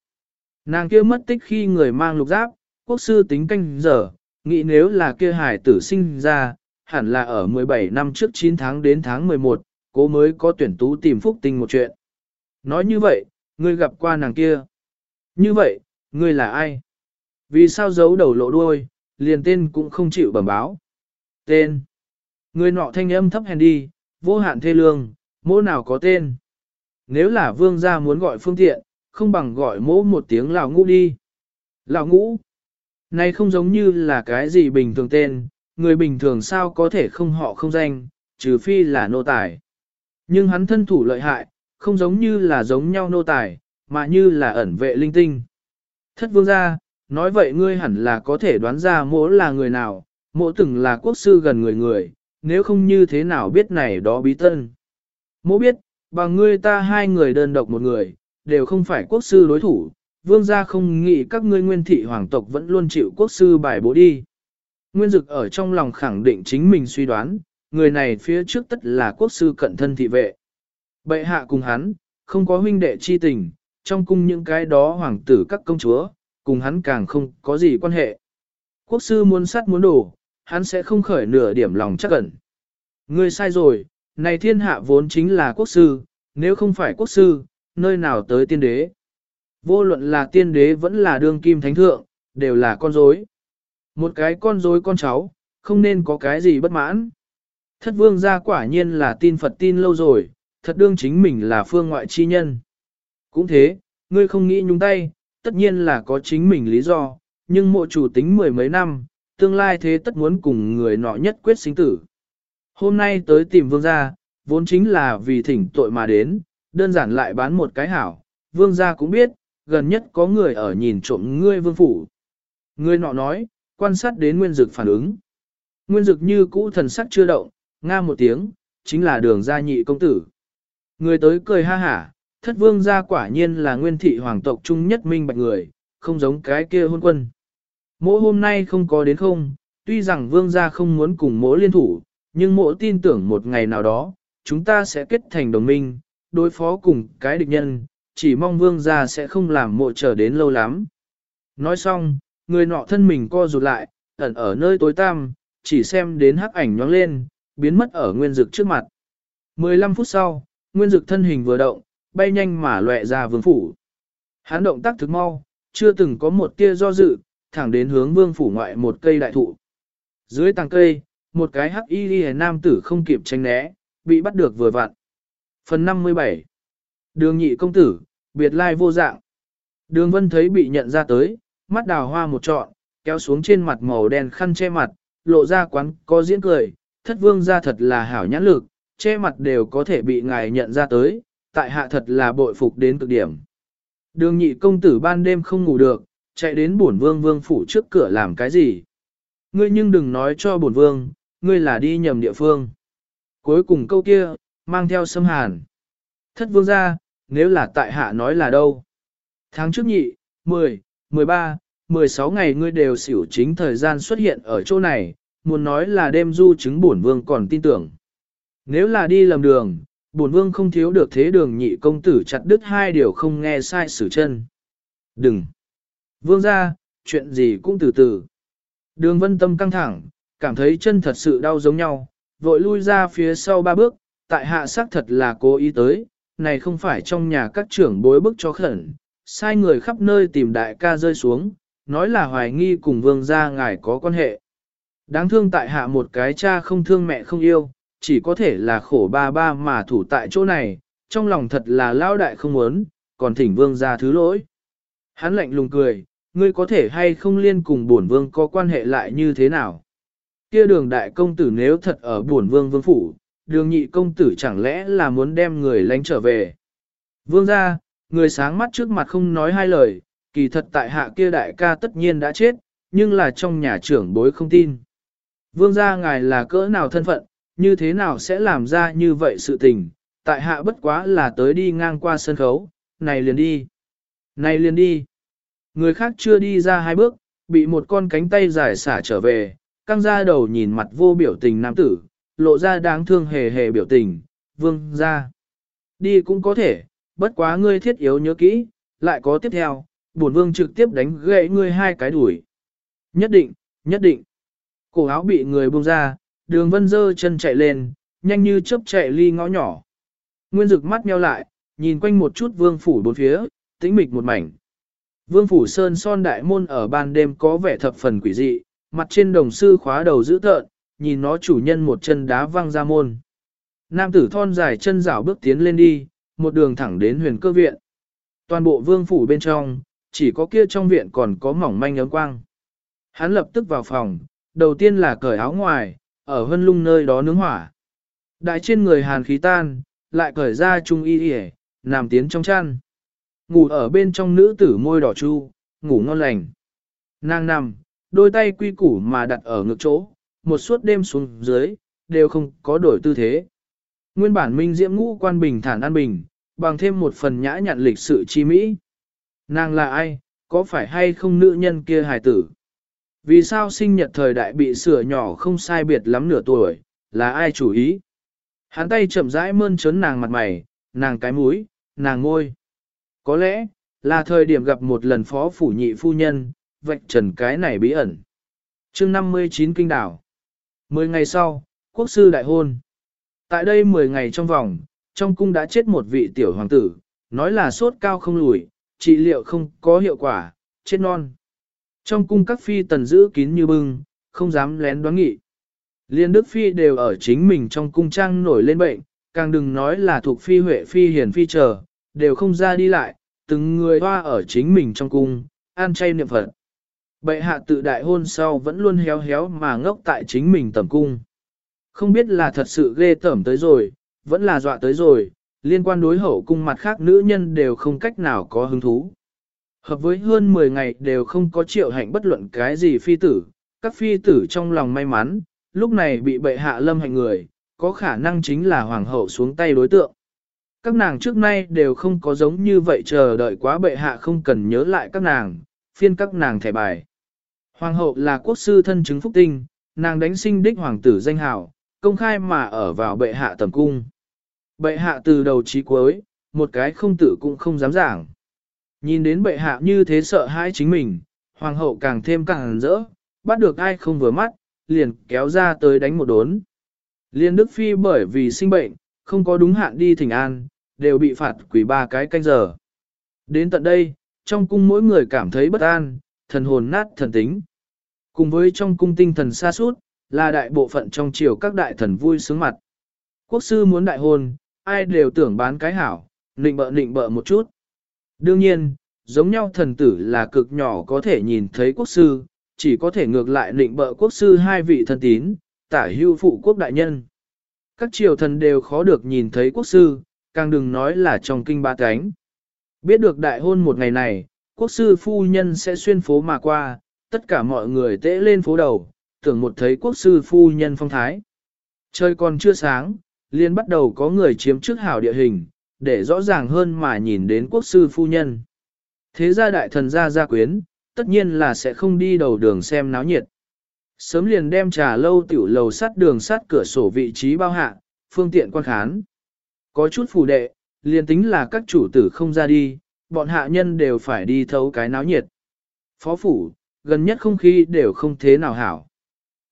Nàng kia mất tích khi người mang lục giáp, quốc sư tính canh giờ, nghĩ nếu là kia hải tử sinh ra, hẳn là ở 17 năm trước 9 tháng đến tháng 11, cô mới có tuyển tú tìm phúc tinh một chuyện. Nói như vậy, ngươi gặp qua nàng kia. Như vậy, ngươi là ai? Vì sao giấu đầu lộ đuôi, liền tên cũng không chịu bẩm báo. Tên. Người nọ thanh âm thấp hèn đi, vô hạn thê lương, mỗ nào có tên. Nếu là vương gia muốn gọi phương tiện, không bằng gọi mỗ một tiếng lào ngũ đi. lào ngũ. Này không giống như là cái gì bình thường tên, người bình thường sao có thể không họ không danh, trừ phi là nô tài. Nhưng hắn thân thủ lợi hại, không giống như là giống nhau nô tài, mà như là ẩn vệ linh tinh. Thất vương gia, nói vậy ngươi hẳn là có thể đoán ra mỗ là người nào, mỗ từng là quốc sư gần người người, nếu không như thế nào biết này đó bí tân. Mỗ biết, bằng ngươi ta hai người đơn độc một người, đều không phải quốc sư đối thủ, vương gia không nghĩ các ngươi nguyên thị hoàng tộc vẫn luôn chịu quốc sư bài bố đi. Nguyên dực ở trong lòng khẳng định chính mình suy đoán, người này phía trước tất là quốc sư cận thân thị vệ. Bệ hạ cùng hắn, không có huynh đệ chi tình, trong cung những cái đó hoàng tử các công chúa, cùng hắn càng không có gì quan hệ. Quốc sư muốn sát muốn đổ, hắn sẽ không khởi nửa điểm lòng chắc ẩn. Ngươi sai rồi, này thiên hạ vốn chính là quốc sư, nếu không phải quốc sư, nơi nào tới tiên đế. Vô luận là tiên đế vẫn là đương kim thánh thượng, đều là con rối. Một cái con rối con cháu, không nên có cái gì bất mãn. Thất vương gia quả nhiên là tin Phật tin lâu rồi, thật đương chính mình là phương ngoại chi nhân. Cũng thế, ngươi không nghĩ nhúng tay, tất nhiên là có chính mình lý do, nhưng mộ chủ tính mười mấy năm, tương lai thế tất muốn cùng người nọ nhất quyết sinh tử. Hôm nay tới tìm vương gia, vốn chính là vì thỉnh tội mà đến, đơn giản lại bán một cái hảo, vương gia cũng biết, gần nhất có người ở nhìn trộm ngươi vương phủ. Người nọ nói, quan sát đến nguyên dực phản ứng. Nguyên dực như cũ thần sắc chưa động, nga một tiếng, chính là đường gia nhị công tử. Người tới cười ha hả, thất vương gia quả nhiên là nguyên thị hoàng tộc trung nhất minh bạch người, không giống cái kia hôn quân. Mỗi hôm nay không có đến không, tuy rằng vương gia không muốn cùng mỗi liên thủ, nhưng mỗi tin tưởng một ngày nào đó, chúng ta sẽ kết thành đồng minh, đối phó cùng cái địch nhân, chỉ mong vương gia sẽ không làm mộ trở đến lâu lắm. Nói xong, người nọ thân mình co rụt lại, ẩn ở nơi tối tăm, chỉ xem đến hắc ảnh nhoáng lên, biến mất ở nguyên dực trước mặt. 15 phút sau, nguyên dực thân hình vừa động, bay nhanh mà lệ ra vương phủ. hắn động tác thực mau, chưa từng có một tia do dự, thẳng đến hướng vương phủ ngoại một cây đại thụ. Dưới tàng cây, một cái hắc y ghi nam tử không kịp tránh né, bị bắt được vừa vặn. Phần 57 Đường nhị công tử, biệt lai vô dạng. Đường vân thấy bị nhận ra tới, mắt đào hoa một trọn, kéo xuống trên mặt màu đen khăn che mặt, lộ ra quán có diễn cười, thất vương ra thật là hảo nhãn lực, che mặt đều có thể bị ngài nhận ra tới, tại hạ thật là bội phục đến cực điểm. Đường nhị công tử ban đêm không ngủ được, chạy đến bổn vương vương phủ trước cửa làm cái gì. Ngươi nhưng đừng nói cho bổn vương, ngươi là đi nhầm địa phương. Cuối cùng câu kia, mang theo sâm hàn. Thất vương ra, nếu là tại hạ nói là đâu. Tháng trước nhị, 10, 13, 16 ngày ngươi đều xỉu chính thời gian xuất hiện ở chỗ này, muốn nói là đêm du chứng bổn vương còn tin tưởng. Nếu là đi lầm đường, bổn vương không thiếu được thế đường nhị công tử chặt đứt hai điều không nghe sai sử chân. Đừng! Vương ra, chuyện gì cũng từ từ. Đường vân tâm căng thẳng, cảm thấy chân thật sự đau giống nhau, vội lui ra phía sau ba bước, tại hạ xác thật là cố ý tới, này không phải trong nhà các trưởng bối bức cho khẩn, sai người khắp nơi tìm đại ca rơi xuống, nói là hoài nghi cùng vương gia ngài có quan hệ. Đáng thương tại hạ một cái cha không thương mẹ không yêu, chỉ có thể là khổ ba ba mà thủ tại chỗ này, trong lòng thật là lao đại không muốn, còn thỉnh vương gia thứ lỗi. Hắn lạnh lùng cười, ngươi có thể hay không liên cùng bổn vương có quan hệ lại như thế nào? Kia đường đại công tử nếu thật ở bổn vương vương phủ, đường nhị công tử chẳng lẽ là muốn đem người lánh trở về? Vương gia, người sáng mắt trước mặt không nói hai lời, kỳ thật tại hạ kia đại ca tất nhiên đã chết, nhưng là trong nhà trưởng bối không tin. Vương gia ngài là cỡ nào thân phận, như thế nào sẽ làm ra như vậy sự tình, tại hạ bất quá là tới đi ngang qua sân khấu, này liền đi, này liền đi. Người khác chưa đi ra hai bước, bị một con cánh tay dài xả trở về, căng ra đầu nhìn mặt vô biểu tình nam tử, lộ ra đáng thương hề hề biểu tình, vương ra. Đi cũng có thể, bất quá ngươi thiết yếu nhớ kỹ, lại có tiếp theo, bổn vương trực tiếp đánh gãy ngươi hai cái đuổi. Nhất định, nhất định. Cổ áo bị người buông ra, đường vân dơ chân chạy lên, nhanh như chớp chạy ly ngõ nhỏ. Nguyên dực mắt nheo lại, nhìn quanh một chút vương phủ bốn phía, tĩnh mịch một mảnh. Vương phủ sơn son đại môn ở ban đêm có vẻ thập phần quỷ dị, mặt trên đồng sư khóa đầu giữ tợn, nhìn nó chủ nhân một chân đá văng ra môn. Nam tử thon dài chân rảo bước tiến lên đi, một đường thẳng đến huyền cơ viện. Toàn bộ vương phủ bên trong, chỉ có kia trong viện còn có mỏng manh ấm quang. Hắn lập tức vào phòng, đầu tiên là cởi áo ngoài, ở vân lung nơi đó nướng hỏa. Đại trên người hàn khí tan, lại cởi ra trung y y nằm tiến trong chăn. Ngủ ở bên trong nữ tử môi đỏ chu, ngủ ngon lành. Nàng nằm, đôi tay quy củ mà đặt ở ngực chỗ, một suốt đêm xuống dưới, đều không có đổi tư thế. Nguyên bản minh diễm ngũ quan bình thản an bình, bằng thêm một phần nhã nhặn lịch sự chi mỹ. Nàng là ai, có phải hay không nữ nhân kia hài tử? Vì sao sinh nhật thời đại bị sửa nhỏ không sai biệt lắm nửa tuổi, là ai chủ ý? Hắn tay chậm rãi mơn trớn nàng mặt mày, nàng cái mũi, nàng ngôi. Có lẽ, là thời điểm gặp một lần phó phủ nhị phu nhân, vạch trần cái này bí ẩn. chương 59 kinh đảo. Mười ngày sau, quốc sư đại hôn. Tại đây 10 ngày trong vòng, trong cung đã chết một vị tiểu hoàng tử, nói là sốt cao không lùi, trị liệu không có hiệu quả, chết non. Trong cung các phi tần giữ kín như bưng, không dám lén đoán nghị. Liên Đức Phi đều ở chính mình trong cung trang nổi lên bệnh, càng đừng nói là thuộc Phi Huệ Phi Hiền Phi chờ, đều không ra đi lại, từng người hoa ở chính mình trong cung, an chay niệm Phật. Bệ hạ tự đại hôn sau vẫn luôn héo héo mà ngốc tại chính mình tầm cung. Không biết là thật sự ghê tởm tới rồi, vẫn là dọa tới rồi, liên quan đối hậu cung mặt khác nữ nhân đều không cách nào có hứng thú. Hợp với hơn 10 ngày đều không có triệu hạnh bất luận cái gì phi tử, các phi tử trong lòng may mắn, lúc này bị bệ hạ lâm hạnh người, có khả năng chính là hoàng hậu xuống tay đối tượng. Các nàng trước nay đều không có giống như vậy chờ đợi quá bệ hạ không cần nhớ lại các nàng, phiên các nàng thẻ bài. Hoàng hậu là quốc sư thân chứng phúc tinh, nàng đánh sinh đích hoàng tử danh hào, công khai mà ở vào bệ hạ tầm cung. Bệ hạ từ đầu chí cuối, một cái không tử cũng không dám giảng. Nhìn đến bệ hạ như thế sợ hãi chính mình, hoàng hậu càng thêm càng rỡ, bắt được ai không vừa mắt, liền kéo ra tới đánh một đốn. Liên Đức Phi bởi vì sinh bệnh, không có đúng hạn đi thỉnh an, đều bị phạt quỷ ba cái canh giờ. Đến tận đây, trong cung mỗi người cảm thấy bất an, thần hồn nát thần tính. Cùng với trong cung tinh thần xa suốt, là đại bộ phận trong triều các đại thần vui sướng mặt. Quốc sư muốn đại hôn, ai đều tưởng bán cái hảo, nịnh bợ nịnh bợ một chút. Đương nhiên, giống nhau thần tử là cực nhỏ có thể nhìn thấy quốc sư, chỉ có thể ngược lại nịnh bợ quốc sư hai vị thần tín, tả hưu phụ quốc đại nhân. Các triều thần đều khó được nhìn thấy quốc sư, càng đừng nói là trong kinh ba cánh. Biết được đại hôn một ngày này, quốc sư phu nhân sẽ xuyên phố mà qua, tất cả mọi người tễ lên phố đầu, tưởng một thấy quốc sư phu nhân phong thái. Trời còn chưa sáng, liền bắt đầu có người chiếm trước hảo địa hình, để rõ ràng hơn mà nhìn đến quốc sư phu nhân. Thế gia đại thần gia gia quyến, tất nhiên là sẽ không đi đầu đường xem náo nhiệt. Sớm liền đem trà lâu tiểu lầu sắt đường sắt cửa sổ vị trí bao hạ, phương tiện quan khán. Có chút phù đệ, liền tính là các chủ tử không ra đi, bọn hạ nhân đều phải đi thấu cái náo nhiệt. Phó phủ, gần nhất không khí đều không thế nào hảo.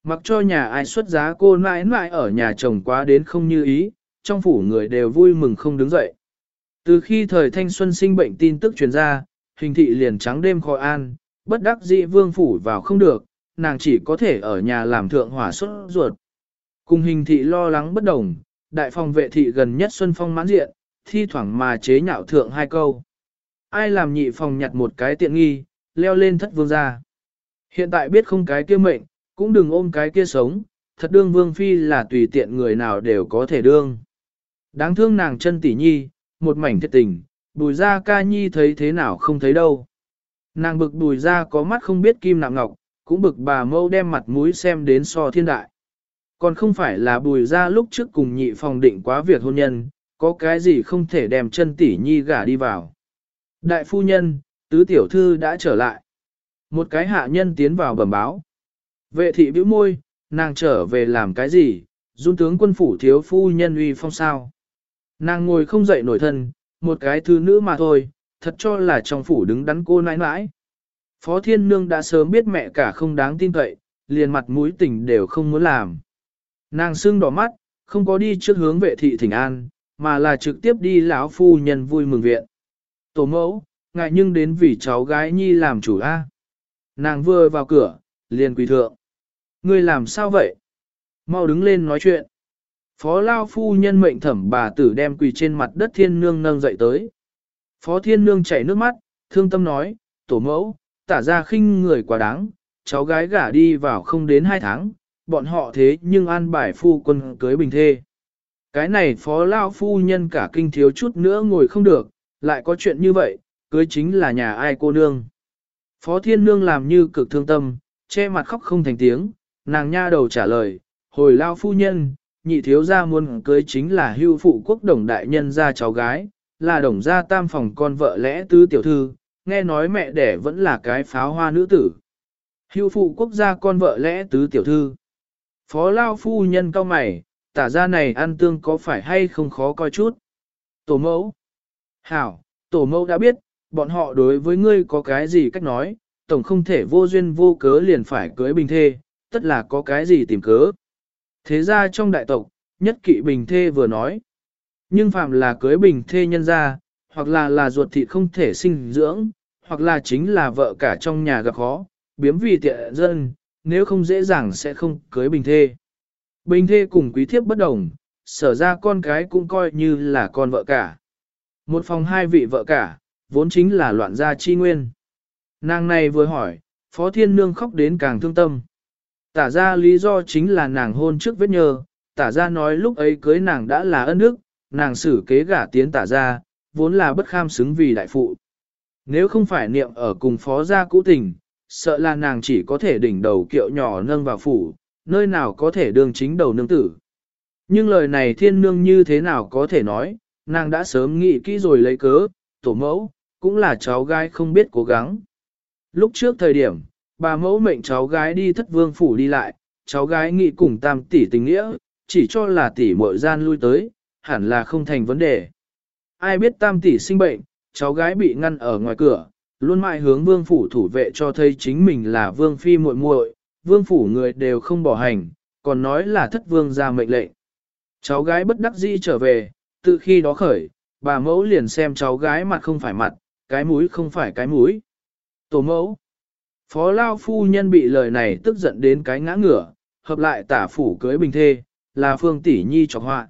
Mặc cho nhà ai xuất giá cô mãi mãi ở nhà chồng quá đến không như ý, trong phủ người đều vui mừng không đứng dậy. Từ khi thời thanh xuân sinh bệnh tin tức truyền ra, hình thị liền trắng đêm khỏi an, bất đắc dĩ vương phủ vào không được, nàng chỉ có thể ở nhà làm thượng hỏa xuất ruột. Cùng hình thị lo lắng bất đồng, đại phòng vệ thị gần nhất xuân phong mãn diện, thi thoảng mà chế nhạo thượng hai câu. Ai làm nhị phòng nhặt một cái tiện nghi, leo lên thất vương ra. Hiện tại biết không cái kia mệnh, cũng đừng ôm cái kia sống, thật đương vương phi là tùy tiện người nào đều có thể đương. Đáng thương nàng chân tỷ nhi, một mảnh thiệt tình, bùi ra ca nhi thấy thế nào không thấy đâu. Nàng bực bùi ra có mắt không biết kim nặng ngọc, cũng bực bà mâu đem mặt mũi xem đến so thiên đại. Còn không phải là bùi ra lúc trước cùng nhị phòng định quá việc hôn nhân, có cái gì không thể đem chân tỷ nhi gả đi vào. Đại phu nhân, tứ tiểu thư đã trở lại. Một cái hạ nhân tiến vào bẩm báo. Vệ thị bĩu môi, nàng trở về làm cái gì, dung tướng quân phủ thiếu phu nhân uy phong sao. Nàng ngồi không dậy nổi thân, một cái thư nữ mà thôi, thật cho là trong phủ đứng đắn cô nãi nãi. Phó Thiên Nương đã sớm biết mẹ cả không đáng tin cậy, liền mặt mũi tình đều không muốn làm. Nàng sưng đỏ mắt, không có đi trước hướng vệ thị thỉnh an, mà là trực tiếp đi lão phu nhân vui mừng viện. Tổ mẫu, ngại nhưng đến vì cháu gái nhi làm chủ A. Nàng vừa vào cửa, liền quỳ thượng. Ngươi làm sao vậy? Mau đứng lên nói chuyện. Phó Lao phu nhân mệnh thẩm bà tử đem quỳ trên mặt đất thiên nương nâng dậy tới. Phó thiên nương chảy nước mắt, thương tâm nói, tổ mẫu, tả ra khinh người quá đáng, cháu gái gả đi vào không đến hai tháng, bọn họ thế nhưng an bài phu quân cưới bình thê. Cái này phó lao phu nhân cả kinh thiếu chút nữa ngồi không được, lại có chuyện như vậy, cưới chính là nhà ai cô nương. Phó thiên nương làm như cực thương tâm, che mặt khóc không thành tiếng, nàng nha đầu trả lời, hồi lao phu nhân, nhị thiếu gia muốn cưới chính là hưu phụ quốc đồng đại nhân gia cháu gái, là đồng gia tam phòng con vợ lẽ tứ tiểu thư, nghe nói mẹ đẻ vẫn là cái pháo hoa nữ tử. Hưu phụ quốc gia con vợ lẽ tứ tiểu thư. Phó lao phu nhân cao mày, tả ra này ăn tương có phải hay không khó coi chút. Tổ mẫu. Hảo, tổ mẫu đã biết, bọn họ đối với ngươi có cái gì cách nói, tổng không thể vô duyên vô cớ liền phải cưới bình thê, tất là có cái gì tìm cớ. Thế ra trong đại tộc, nhất kỵ bình thê vừa nói. Nhưng phạm là cưới bình thê nhân ra, hoặc là là ruột thịt không thể sinh dưỡng, hoặc là chính là vợ cả trong nhà gặp khó, biếm vì tiện dân, nếu không dễ dàng sẽ không cưới bình thê. Bình thê cùng quý thiếp bất đồng, sở ra con cái cũng coi như là con vợ cả. Một phòng hai vị vợ cả, vốn chính là loạn gia chi nguyên. Nàng này vừa hỏi, Phó Thiên Nương khóc đến càng thương tâm. Tả ra lý do chính là nàng hôn trước vết nhơ, tả ra nói lúc ấy cưới nàng đã là ân đức, nàng xử kế gả tiến tả ra, vốn là bất kham xứng vì đại phụ. Nếu không phải niệm ở cùng phó gia cũ tình, sợ là nàng chỉ có thể đỉnh đầu kiệu nhỏ nâng vào phủ, nơi nào có thể đương chính đầu nương tử. Nhưng lời này thiên nương như thế nào có thể nói, nàng đã sớm nghĩ kỹ rồi lấy cớ, tổ mẫu, cũng là cháu gái không biết cố gắng. Lúc trước thời điểm, bà mẫu mệnh cháu gái đi thất vương phủ đi lại, cháu gái nghĩ cùng tam tỷ tình nghĩa, chỉ cho là tỷ muội gian lui tới, hẳn là không thành vấn đề. Ai biết tam tỷ sinh bệnh, cháu gái bị ngăn ở ngoài cửa, luôn mãi hướng vương phủ thủ vệ cho thấy chính mình là vương phi muội muội, vương phủ người đều không bỏ hành, còn nói là thất vương ra mệnh lệnh. Cháu gái bất đắc dĩ trở về, từ khi đó khởi, bà mẫu liền xem cháu gái mặt không phải mặt, cái mũi không phải cái mũi. Tổ mẫu. Phó Lao phu nhân bị lời này tức giận đến cái ngã ngửa, hợp lại tả phủ cưới bình thê, là phương tỷ nhi trọc họa.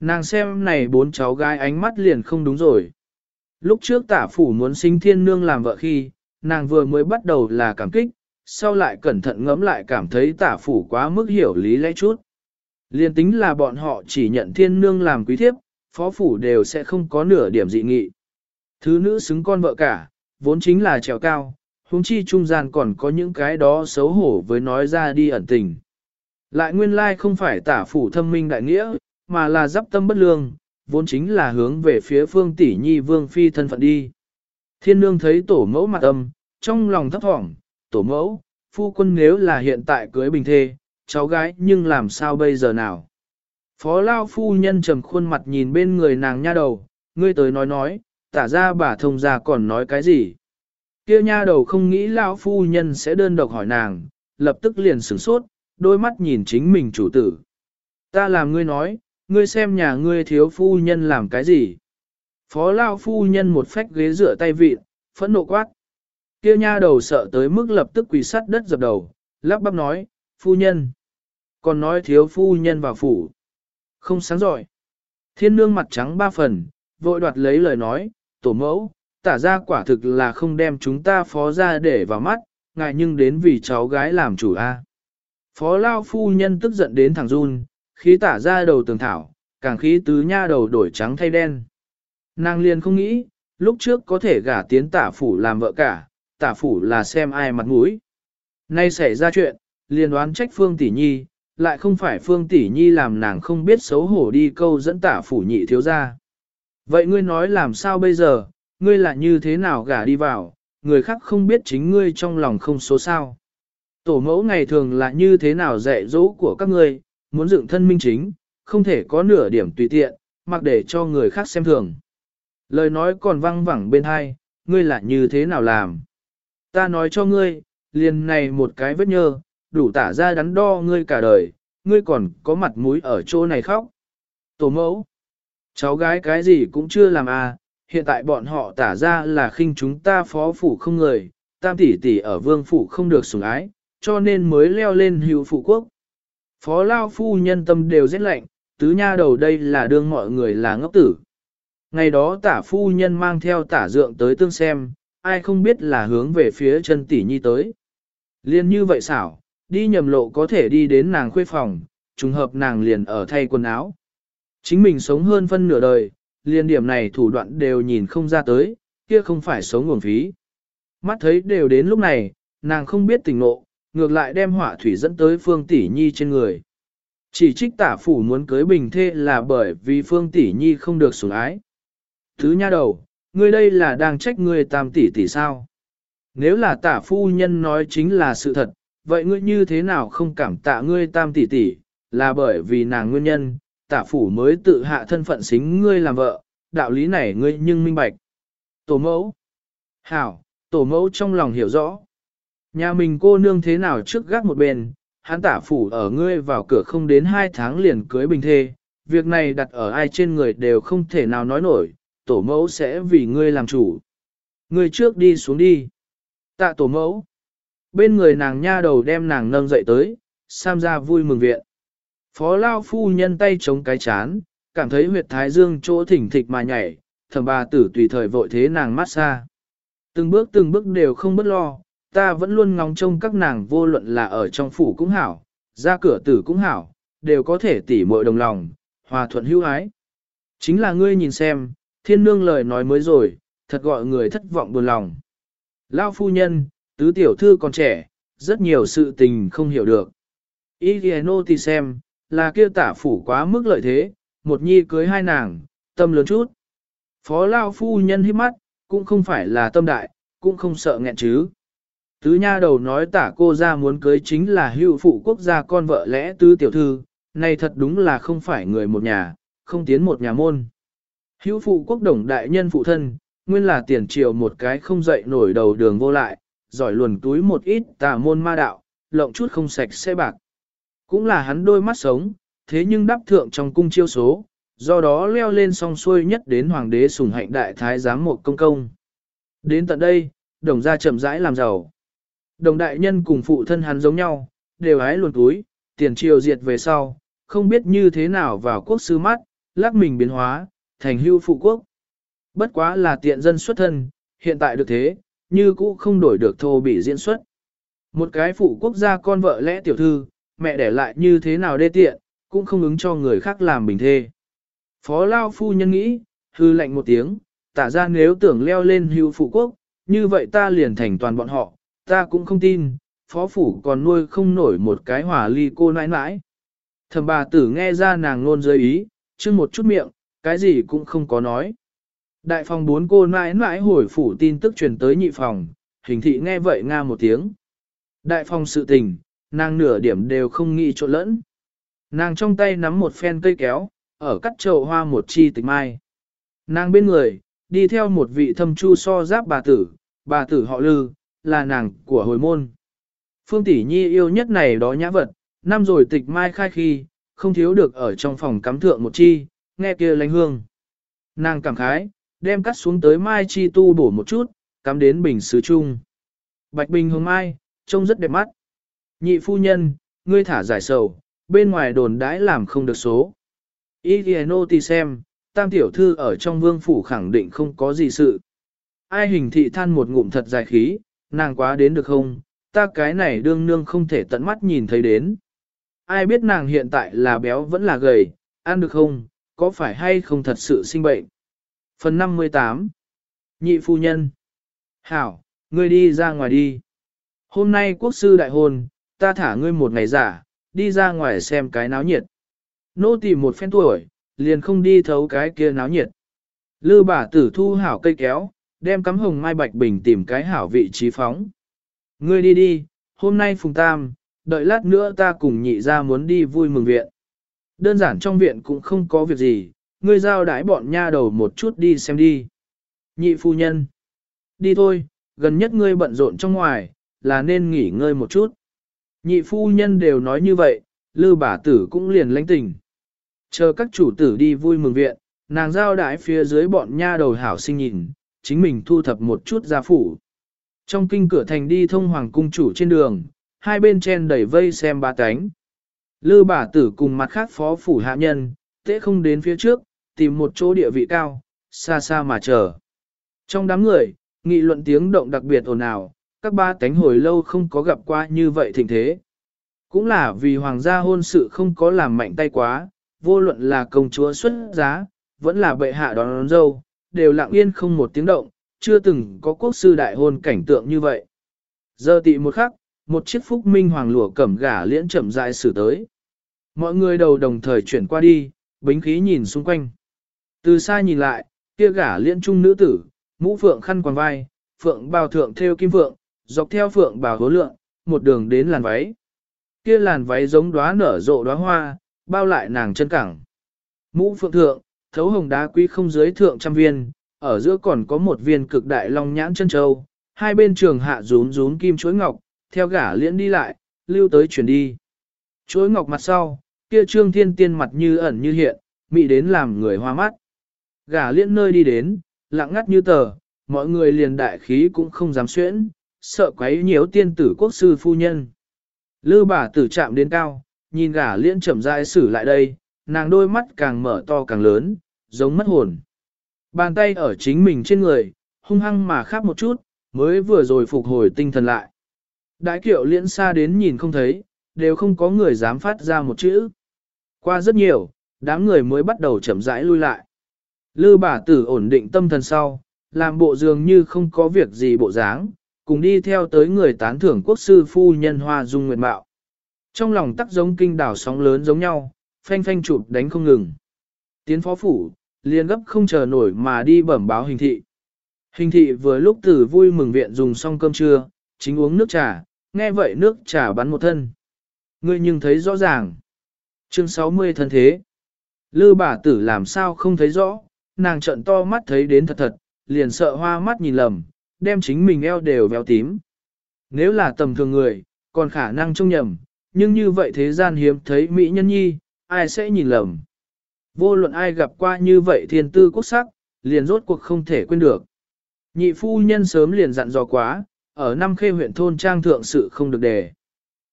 Nàng xem này bốn cháu gái ánh mắt liền không đúng rồi. Lúc trước tả phủ muốn sinh thiên nương làm vợ khi, nàng vừa mới bắt đầu là cảm kích, sau lại cẩn thận ngẫm lại cảm thấy tả phủ quá mức hiểu lý lẽ chút. Liên tính là bọn họ chỉ nhận thiên nương làm quý thiếp, phó phủ đều sẽ không có nửa điểm dị nghị. Thứ nữ xứng con vợ cả, vốn chính là trèo cao, huống chi trung gian còn có những cái đó xấu hổ với nói ra đi ẩn tình. Lại nguyên lai không phải tả phủ thâm minh đại nghĩa, mà là giáp tâm bất lương, vốn chính là hướng về phía phương tỷ nhi vương phi thân phận đi. Thiên nương thấy tổ mẫu mặt âm, trong lòng thấp thỏm, tổ mẫu, phu quân nếu là hiện tại cưới bình thê, cháu gái nhưng làm sao bây giờ nào. Phó Lao phu nhân trầm khuôn mặt nhìn bên người nàng nha đầu, ngươi tới nói nói, tả ra bà thông ra còn nói cái gì. Kia nha đầu không nghĩ lão phu nhân sẽ đơn độc hỏi nàng, lập tức liền sửng sốt, đôi mắt nhìn chính mình chủ tử. Ta làm ngươi nói, ngươi xem nhà ngươi thiếu phu nhân làm cái gì. Phó Lao phu nhân một phách ghế rửa tay vịt, phẫn nộ quát. Kia nha đầu sợ tới mức lập tức quỳ sắt đất dập đầu, lắp bắp nói, phu nhân. Còn nói thiếu phu nhân vào phủ. Không sáng giỏi. Thiên nương mặt trắng ba phần, vội đoạt lấy lời nói, tổ mẫu, tả ra quả thực là không đem chúng ta phó ra để vào mắt, ngại nhưng đến vì cháu gái làm chủ a. Phó lao phu nhân tức giận đến thằng run, khí tả ra đầu tường thảo, càng khí tứ nha đầu đổi trắng thay đen. Nàng liền không nghĩ, lúc trước có thể gả tiến tả phủ làm vợ cả, tả phủ là xem ai mặt mũi. Nay xảy ra chuyện, liền đoán trách Phương Tỷ Nhi, lại không phải Phương Tỷ Nhi làm nàng không biết xấu hổ đi câu dẫn tả phủ nhị thiếu ra. Vậy ngươi nói làm sao bây giờ, ngươi là như thế nào gả đi vào, người khác không biết chính ngươi trong lòng không số sao. Tổ mẫu ngày thường là như thế nào dạy dỗ của các ngươi, muốn dựng thân minh chính, không thể có nửa điểm tùy tiện, mặc để cho người khác xem thường. Lời nói còn văng vẳng bên hai, ngươi là như thế nào làm. Ta nói cho ngươi, liền này một cái vết nhơ, đủ tả ra đắn đo ngươi cả đời, ngươi còn có mặt mũi ở chỗ này khóc. Tổ mẫu, cháu gái cái gì cũng chưa làm à, hiện tại bọn họ tả ra là khinh chúng ta phó phủ không người, tam tỷ tỷ ở vương phủ không được sủng ái, cho nên mới leo lên hữu phụ quốc. Phó lao phu nhân tâm đều rất lạnh, tứ nha đầu đây là đương mọi người là ngốc tử. Ngày đó tả phu nhân mang theo tả dượng tới tương xem, ai không biết là hướng về phía chân tỷ nhi tới. Liên như vậy xảo, đi nhầm lộ có thể đi đến nàng khuê phòng, trùng hợp nàng liền ở thay quần áo. Chính mình sống hơn phân nửa đời, liên điểm này thủ đoạn đều nhìn không ra tới, kia không phải sống nguồn phí. Mắt thấy đều đến lúc này, nàng không biết tình nộ, ngược lại đem họa thủy dẫn tới Phương Tỷ Nhi trên người. Chỉ trích tả phủ muốn cưới bình thê là bởi vì Phương Tỷ Nhi không được sủng ái. Thứ nha đầu, ngươi đây là đang trách ngươi tam tỷ tỷ sao? Nếu là tả phu nhân nói chính là sự thật, vậy ngươi như thế nào không cảm tạ ngươi tam tỷ tỷ, là bởi vì nàng nguyên nhân, tả phủ mới tự hạ thân phận xính ngươi làm vợ, đạo lý này ngươi nhưng minh bạch. Tổ mẫu. Hảo, tổ mẫu trong lòng hiểu rõ. Nhà mình cô nương thế nào trước gác một bên, hắn tả phủ ở ngươi vào cửa không đến hai tháng liền cưới bình thê, việc này đặt ở ai trên người đều không thể nào nói nổi, tổ mẫu sẽ vì ngươi làm chủ. Ngươi trước đi xuống đi. Tạ tổ mẫu. Bên người nàng nha đầu đem nàng nâng dậy tới, Sam ra vui mừng viện. Phó Lao Phu nhân tay chống cái chán, cảm thấy huyệt thái dương chỗ thỉnh thịch mà nhảy, thầm bà tử tùy thời vội thế nàng mát xa. Từng bước từng bước đều không bất lo, ta vẫn luôn ngóng trông các nàng vô luận là ở trong phủ cũng hảo, ra cửa tử cũng hảo, đều có thể tỉ muội đồng lòng, hòa thuận hữu ái. Chính là ngươi nhìn xem, thiên nương lời nói mới rồi, thật gọi người thất vọng buồn lòng. Lao phu nhân, tứ tiểu thư còn trẻ, rất nhiều sự tình không hiểu được. Ý ghi nô thì xem, là kia tả phủ quá mức lợi thế, một nhi cưới hai nàng, tâm lớn chút. Phó Lao phu nhân hiếp mắt, cũng không phải là tâm đại, cũng không sợ nghẹn chứ. Tứ nha đầu nói tả cô ra muốn cưới chính là hữu phụ quốc gia con vợ lẽ tứ tiểu thư, này thật đúng là không phải người một nhà, không tiến một nhà môn. Hữu phụ quốc đồng đại nhân phụ thân, nguyên là tiền triều một cái không dậy nổi đầu đường vô lại, giỏi luồn túi một ít tà môn ma đạo, lộng chút không sạch sẽ bạc. Cũng là hắn đôi mắt sống, thế nhưng đắp thượng trong cung chiêu số, do đó leo lên song xuôi nhất đến hoàng đế sủng hạnh đại thái giám một công công. Đến tận đây, đồng gia chậm rãi làm giàu. Đồng đại nhân cùng phụ thân hắn giống nhau, đều hái luồn túi, tiền triều diệt về sau, không biết như thế nào vào quốc sư mắt, lắc mình biến hóa, thành hưu phụ quốc. Bất quá là tiện dân xuất thân, hiện tại được thế, như cũ không đổi được thô bị diễn xuất. Một cái phụ quốc gia con vợ lẽ tiểu thư, mẹ để lại như thế nào đê tiện, cũng không ứng cho người khác làm bình thê. Phó Lao Phu Nhân nghĩ, hư lệnh một tiếng, tả ra nếu tưởng leo lên hưu phụ quốc, như vậy ta liền thành toàn bọn họ, ta cũng không tin, phó phủ còn nuôi không nổi một cái hỏa ly cô nãi nãi. Thầm bà tử nghe ra nàng luôn dưới ý, chưng một chút miệng, cái gì cũng không có nói. Đại phòng bốn cô nãi nãi hồi phủ tin tức truyền tới nhị phòng, hình thị nghe vậy nga một tiếng. Đại phòng sự tình, nàng nửa điểm đều không nghĩ trộn lẫn. Nàng trong tay nắm một phen cây kéo, ở cắt chậu hoa một chi tịch mai. Nàng bên người, đi theo một vị thâm chu so giáp bà tử, bà tử họ lư, là nàng của hồi môn. Phương tỷ nhi yêu nhất này đó nhã vật, năm rồi tịch mai khai khi, không thiếu được ở trong phòng cắm thượng một chi, nghe kia lánh hương. Nàng cảm khái, đem cắt xuống tới mai chi tu bổ một chút, cắm đến bình sứ chung. Bạch bình hương mai, trông rất đẹp mắt. Nhị phu nhân, ngươi thả giải sầu, bên ngoài đồn đãi làm không được số. Igiano thì xem, tam tiểu thư ở trong vương phủ khẳng định không có gì sự. Ai hình thị than một ngụm thật dài khí, nàng quá đến được không, ta cái này đương nương không thể tận mắt nhìn thấy đến. Ai biết nàng hiện tại là béo vẫn là gầy, ăn được không, có phải hay không thật sự sinh bệnh. Phần 58 Nhị phu nhân Hảo, ngươi đi ra ngoài đi. Hôm nay quốc sư đại hôn, ta thả ngươi một ngày giả, đi ra ngoài xem cái náo nhiệt. Nô tỳ một phen tuổi, liền không đi thấu cái kia náo nhiệt. Lư bà tử thu hảo cây kéo, đem cắm hồng mai bạch bình tìm cái hảo vị trí phóng. Ngươi đi đi, hôm nay phùng tam, đợi lát nữa ta cùng nhị ra muốn đi vui mừng viện. Đơn giản trong viện cũng không có việc gì, ngươi giao đái bọn nha đầu một chút đi xem đi. Nhị phu nhân. Đi thôi, gần nhất ngươi bận rộn trong ngoài, là nên nghỉ ngơi một chút. Nhị phu nhân đều nói như vậy, lư bà tử cũng liền lãnh tình. Chờ các chủ tử đi vui mừng viện, nàng giao đái phía dưới bọn nha đầu hảo sinh nhìn, chính mình thu thập một chút gia phủ. Trong kinh cửa thành đi thông hoàng cung chủ trên đường, hai bên chen đẩy vây xem ba cánh. Lư bà tử cùng mặt khác phó phủ hạ nhân, tế không đến phía trước, tìm một chỗ địa vị cao, xa xa mà chờ. Trong đám người, nghị luận tiếng động đặc biệt ồn ào, các ba tánh hồi lâu không có gặp qua như vậy thịnh thế. Cũng là vì hoàng gia hôn sự không có làm mạnh tay quá, vô luận là công chúa xuất giá, vẫn là bệ hạ đón, đón dâu, đều lặng yên không một tiếng động, chưa từng có quốc sư đại hôn cảnh tượng như vậy. Giờ tị một khắc, một chiếc phúc minh hoàng lụa cẩm gả liễn chậm rãi xử tới. Mọi người đầu đồng thời chuyển qua đi, bính khí nhìn xung quanh. Từ xa nhìn lại, kia gả liễn trung nữ tử, mũ phượng khăn quàng vai, phượng bào thượng theo kim phượng, dọc theo phượng bào hố lượng, một đường đến làn váy. Kia làn váy giống đóa nở rộ đóa hoa, bao lại nàng chân cẳng. Mũ phượng thượng, thấu hồng đá quý không dưới thượng trăm viên, ở giữa còn có một viên cực đại long nhãn chân châu, hai bên trường hạ rún rún kim chuối ngọc, theo gả liễn đi lại, lưu tới chuyển đi. Chuối ngọc mặt sau, kia trương thiên tiên mặt như ẩn như hiện, mị đến làm người hoa mắt. Gả liễn nơi đi đến, lặng ngắt như tờ, mọi người liền đại khí cũng không dám xuyễn, sợ quấy nhiễu tiên tử quốc sư phu nhân. Lư bà tử chạm đến cao, nhìn gả liễn chậm rãi xử lại đây, nàng đôi mắt càng mở to càng lớn, giống mất hồn. Bàn tay ở chính mình trên người, hung hăng mà khắp một chút, mới vừa rồi phục hồi tinh thần lại. Đại kiệu liễn xa đến nhìn không thấy, đều không có người dám phát ra một chữ. Qua rất nhiều, đám người mới bắt đầu chậm rãi lui lại. Lư bà tử ổn định tâm thần sau, làm bộ dường như không có việc gì bộ dáng, cùng đi theo tới người tán thưởng quốc sư phu nhân hoa dung nguyệt mạo. Trong lòng tắc giống kinh đảo sóng lớn giống nhau, phanh phanh chụp đánh không ngừng. Tiến phó phủ, liền gấp không chờ nổi mà đi bẩm báo hình thị. Hình thị vừa lúc từ vui mừng viện dùng xong cơm trưa, chính uống nước trà, nghe vậy nước trà bắn một thân. Ngươi nhưng thấy rõ ràng. Chương 60 thân thế. Lư bà tử làm sao không thấy rõ, nàng trận to mắt thấy đến thật thật, liền sợ hoa mắt nhìn lầm, đem chính mình eo đều véo tím. Nếu là tầm thường người, còn khả năng trông nhầm, nhưng như vậy thế gian hiếm thấy mỹ nhân nhi, ai sẽ nhìn lầm. Vô luận ai gặp qua như vậy thiên tư quốc sắc, liền rốt cuộc không thể quên được. Nhị phu nhân sớm liền dặn dò quá, ở năm khê huyện thôn trang thượng sự không được đề.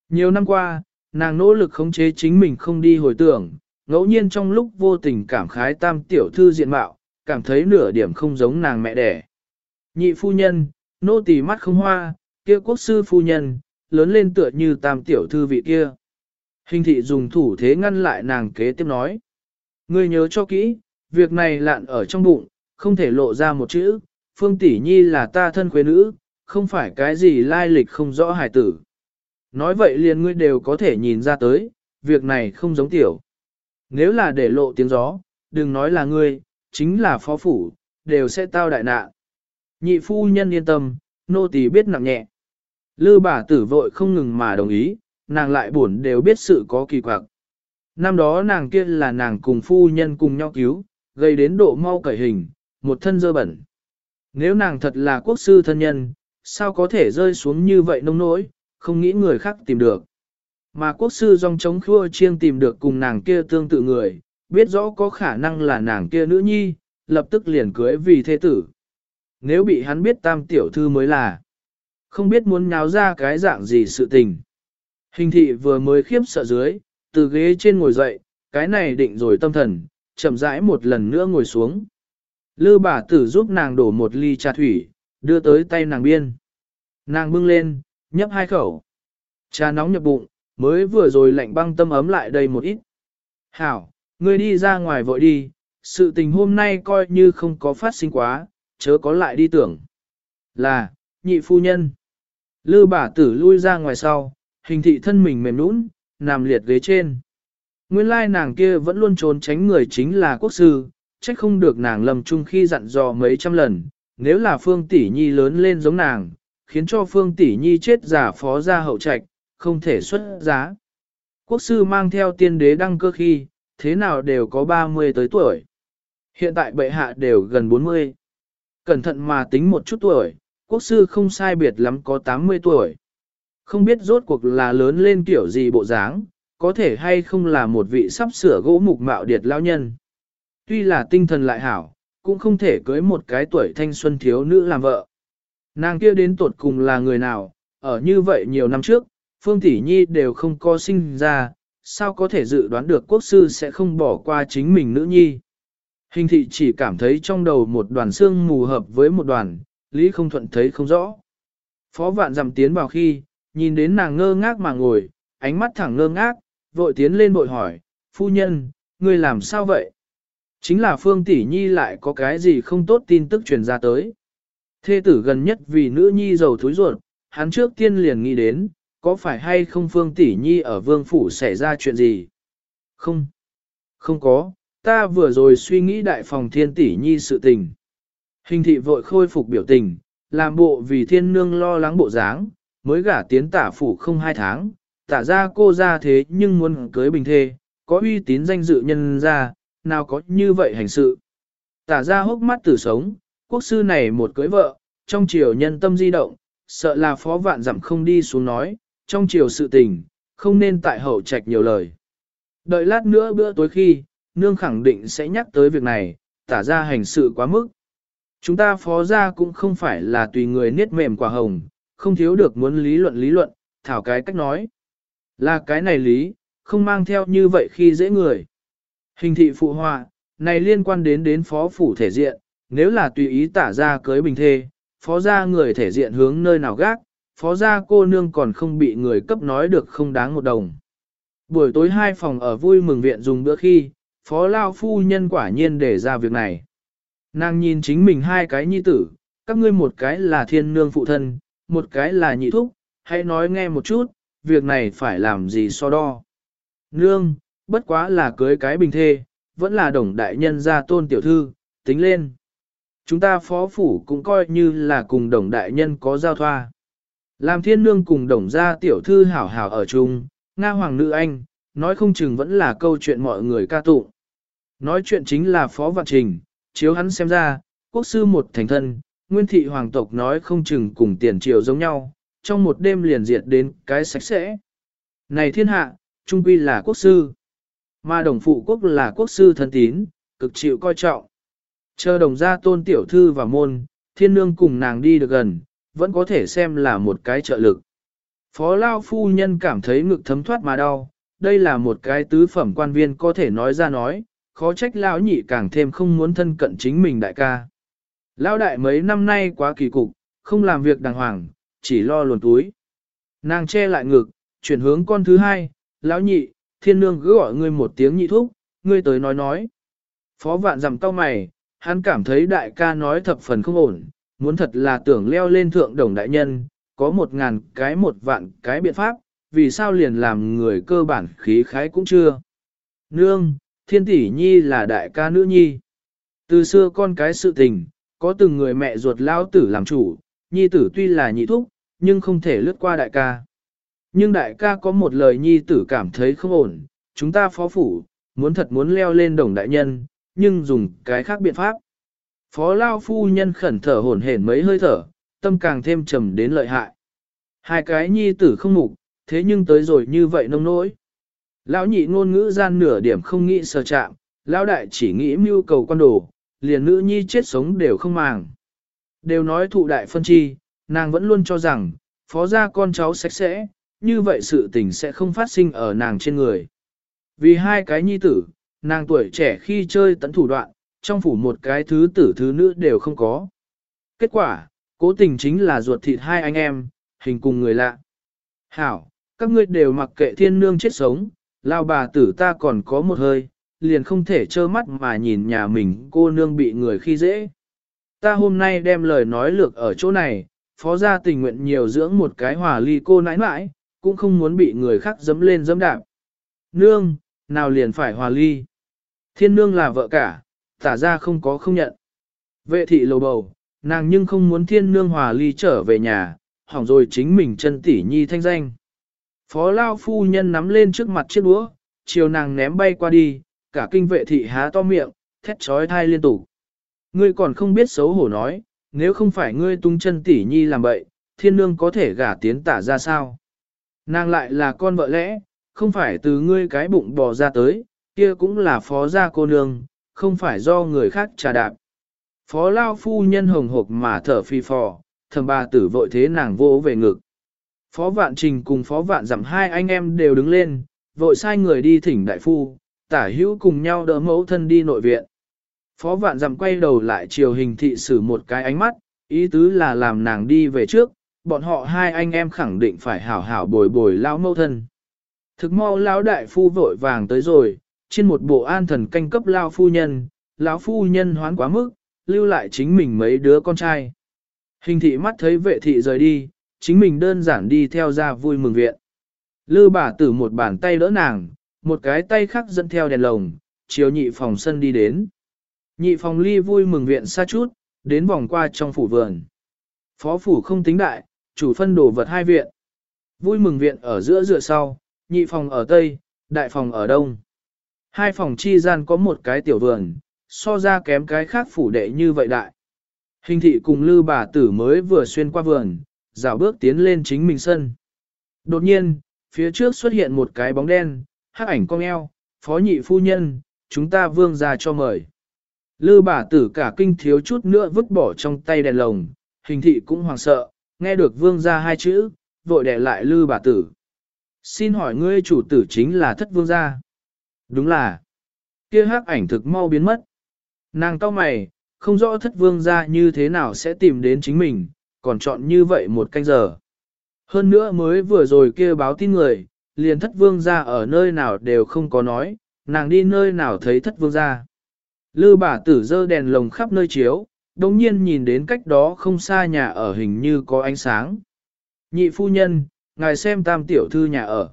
Nhiều năm qua, nàng nỗ lực khống chế chính mình không đi hồi tưởng, ngẫu nhiên trong lúc vô tình cảm khái tam tiểu thư diện mạo, cảm thấy nửa điểm không giống nàng mẹ đẻ. Nhị phu nhân, nô tỳ mắt không hoa, kia quốc sư phu nhân, lớn lên tựa như tam tiểu thư vị kia. Hình thị dùng thủ thế ngăn lại nàng kế tiếp nói. Ngươi nhớ cho kỹ, việc này lạn ở trong bụng, không thể lộ ra một chữ, Phương Tỷ Nhi là ta thân quê nữ, không phải cái gì lai lịch không rõ hài tử. Nói vậy liền ngươi đều có thể nhìn ra tới, việc này không giống tiểu. Nếu là để lộ tiếng gió, đừng nói là ngươi, chính là phó phủ, đều sẽ tao đại nạn. Nhị phu nhân yên tâm, nô tỳ biết nặng nhẹ. Lư bà tử vội không ngừng mà đồng ý, nàng lại buồn đều biết sự có kỳ quặc. Năm đó nàng kia là nàng cùng phu nhân cùng nhau cứu, gây đến độ mau cởi hình, một thân dơ bẩn. Nếu nàng thật là quốc sư thân nhân, sao có thể rơi xuống như vậy nông nỗi, không nghĩ người khác tìm được. Mà quốc sư dòng chống khua chiêng tìm được cùng nàng kia tương tự người, biết rõ có khả năng là nàng kia nữ nhi, lập tức liền cưới vì thế tử. Nếu bị hắn biết tam tiểu thư mới là, không biết muốn nháo ra cái dạng gì sự tình. Hình thị vừa mới khiếp sợ dưới, từ ghế trên ngồi dậy, cái này định rồi tâm thần, chậm rãi một lần nữa ngồi xuống. Lư bà tử giúp nàng đổ một ly trà thủy, đưa tới tay nàng biên. Nàng bưng lên, nhấp hai khẩu. Trà nóng nhập bụng, mới vừa rồi lạnh băng tâm ấm lại đầy một ít. Hảo, ngươi đi ra ngoài vội đi, sự tình hôm nay coi như không có phát sinh quá, chớ có lại đi tưởng. Là, nhị phu nhân. Lư bà tử lui ra ngoài sau, hình thị thân mình mềm nũng, nằm liệt ghế trên. Nguyên lai nàng kia vẫn luôn trốn tránh người chính là quốc sư, trách không được nàng lầm chung khi dặn dò mấy trăm lần, nếu là Phương Tỷ Nhi lớn lên giống nàng, khiến cho Phương Tỷ Nhi chết giả phó ra hậu trạch, không thể xuất giá. Quốc sư mang theo tiên đế đăng cơ khi, thế nào đều có 30 tới tuổi. Hiện tại bệ hạ đều gần 40. Cẩn thận mà tính một chút tuổi, quốc sư không sai biệt lắm có 80 tuổi. Không biết rốt cuộc là lớn lên kiểu gì bộ dáng, có thể hay không là một vị sắp sửa gỗ mục mạo điệt lao nhân. Tuy là tinh thần lại hảo, cũng không thể cưới một cái tuổi thanh xuân thiếu nữ làm vợ. Nàng kia đến tột cùng là người nào, ở như vậy nhiều năm trước, Phương Tỷ Nhi đều không có sinh ra, sao có thể dự đoán được quốc sư sẽ không bỏ qua chính mình nữ nhi. Hình thị chỉ cảm thấy trong đầu một đoàn xương mù hợp với một đoàn, lý không thuận thấy không rõ. Phó vạn dằm tiến vào khi, nhìn đến nàng ngơ ngác mà ngồi, ánh mắt thẳng ngơ ngác, vội tiến lên bội hỏi, phu nhân, ngươi làm sao vậy? Chính là Phương Tỷ Nhi lại có cái gì không tốt tin tức truyền ra tới. Thê tử gần nhất vì nữ nhi giàu thúi ruột, hắn trước tiên liền nghĩ đến, có phải hay không Phương Tỷ Nhi ở vương phủ xảy ra chuyện gì? Không, không có, ta vừa rồi suy nghĩ đại phòng thiên tỷ nhi sự tình. Hình thị vội khôi phục biểu tình, làm bộ vì thiên nương lo lắng bộ dáng, mới gả tiến tả phủ không hai tháng, tả ra cô ra thế nhưng muốn cưới bình thê, có uy tín danh dự nhân ra, nào có như vậy hành sự. Tả ra hốc mắt tử sống, quốc sư này một cưới vợ, trong chiều nhân tâm di động, sợ là phó vạn dặm không đi xuống nói, trong chiều sự tình, không nên tại hậu trạch nhiều lời. Đợi lát nữa bữa tối khi, nương khẳng định sẽ nhắc tới việc này, tả ra hành sự quá mức. Chúng ta phó ra cũng không phải là tùy người niết mềm quả hồng, không thiếu được muốn lý luận lý luận, thảo cái cách nói. Là cái này lý, không mang theo như vậy khi dễ người. Hình thị phụ họa, này liên quan đến đến phó phủ thể diện, nếu là tùy ý tả ra cưới bình thê, phó ra người thể diện hướng nơi nào gác, phó ra cô nương còn không bị người cấp nói được không đáng một đồng. Buổi tối hai phòng ở vui mừng viện dùng bữa khi, phó lao phu nhân quả nhiên để ra việc này. Nàng nhìn chính mình hai cái nhi tử, các ngươi một cái là thiên nương phụ thân, một cái là nhị thúc, hãy nói nghe một chút, việc này phải làm gì so đo. Nương, bất quá là cưới cái bình thê, vẫn là đồng đại nhân gia tôn tiểu thư, tính lên. Chúng ta phó phủ cũng coi như là cùng đồng đại nhân có giao thoa. Làm thiên nương cùng đồng gia tiểu thư hảo hảo ở chung, Nga hoàng nữ anh, nói không chừng vẫn là câu chuyện mọi người ca tụng. Nói chuyện chính là phó vạn trình, chiếu hắn xem ra, quốc sư một thành thân, nguyên thị hoàng tộc nói không chừng cùng tiền triều giống nhau, trong một đêm liền diệt đến cái sạch sẽ. Này thiên hạ, trung quy là quốc sư, mà đồng phụ quốc là quốc sư thân tín, cực chịu coi trọng. Chờ đồng gia tôn tiểu thư và môn, thiên nương cùng nàng đi được gần, vẫn có thể xem là một cái trợ lực. Phó Lao Phu Nhân cảm thấy ngực thấm thoát mà đau, đây là một cái tứ phẩm quan viên có thể nói ra nói, khó trách Lão nhị càng thêm không muốn thân cận chính mình đại ca. Lão đại mấy năm nay quá kỳ cục, không làm việc đàng hoàng, chỉ lo luồn túi. Nàng che lại ngực, chuyển hướng con thứ hai, lão nhị, thiên nương cứ gọi ngươi một tiếng nhị thúc, ngươi tới nói nói. Phó vạn dằm cau mày, hắn cảm thấy đại ca nói thập phần không ổn, muốn thật là tưởng leo lên thượng đồng đại nhân, có một ngàn cái một vạn cái biện pháp, vì sao liền làm người cơ bản khí khái cũng chưa. Nương, thiên tỷ nhi là đại ca nữ nhi. Từ xưa con cái sự tình, có từng người mẹ ruột lao tử làm chủ, nhi tử tuy là nhị thúc, nhưng không thể lướt qua đại ca. Nhưng đại ca có một lời nhi tử cảm thấy không ổn, chúng ta phó phủ, muốn thật muốn leo lên đồng đại nhân, nhưng dùng cái khác biện pháp. Phó lao phu nhân khẩn thở hổn hển mấy hơi thở, tâm càng thêm trầm đến lợi hại. Hai cái nhi tử không mục, thế nhưng tới rồi như vậy nông nỗi. Lão nhị ngôn ngữ gian nửa điểm không nghĩ sờ chạm, lão đại chỉ nghĩ mưu cầu quan đồ, liền nữ nhi chết sống đều không màng. Đều nói thụ đại phân chi, nàng vẫn luôn cho rằng, phó gia con cháu sạch sẽ, như vậy sự tình sẽ không phát sinh ở nàng trên người. Vì hai cái nhi tử, nàng tuổi trẻ khi chơi tận thủ đoạn, trong phủ một cái thứ tử thứ nữ đều không có. Kết quả, cố tình chính là ruột thịt hai anh em, hình cùng người lạ. Hảo, các ngươi đều mặc kệ thiên nương chết sống, lao bà tử ta còn có một hơi, liền không thể trơ mắt mà nhìn nhà mình cô nương bị người khi dễ. Ta hôm nay đem lời nói lược ở chỗ này, phó gia tình nguyện nhiều dưỡng một cái hòa ly cô nãi nãi, cũng không muốn bị người khác dấm lên dấm đạp. Nương, nào liền phải hòa ly. Thiên nương là vợ cả, tả ra không có không nhận. Vệ thị lầu bầu, nàng nhưng không muốn thiên nương hòa ly trở về nhà, hỏng rồi chính mình chân tỷ nhi thanh danh. Phó Lao phu nhân nắm lên trước mặt chiếc đũa, chiều nàng ném bay qua đi, cả kinh vệ thị há to miệng, thét trói thai liên tục. Ngươi còn không biết xấu hổ nói, nếu không phải ngươi tung chân tỷ nhi làm bậy, thiên nương có thể gả tiến tả ra sao? Nàng lại là con vợ lẽ, không phải từ ngươi cái bụng bò ra tới, kia cũng là phó gia cô nương, không phải do người khác trà đạp. Phó Lao phu nhân hồng hộc mà thở phi phò, thầm bà tử vội thế nàng vô về ngực. Phó Vạn Trình cùng Phó Vạn Dặm hai anh em đều đứng lên, vội sai người đi thỉnh đại phu, tả hữu cùng nhau đỡ mẫu thân đi nội viện. Phó Vạn Dặm quay đầu lại chiều hình thị sử một cái ánh mắt, ý tứ là làm nàng đi về trước, bọn họ hai anh em khẳng định phải hảo hảo bồi bồi lão mẫu thân. Thực mau lão đại phu vội vàng tới rồi, trên một bộ an thần canh cấp lao phu nhân, lão phu nhân hoán quá mức, lưu lại chính mình mấy đứa con trai. Hình thị mắt thấy vệ thị rời đi, chính mình đơn giản đi theo ra vui mừng viện. Lư bà tử một bàn tay đỡ nàng, một cái tay khác dẫn theo đèn lồng, chiều nhị phòng sân đi đến. Nhị phòng ly vui mừng viện xa chút, đến vòng qua trong phủ vườn. Phó phủ không tính đại, chủ phân đồ vật hai viện. Vui mừng viện ở giữa dựa sau, nhị phòng ở tây, đại phòng ở đông. Hai phòng chi gian có một cái tiểu vườn, so ra kém cái khác phủ đệ như vậy đại. Hình thị cùng lư bà tử mới vừa xuyên qua vườn, dạo bước tiến lên chính mình sân. Đột nhiên, phía trước xuất hiện một cái bóng đen, hắc ảnh cong eo, phó nhị phu nhân, chúng ta vương ra cho mời. Lư bà tử cả kinh thiếu chút nữa vứt bỏ trong tay đèn lồng, hình thị cũng hoàng sợ, nghe được vương ra hai chữ, vội đẻ lại lư bà tử. Xin hỏi ngươi chủ tử chính là thất vương gia. Đúng là, kia hắc ảnh thực mau biến mất. Nàng cao mày, không rõ thất vương gia như thế nào sẽ tìm đến chính mình, còn chọn như vậy một canh giờ. Hơn nữa mới vừa rồi kia báo tin người, liền thất vương gia ở nơi nào đều không có nói, nàng đi nơi nào thấy thất vương gia. Lư bà tử dơ đèn lồng khắp nơi chiếu, đồng nhiên nhìn đến cách đó không xa nhà ở hình như có ánh sáng. Nhị phu nhân, ngài xem tam tiểu thư nhà ở.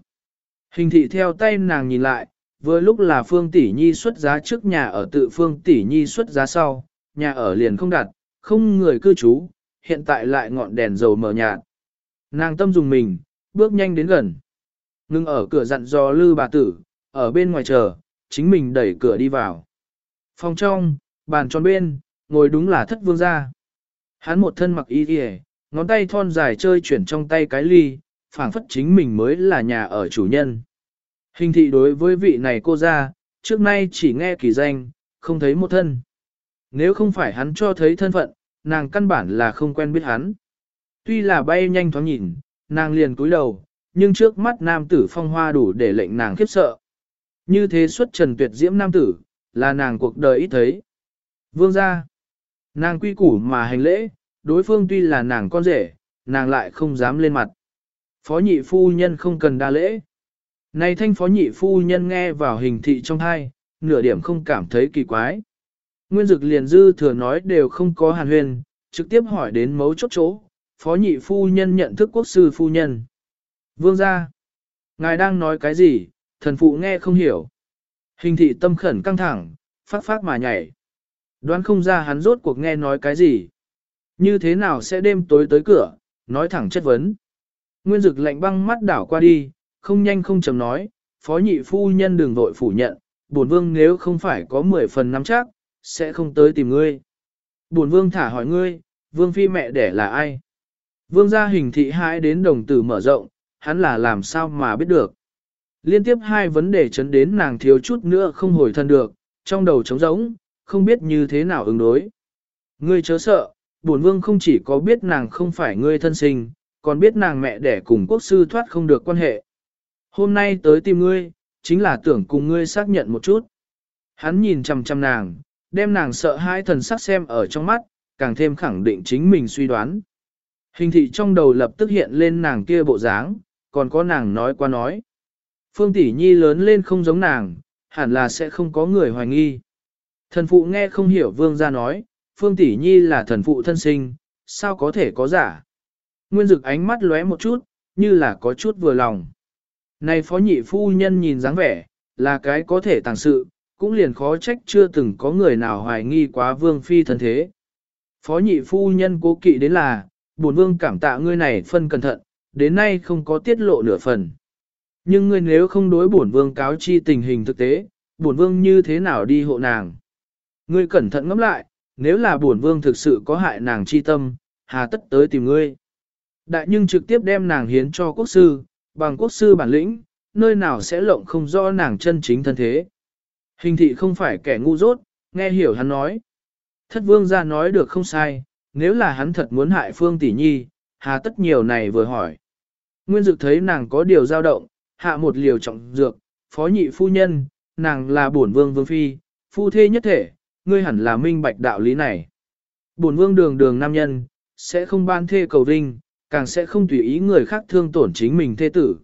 Hình thị theo tay nàng nhìn lại, vừa lúc là phương tỷ nhi xuất giá trước nhà ở tự phương tỷ nhi xuất giá sau, nhà ở liền không đặt, không người cư trú, hiện tại lại ngọn đèn dầu mờ nhạt. Nàng tâm dùng mình, bước nhanh đến gần. Ngưng ở cửa dặn dò lư bà tử, ở bên ngoài chờ, chính mình đẩy cửa đi vào. Phòng trong, bàn tròn bên, ngồi đúng là thất vương gia. Hắn một thân mặc y kìa, ngón tay thon dài chơi chuyển trong tay cái ly, phảng phất chính mình mới là nhà ở chủ nhân. Hình thị đối với vị này cô ra, trước nay chỉ nghe kỳ danh, không thấy một thân. Nếu không phải hắn cho thấy thân phận, nàng căn bản là không quen biết hắn. Tuy là bay nhanh thoáng nhìn, nàng liền cúi đầu, nhưng trước mắt nam tử phong hoa đủ để lệnh nàng khiếp sợ. Như thế xuất trần tuyệt diễm nam tử, là nàng cuộc đời ít thấy. Vương gia, nàng quy củ mà hành lễ, đối phương tuy là nàng con rể, nàng lại không dám lên mặt. Phó nhị phu nhân không cần đa lễ. Này thanh phó nhị phu nhân nghe vào hình thị trong hai, nửa điểm không cảm thấy kỳ quái. Nguyên dực liền dư thừa nói đều không có hàn huyền, trực tiếp hỏi đến mấu chốt chỗ, phó nhị phu nhân nhận thức quốc sư phu nhân. Vương gia, ngài đang nói cái gì, thần phụ nghe không hiểu. Hình thị tâm khẩn căng thẳng, phát phát mà nhảy. Đoán không ra hắn rốt cuộc nghe nói cái gì. Như thế nào sẽ đêm tối tới cửa, nói thẳng chất vấn. Nguyên dực lạnh băng mắt đảo qua đi, không nhanh không chậm nói, phó nhị phu nhân đừng vội phủ nhận, bổn vương nếu không phải có 10 phần nắm chắc, sẽ không tới tìm ngươi. Bổn vương thả hỏi ngươi, vương phi mẹ đẻ là ai? Vương gia hình thị hãi đến đồng tử mở rộng, hắn là làm sao mà biết được. Liên tiếp hai vấn đề chấn đến nàng thiếu chút nữa không hồi thân được, trong đầu trống rỗng, không biết như thế nào ứng đối. Ngươi chớ sợ, bổn vương không chỉ có biết nàng không phải ngươi thân sinh, còn biết nàng mẹ đẻ cùng quốc sư thoát không được quan hệ. Hôm nay tới tìm ngươi, chính là tưởng cùng ngươi xác nhận một chút. Hắn nhìn chằm chằm nàng, đem nàng sợ hai thần sắc xem ở trong mắt, càng thêm khẳng định chính mình suy đoán. Hình thị trong đầu lập tức hiện lên nàng kia bộ dáng, còn có nàng nói qua nói. Phương tỷ nhi lớn lên không giống nàng, hẳn là sẽ không có người hoài nghi. Thần phụ nghe không hiểu vương gia nói, Phương tỷ nhi là thần phụ thân sinh, sao có thể có giả. Nguyên dực ánh mắt lóe một chút, như là có chút vừa lòng. Này phó nhị phu nhân nhìn dáng vẻ, là cái có thể tàng sự, cũng liền khó trách chưa từng có người nào hoài nghi quá vương phi thân thế. Phó nhị phu nhân cố kỵ đến là, bổn vương cảm tạ ngươi này phân cẩn thận, đến nay không có tiết lộ nửa phần. Nhưng ngươi nếu không đối bổn vương cáo chi tình hình thực tế, bổn vương như thế nào đi hộ nàng? Ngươi cẩn thận ngẫm lại, nếu là bổn vương thực sự có hại nàng chi tâm, hà tất tới tìm ngươi. Đại nhưng trực tiếp đem nàng hiến cho quốc sư, bằng quốc sư bản lĩnh, nơi nào sẽ lộng không rõ nàng chân chính thân thế. Hình thị không phải kẻ ngu dốt, nghe hiểu hắn nói. Thất vương ra nói được không sai, nếu là hắn thật muốn hại phương tỷ nhi, hà tất nhiều này vừa hỏi. Nguyên dực thấy nàng có điều dao động, hạ một liều trọng dược, phó nhị phu nhân, nàng là bổn vương vương phi, phu thê nhất thể, ngươi hẳn là minh bạch đạo lý này. Bổn vương đường đường nam nhân, sẽ không ban thê cầu vinh, càng sẽ không tùy ý người khác thương tổn chính mình thê tử.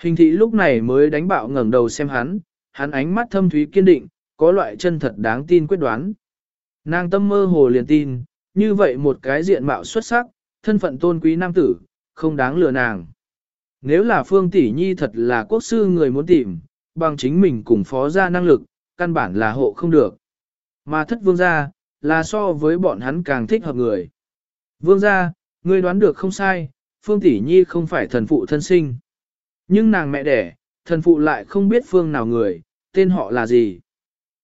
Hình thị lúc này mới đánh bạo ngẩng đầu xem hắn, hắn ánh mắt thâm thúy kiên định, có loại chân thật đáng tin quyết đoán. Nàng tâm mơ hồ liền tin, như vậy một cái diện mạo xuất sắc, thân phận tôn quý nam tử, không đáng lừa nàng. Nếu là Phương Tỷ Nhi thật là quốc sư người muốn tìm, bằng chính mình cùng phó gia năng lực, căn bản là hộ không được. Mà thất vương gia, là so với bọn hắn càng thích hợp người. Vương gia, ngươi đoán được không sai, Phương Tỷ Nhi không phải thần phụ thân sinh. Nhưng nàng mẹ đẻ, thần phụ lại không biết phương nào người, tên họ là gì.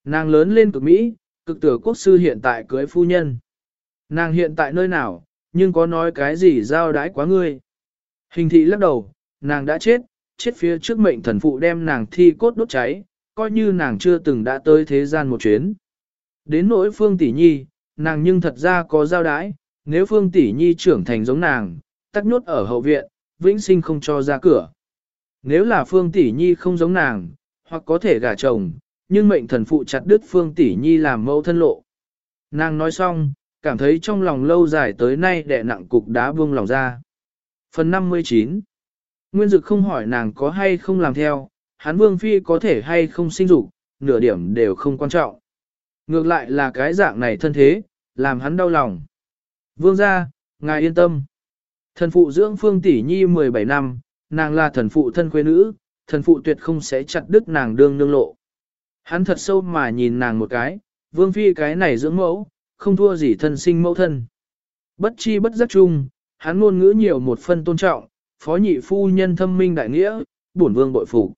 Nàng lớn lên cực Mỹ, cực tử quốc sư hiện tại cưới phu nhân. Nàng hiện tại nơi nào, nhưng có nói cái gì giao đái quá ngươi. Hình thị lắc đầu, nàng đã chết, chết phía trước mệnh thần phụ đem nàng thi cốt đốt cháy, coi như nàng chưa từng đã tới thế gian một chuyến. Đến nỗi phương tỷ nhi, nàng nhưng thật ra có giao đái, nếu phương tỷ nhi trưởng thành giống nàng, tắc nhốt ở hậu viện, vĩnh sinh không cho ra cửa. Nếu là phương tỷ nhi không giống nàng, hoặc có thể gả chồng, nhưng mệnh thần phụ chặt đứt phương tỷ nhi làm mẫu thân lộ. Nàng nói xong, cảm thấy trong lòng lâu dài tới nay đè nặng cục đá buông lòng ra. Phần 59 Nguyên Dực không hỏi nàng có hay không làm theo, hắn vương phi có thể hay không sinh dục, nửa điểm đều không quan trọng. Ngược lại là cái dạng này thân thế, làm hắn đau lòng. Vương gia, ngài yên tâm. Thần phụ dưỡng phương tỷ nhi 17 năm, nàng là thần phụ thân quê nữ, thần phụ tuyệt không sẽ chặt đứt nàng đương nương lộ. Hắn thật sâu mà nhìn nàng một cái, vương phi cái này dưỡng mẫu, không thua gì thân sinh mẫu thân. Bất chi bất giác chung, hắn ngôn ngữ nhiều một phân tôn trọng, phó nhị phu nhân thâm minh đại nghĩa, bổn vương bội phục.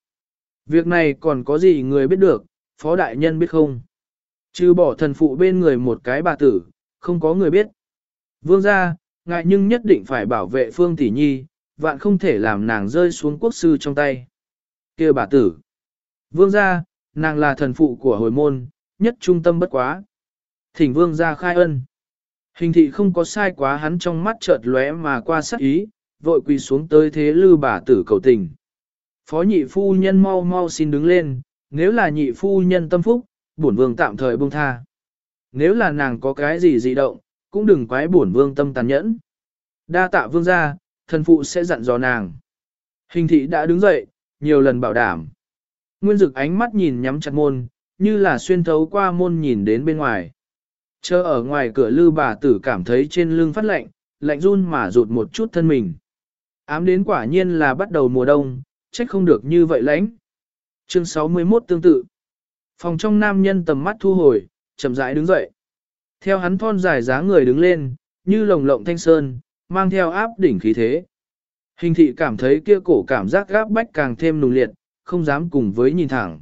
Việc này còn có gì người biết được, phó đại nhân biết không? Trừ bỏ thần phụ bên người một cái bà tử, không có người biết. Vương gia, ngại nhưng nhất định phải bảo vệ phương tỷ nhi, vạn không thể làm nàng rơi xuống quốc sư trong tay. kia bà tử. Vương gia, nàng là thần phụ của hồi môn, nhất trung tâm bất quá. Thỉnh vương gia khai ân. Hình thị không có sai quá hắn trong mắt chợt lóe mà qua sắc ý, vội quỳ xuống tới thế lư bà tử cầu tình. Phó nhị phu nhân mau mau xin đứng lên, nếu là nhị phu nhân tâm phúc, bổn vương tạm thời buông tha. Nếu là nàng có cái gì dị động, cũng đừng quái bổn vương tâm tàn nhẫn. Đa tạ vương gia, thần phụ sẽ dặn dò nàng. Hình thị đã đứng dậy, nhiều lần bảo đảm. Nguyên dực ánh mắt nhìn nhắm chặt môn, như là xuyên thấu qua môn nhìn đến bên ngoài. Chờ ở ngoài cửa lư bà tử cảm thấy trên lưng phát lạnh, lạnh run mà rụt một chút thân mình. Ám đến quả nhiên là bắt đầu mùa đông, trách không được như vậy lãnh. Chương 61 tương tự. Phòng trong nam nhân tầm mắt thu hồi, chậm rãi đứng dậy. Theo hắn thon dài dáng người đứng lên, như lồng lộng thanh sơn, mang theo áp đỉnh khí thế. Hình thị cảm thấy kia cổ cảm giác gáp bách càng thêm nùng liệt, không dám cùng với nhìn thẳng.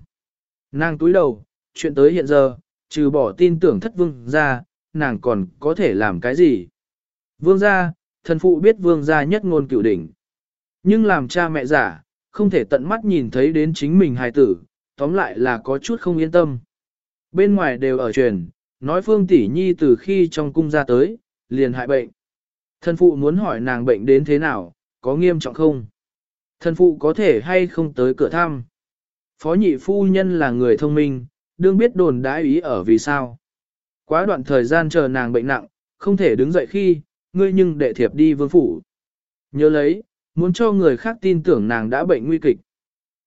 Nàng túi đầu, chuyện tới hiện giờ, trừ bỏ tin tưởng thất vương ra, nàng còn có thể làm cái gì? Vương gia, thần phụ biết vương gia nhất ngôn cửu đỉnh. Nhưng làm cha mẹ giả, không thể tận mắt nhìn thấy đến chính mình hài tử, tóm lại là có chút không yên tâm. Bên ngoài đều ở truyền, nói phương tỷ nhi từ khi trong cung ra tới, liền hại bệnh. Thần phụ muốn hỏi nàng bệnh đến thế nào, có nghiêm trọng không? Thần phụ có thể hay không tới cửa thăm? Phó nhị phu nhân là người thông minh, đương biết đồn đãi ý ở vì sao. Quá đoạn thời gian chờ nàng bệnh nặng, không thể đứng dậy khi, ngươi nhưng đệ thiệp đi vương phủ. Nhớ lấy, muốn cho người khác tin tưởng nàng đã bệnh nguy kịch.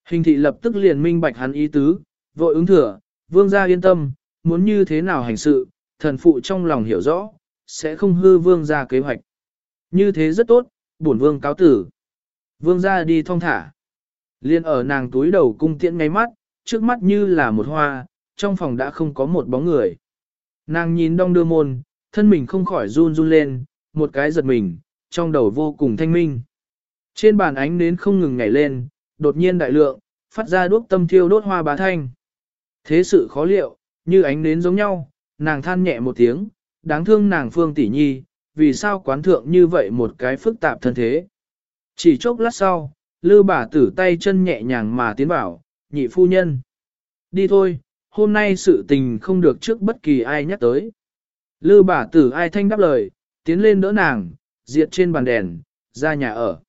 Hình thị lập tức liền minh bạch hắn ý tứ, vội ứng thừa, vương gia yên tâm, muốn như thế nào hành sự, thần phụ trong lòng hiểu rõ, sẽ không hư vương gia kế hoạch. Như thế rất tốt, bổn vương cáo tử. Vương gia đi thong thả. Liên ở nàng túi đầu cung tiễn ngay mắt, trước mắt như là một hoa, trong phòng đã không có một bóng người. Nàng nhìn đong đưa môn, thân mình không khỏi run run lên, một cái giật mình, trong đầu vô cùng thanh minh. Trên bàn ánh nến không ngừng nhảy lên, đột nhiên đại lượng, phát ra đuốc tâm thiêu đốt hoa bá thanh. Thế sự khó liệu, như ánh nến giống nhau, nàng than nhẹ một tiếng, đáng thương nàng phương tỷ nhi, vì sao quán thượng như vậy một cái phức tạp thân thế. Chỉ chốc lát sau, lư bà tử tay chân nhẹ nhàng mà tiến bảo, nhị phu nhân. Đi thôi, hôm nay sự tình không được trước bất kỳ ai nhắc tới. Lư bà tử ai thanh đáp lời, tiến lên đỡ nàng, diệt trên bàn đèn, ra nhà ở.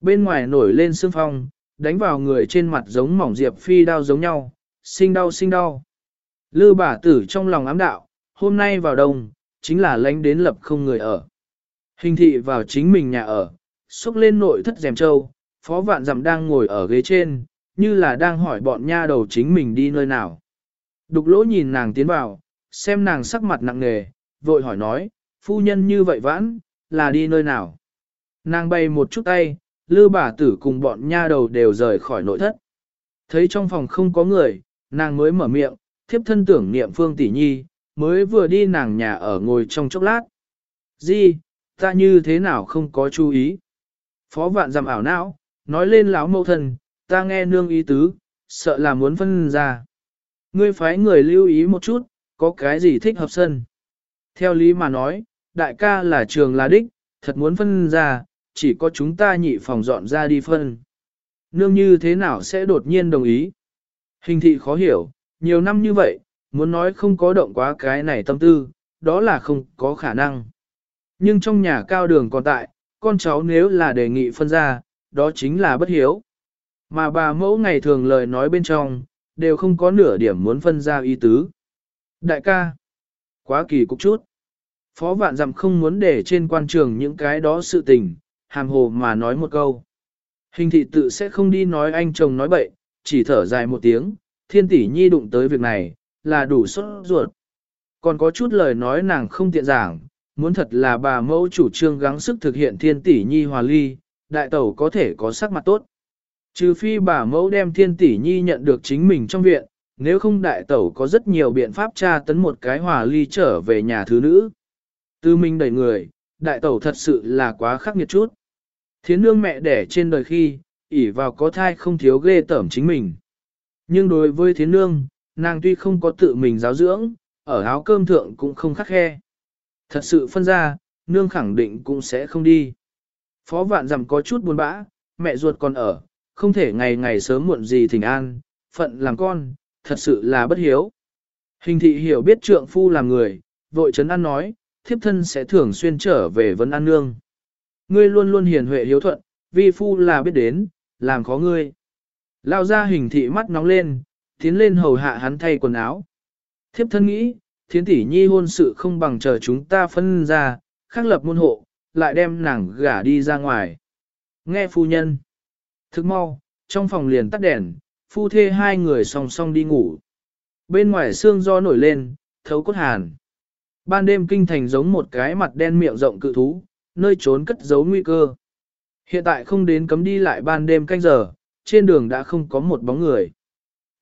Bên ngoài nổi lên sương phong, đánh vào người trên mặt giống mỏng diệp phi đau giống nhau, sinh đau sinh đau. Lư bà tử trong lòng ám đạo, hôm nay vào đông, chính là lánh đến lập không người ở. Hình thị vào chính mình nhà ở, xúc lên nội thất rèm trâu, phó vạn dặm đang ngồi ở ghế trên, như là đang hỏi bọn nha đầu chính mình đi nơi nào. Đục lỗ nhìn nàng tiến vào, xem nàng sắc mặt nặng nề, vội hỏi nói, phu nhân như vậy vãn, là đi nơi nào? Nàng bay một chút tay, lư bà tử cùng bọn nha đầu đều rời khỏi nội thất. Thấy trong phòng không có người, nàng mới mở miệng, thiếp thân tưởng niệm phương tỷ nhi, mới vừa đi nàng nhà ở ngồi trong chốc lát. Di, ta như thế nào không có chú ý? Phó vạn giảm ảo não, nói lên lão mâu thần, ta nghe nương ý tứ, sợ là muốn phân ra. Ngươi phái người lưu ý một chút, có cái gì thích hợp sân. Theo lý mà nói, đại ca là trường là đích, thật muốn phân ra, chỉ có chúng ta nhị phòng dọn ra đi phân. Nương như thế nào sẽ đột nhiên đồng ý? Hình thị khó hiểu, nhiều năm như vậy, muốn nói không có động quá cái này tâm tư, đó là không có khả năng. Nhưng trong nhà cao đường còn tại, con cháu nếu là đề nghị phân ra, đó chính là bất hiếu. Mà bà mẫu ngày thường lời nói bên trong, đều không có nửa điểm muốn phân ra ý tứ. Đại ca, quá kỳ cục chút. Phó vạn dặm không muốn để trên quan trường những cái đó sự tình, hàm hồ mà nói một câu. Hình thị tự sẽ không đi nói anh chồng nói bậy, chỉ thở dài một tiếng, thiên tỷ nhi đụng tới việc này, là đủ sốt ruột. Còn có chút lời nói nàng không tiện giảng, muốn thật là bà mẫu chủ trương gắng sức thực hiện thiên tỷ nhi hòa ly, đại tẩu có thể có sắc mặt tốt. Trừ phi bà mẫu đem thiên tỷ nhi nhận được chính mình trong viện, nếu không đại tẩu có rất nhiều biện pháp tra tấn một cái hòa ly trở về nhà thứ nữ. Tư minh đầy người, đại tẩu thật sự là quá khắc nghiệt chút. Thiến nương mẹ đẻ trên đời khi, ỉ vào có thai không thiếu ghê tởm chính mình. Nhưng đối với thiến nương, nàng tuy không có tự mình giáo dưỡng, ở áo cơm thượng cũng không khắc khe. Thật sự phân ra, nương khẳng định cũng sẽ không đi. Phó vạn dặm có chút buồn bã, mẹ ruột còn ở, không thể ngày ngày sớm muộn gì thỉnh an, phận làm con, thật sự là bất hiếu. Hình thị hiểu biết trượng phu làm người, vội chấn an nói, thiếp thân sẽ thường xuyên trở về vấn an nương. Ngươi luôn luôn hiền huệ hiếu thuận, vi phu là biết đến, làm khó ngươi. Lao ra hình thị mắt nóng lên, tiến lên hầu hạ hắn thay quần áo. Thiếp thân nghĩ, thiến tỷ nhi hôn sự không bằng chờ chúng ta phân ra, khắc lập môn hộ, lại đem nàng gả đi ra ngoài. Nghe phu nhân. Thức mau, trong phòng liền tắt đèn, phu thê hai người song song đi ngủ. Bên ngoài xương do nổi lên, thấu cốt hàn. Ban đêm kinh thành giống một cái mặt đen miệng rộng cự thú, nơi trốn cất giấu nguy cơ. Hiện tại không đến cấm đi lại ban đêm canh giờ, trên đường đã không có một bóng người.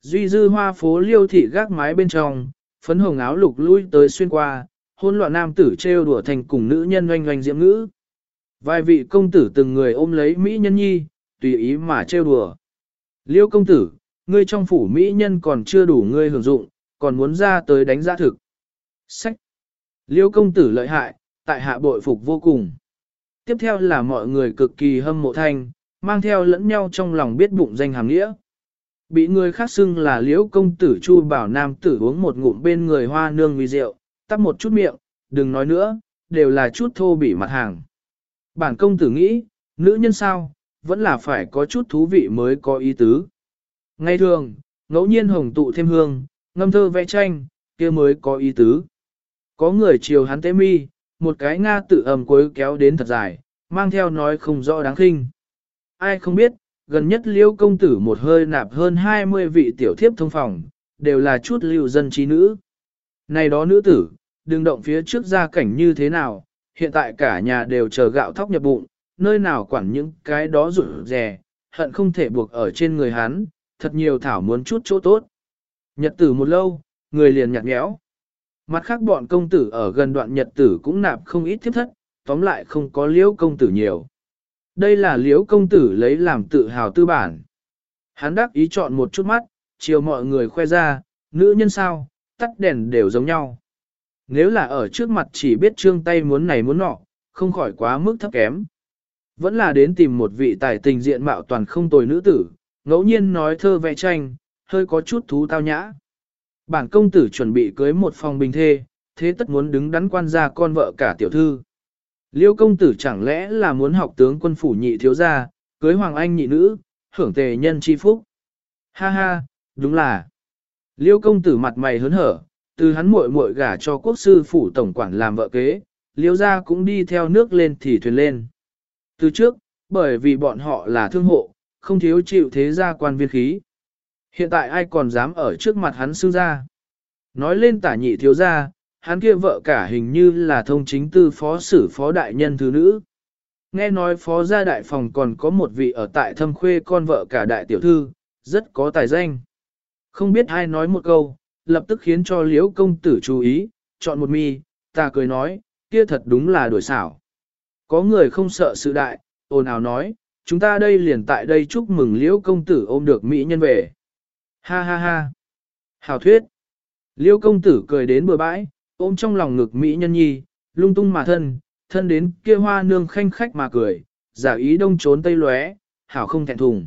Duy dư hoa phố liêu thị gác mái bên trong, phấn hồng áo lục lui tới xuyên qua, hôn loạn nam tử trêu đùa thành cùng nữ nhân oanh oanh diễm ngữ. Vài vị công tử từng người ôm lấy Mỹ nhân nhi, tùy ý mà trêu đùa. Liêu công tử, ngươi trong phủ Mỹ nhân còn chưa đủ ngươi hưởng dụng, còn muốn ra tới đánh giá thực. Sách. Liêu công tử lợi hại, tại hạ bội phục vô cùng. Tiếp theo là mọi người cực kỳ hâm mộ thanh, mang theo lẫn nhau trong lòng biết bụng danh hàm nghĩa. Bị người khác xưng là liễu công tử chu bảo nam tử uống một ngụm bên người hoa nương nguy rượu, tắt một chút miệng, đừng nói nữa, đều là chút thô bị mặt hàng. Bản công tử nghĩ, nữ nhân sao, vẫn là phải có chút thú vị mới có ý tứ. Ngay thường, ngẫu nhiên hồng tụ thêm hương, ngâm thơ vẽ tranh, kia mới có ý tứ. Có người chiều hắn tế mi, một cái Nga tự ầm cuối kéo đến thật dài, mang theo nói không rõ đáng khinh. Ai không biết, gần nhất liêu công tử một hơi nạp hơn 20 vị tiểu thiếp thông phòng, đều là chút lưu dân trí nữ. Này đó nữ tử, đừng động phía trước gia cảnh như thế nào, hiện tại cả nhà đều chờ gạo thóc nhập bụng, nơi nào quản những cái đó rủi rè, hận không thể buộc ở trên người hắn, thật nhiều thảo muốn chút chỗ tốt. Nhật tử một lâu, người liền nhạt nhẽo. Mặt khác bọn công tử ở gần đoạn nhật tử cũng nạp không ít thiếp thất, tóm lại không có liễu công tử nhiều. Đây là liễu công tử lấy làm tự hào tư bản. Hắn đắc ý chọn một chút mắt, chiều mọi người khoe ra, nữ nhân sao, tắt đèn đều giống nhau. Nếu là ở trước mặt chỉ biết trương tay muốn này muốn nọ, không khỏi quá mức thấp kém. Vẫn là đến tìm một vị tài tình diện mạo toàn không tồi nữ tử, ngẫu nhiên nói thơ vẽ tranh, hơi có chút thú tao nhã. Bản công tử chuẩn bị cưới một phòng bình thê, thế tất muốn đứng đắn quan gia con vợ cả tiểu thư. Liêu công tử chẳng lẽ là muốn học tướng quân phủ nhị thiếu gia, cưới hoàng anh nhị nữ, hưởng tề nhân chi phúc. Ha ha, đúng là. Liêu công tử mặt mày hớn hở, từ hắn muội muội gả cho quốc sư phủ tổng quản làm vợ kế, liêu gia cũng đi theo nước lên thì thuyền lên. Từ trước, bởi vì bọn họ là thương hộ, không thiếu chịu thế gia quan viên khí. Hiện tại ai còn dám ở trước mặt hắn xưng ra. Nói lên tả nhị thiếu gia, hắn kia vợ cả hình như là thông chính tư phó sử phó đại nhân thứ nữ. Nghe nói phó gia đại phòng còn có một vị ở tại thâm khuê con vợ cả đại tiểu thư, rất có tài danh. Không biết ai nói một câu, lập tức khiến cho liễu công tử chú ý, chọn một mi, ta cười nói, kia thật đúng là đổi xảo. Có người không sợ sự đại, ồn ào nói, chúng ta đây liền tại đây chúc mừng liễu công tử ôm được mỹ nhân về. Ha ha ha. Hào thuyết. Liễu công tử cười đến bừa bãi, ôm trong lòng ngực mỹ nhân nhi, lung tung mà thân, thân đến kia hoa nương khanh khách mà cười, giả ý đông trốn tây lóe, hảo không thẹn thùng.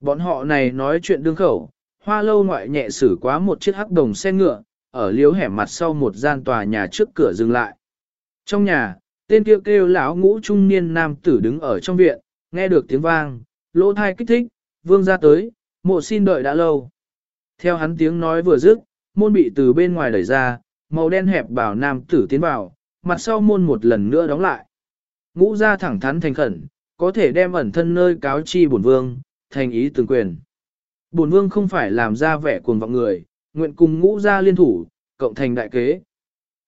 Bọn họ này nói chuyện đương khẩu, hoa lâu ngoại nhẹ xử quá một chiếc hắc đồng xe ngựa, ở liếu hẻm mặt sau một gian tòa nhà trước cửa dừng lại. Trong nhà, tên kêu kêu lão ngũ trung niên nam tử đứng ở trong viện, nghe được tiếng vang, lỗ thai kích thích, vương ra tới, mộ xin đợi đã lâu. Theo hắn tiếng nói vừa dứt, môn bị từ bên ngoài đẩy ra, màu đen hẹp bảo nam tử tiến vào, mặt sau môn một lần nữa đóng lại. Ngũ ra thẳng thắn thành khẩn, có thể đem ẩn thân nơi cáo chi bổn vương, thành ý từng quyền. Bổn vương không phải làm ra vẻ cuồng vọng người, nguyện cùng ngũ gia liên thủ, cộng thành đại kế.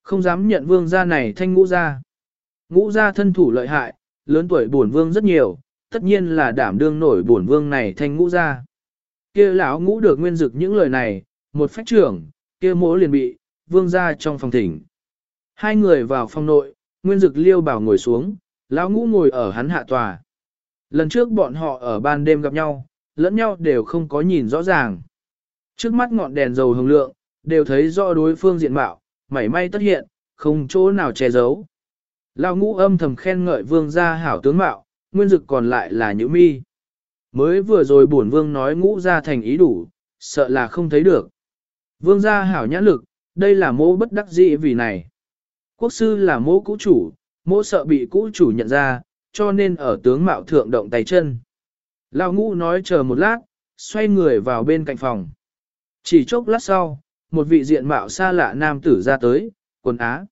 Không dám nhận vương gia này thanh ngũ gia. Ngũ gia thân thủ lợi hại, lớn tuổi bổn vương rất nhiều, tất nhiên là đảm đương nổi bổn vương này thanh ngũ gia. Kia lão ngũ được nguyên dực những lời này, một phách trưởng, kia mỗ liền bị, vương gia trong phòng thỉnh. Hai người vào phòng nội, nguyên dực liêu bảo ngồi xuống, lão ngũ ngồi ở hắn hạ tòa. Lần trước bọn họ ở ban đêm gặp nhau, lẫn nhau đều không có nhìn rõ ràng. Trước mắt ngọn đèn dầu hồng lượng, đều thấy rõ đối phương diện mạo, mảy may tất hiện, không chỗ nào che giấu. Lão ngũ âm thầm khen ngợi vương gia hảo tướng mạo, nguyên dực còn lại là nhữ mi. Mới vừa rồi bổn vương nói ngũ gia thành ý đủ, sợ là không thấy được. Vương gia hảo nhãn lực, đây là mô bất đắc dĩ vì này. Quốc sư là mô cũ chủ, mô sợ bị cũ chủ nhận ra, cho nên ở tướng mạo thượng động tay chân. Lão ngũ nói chờ một lát, xoay người vào bên cạnh phòng. Chỉ chốc lát sau, một vị diện mạo xa lạ nam tử ra tới, quần á.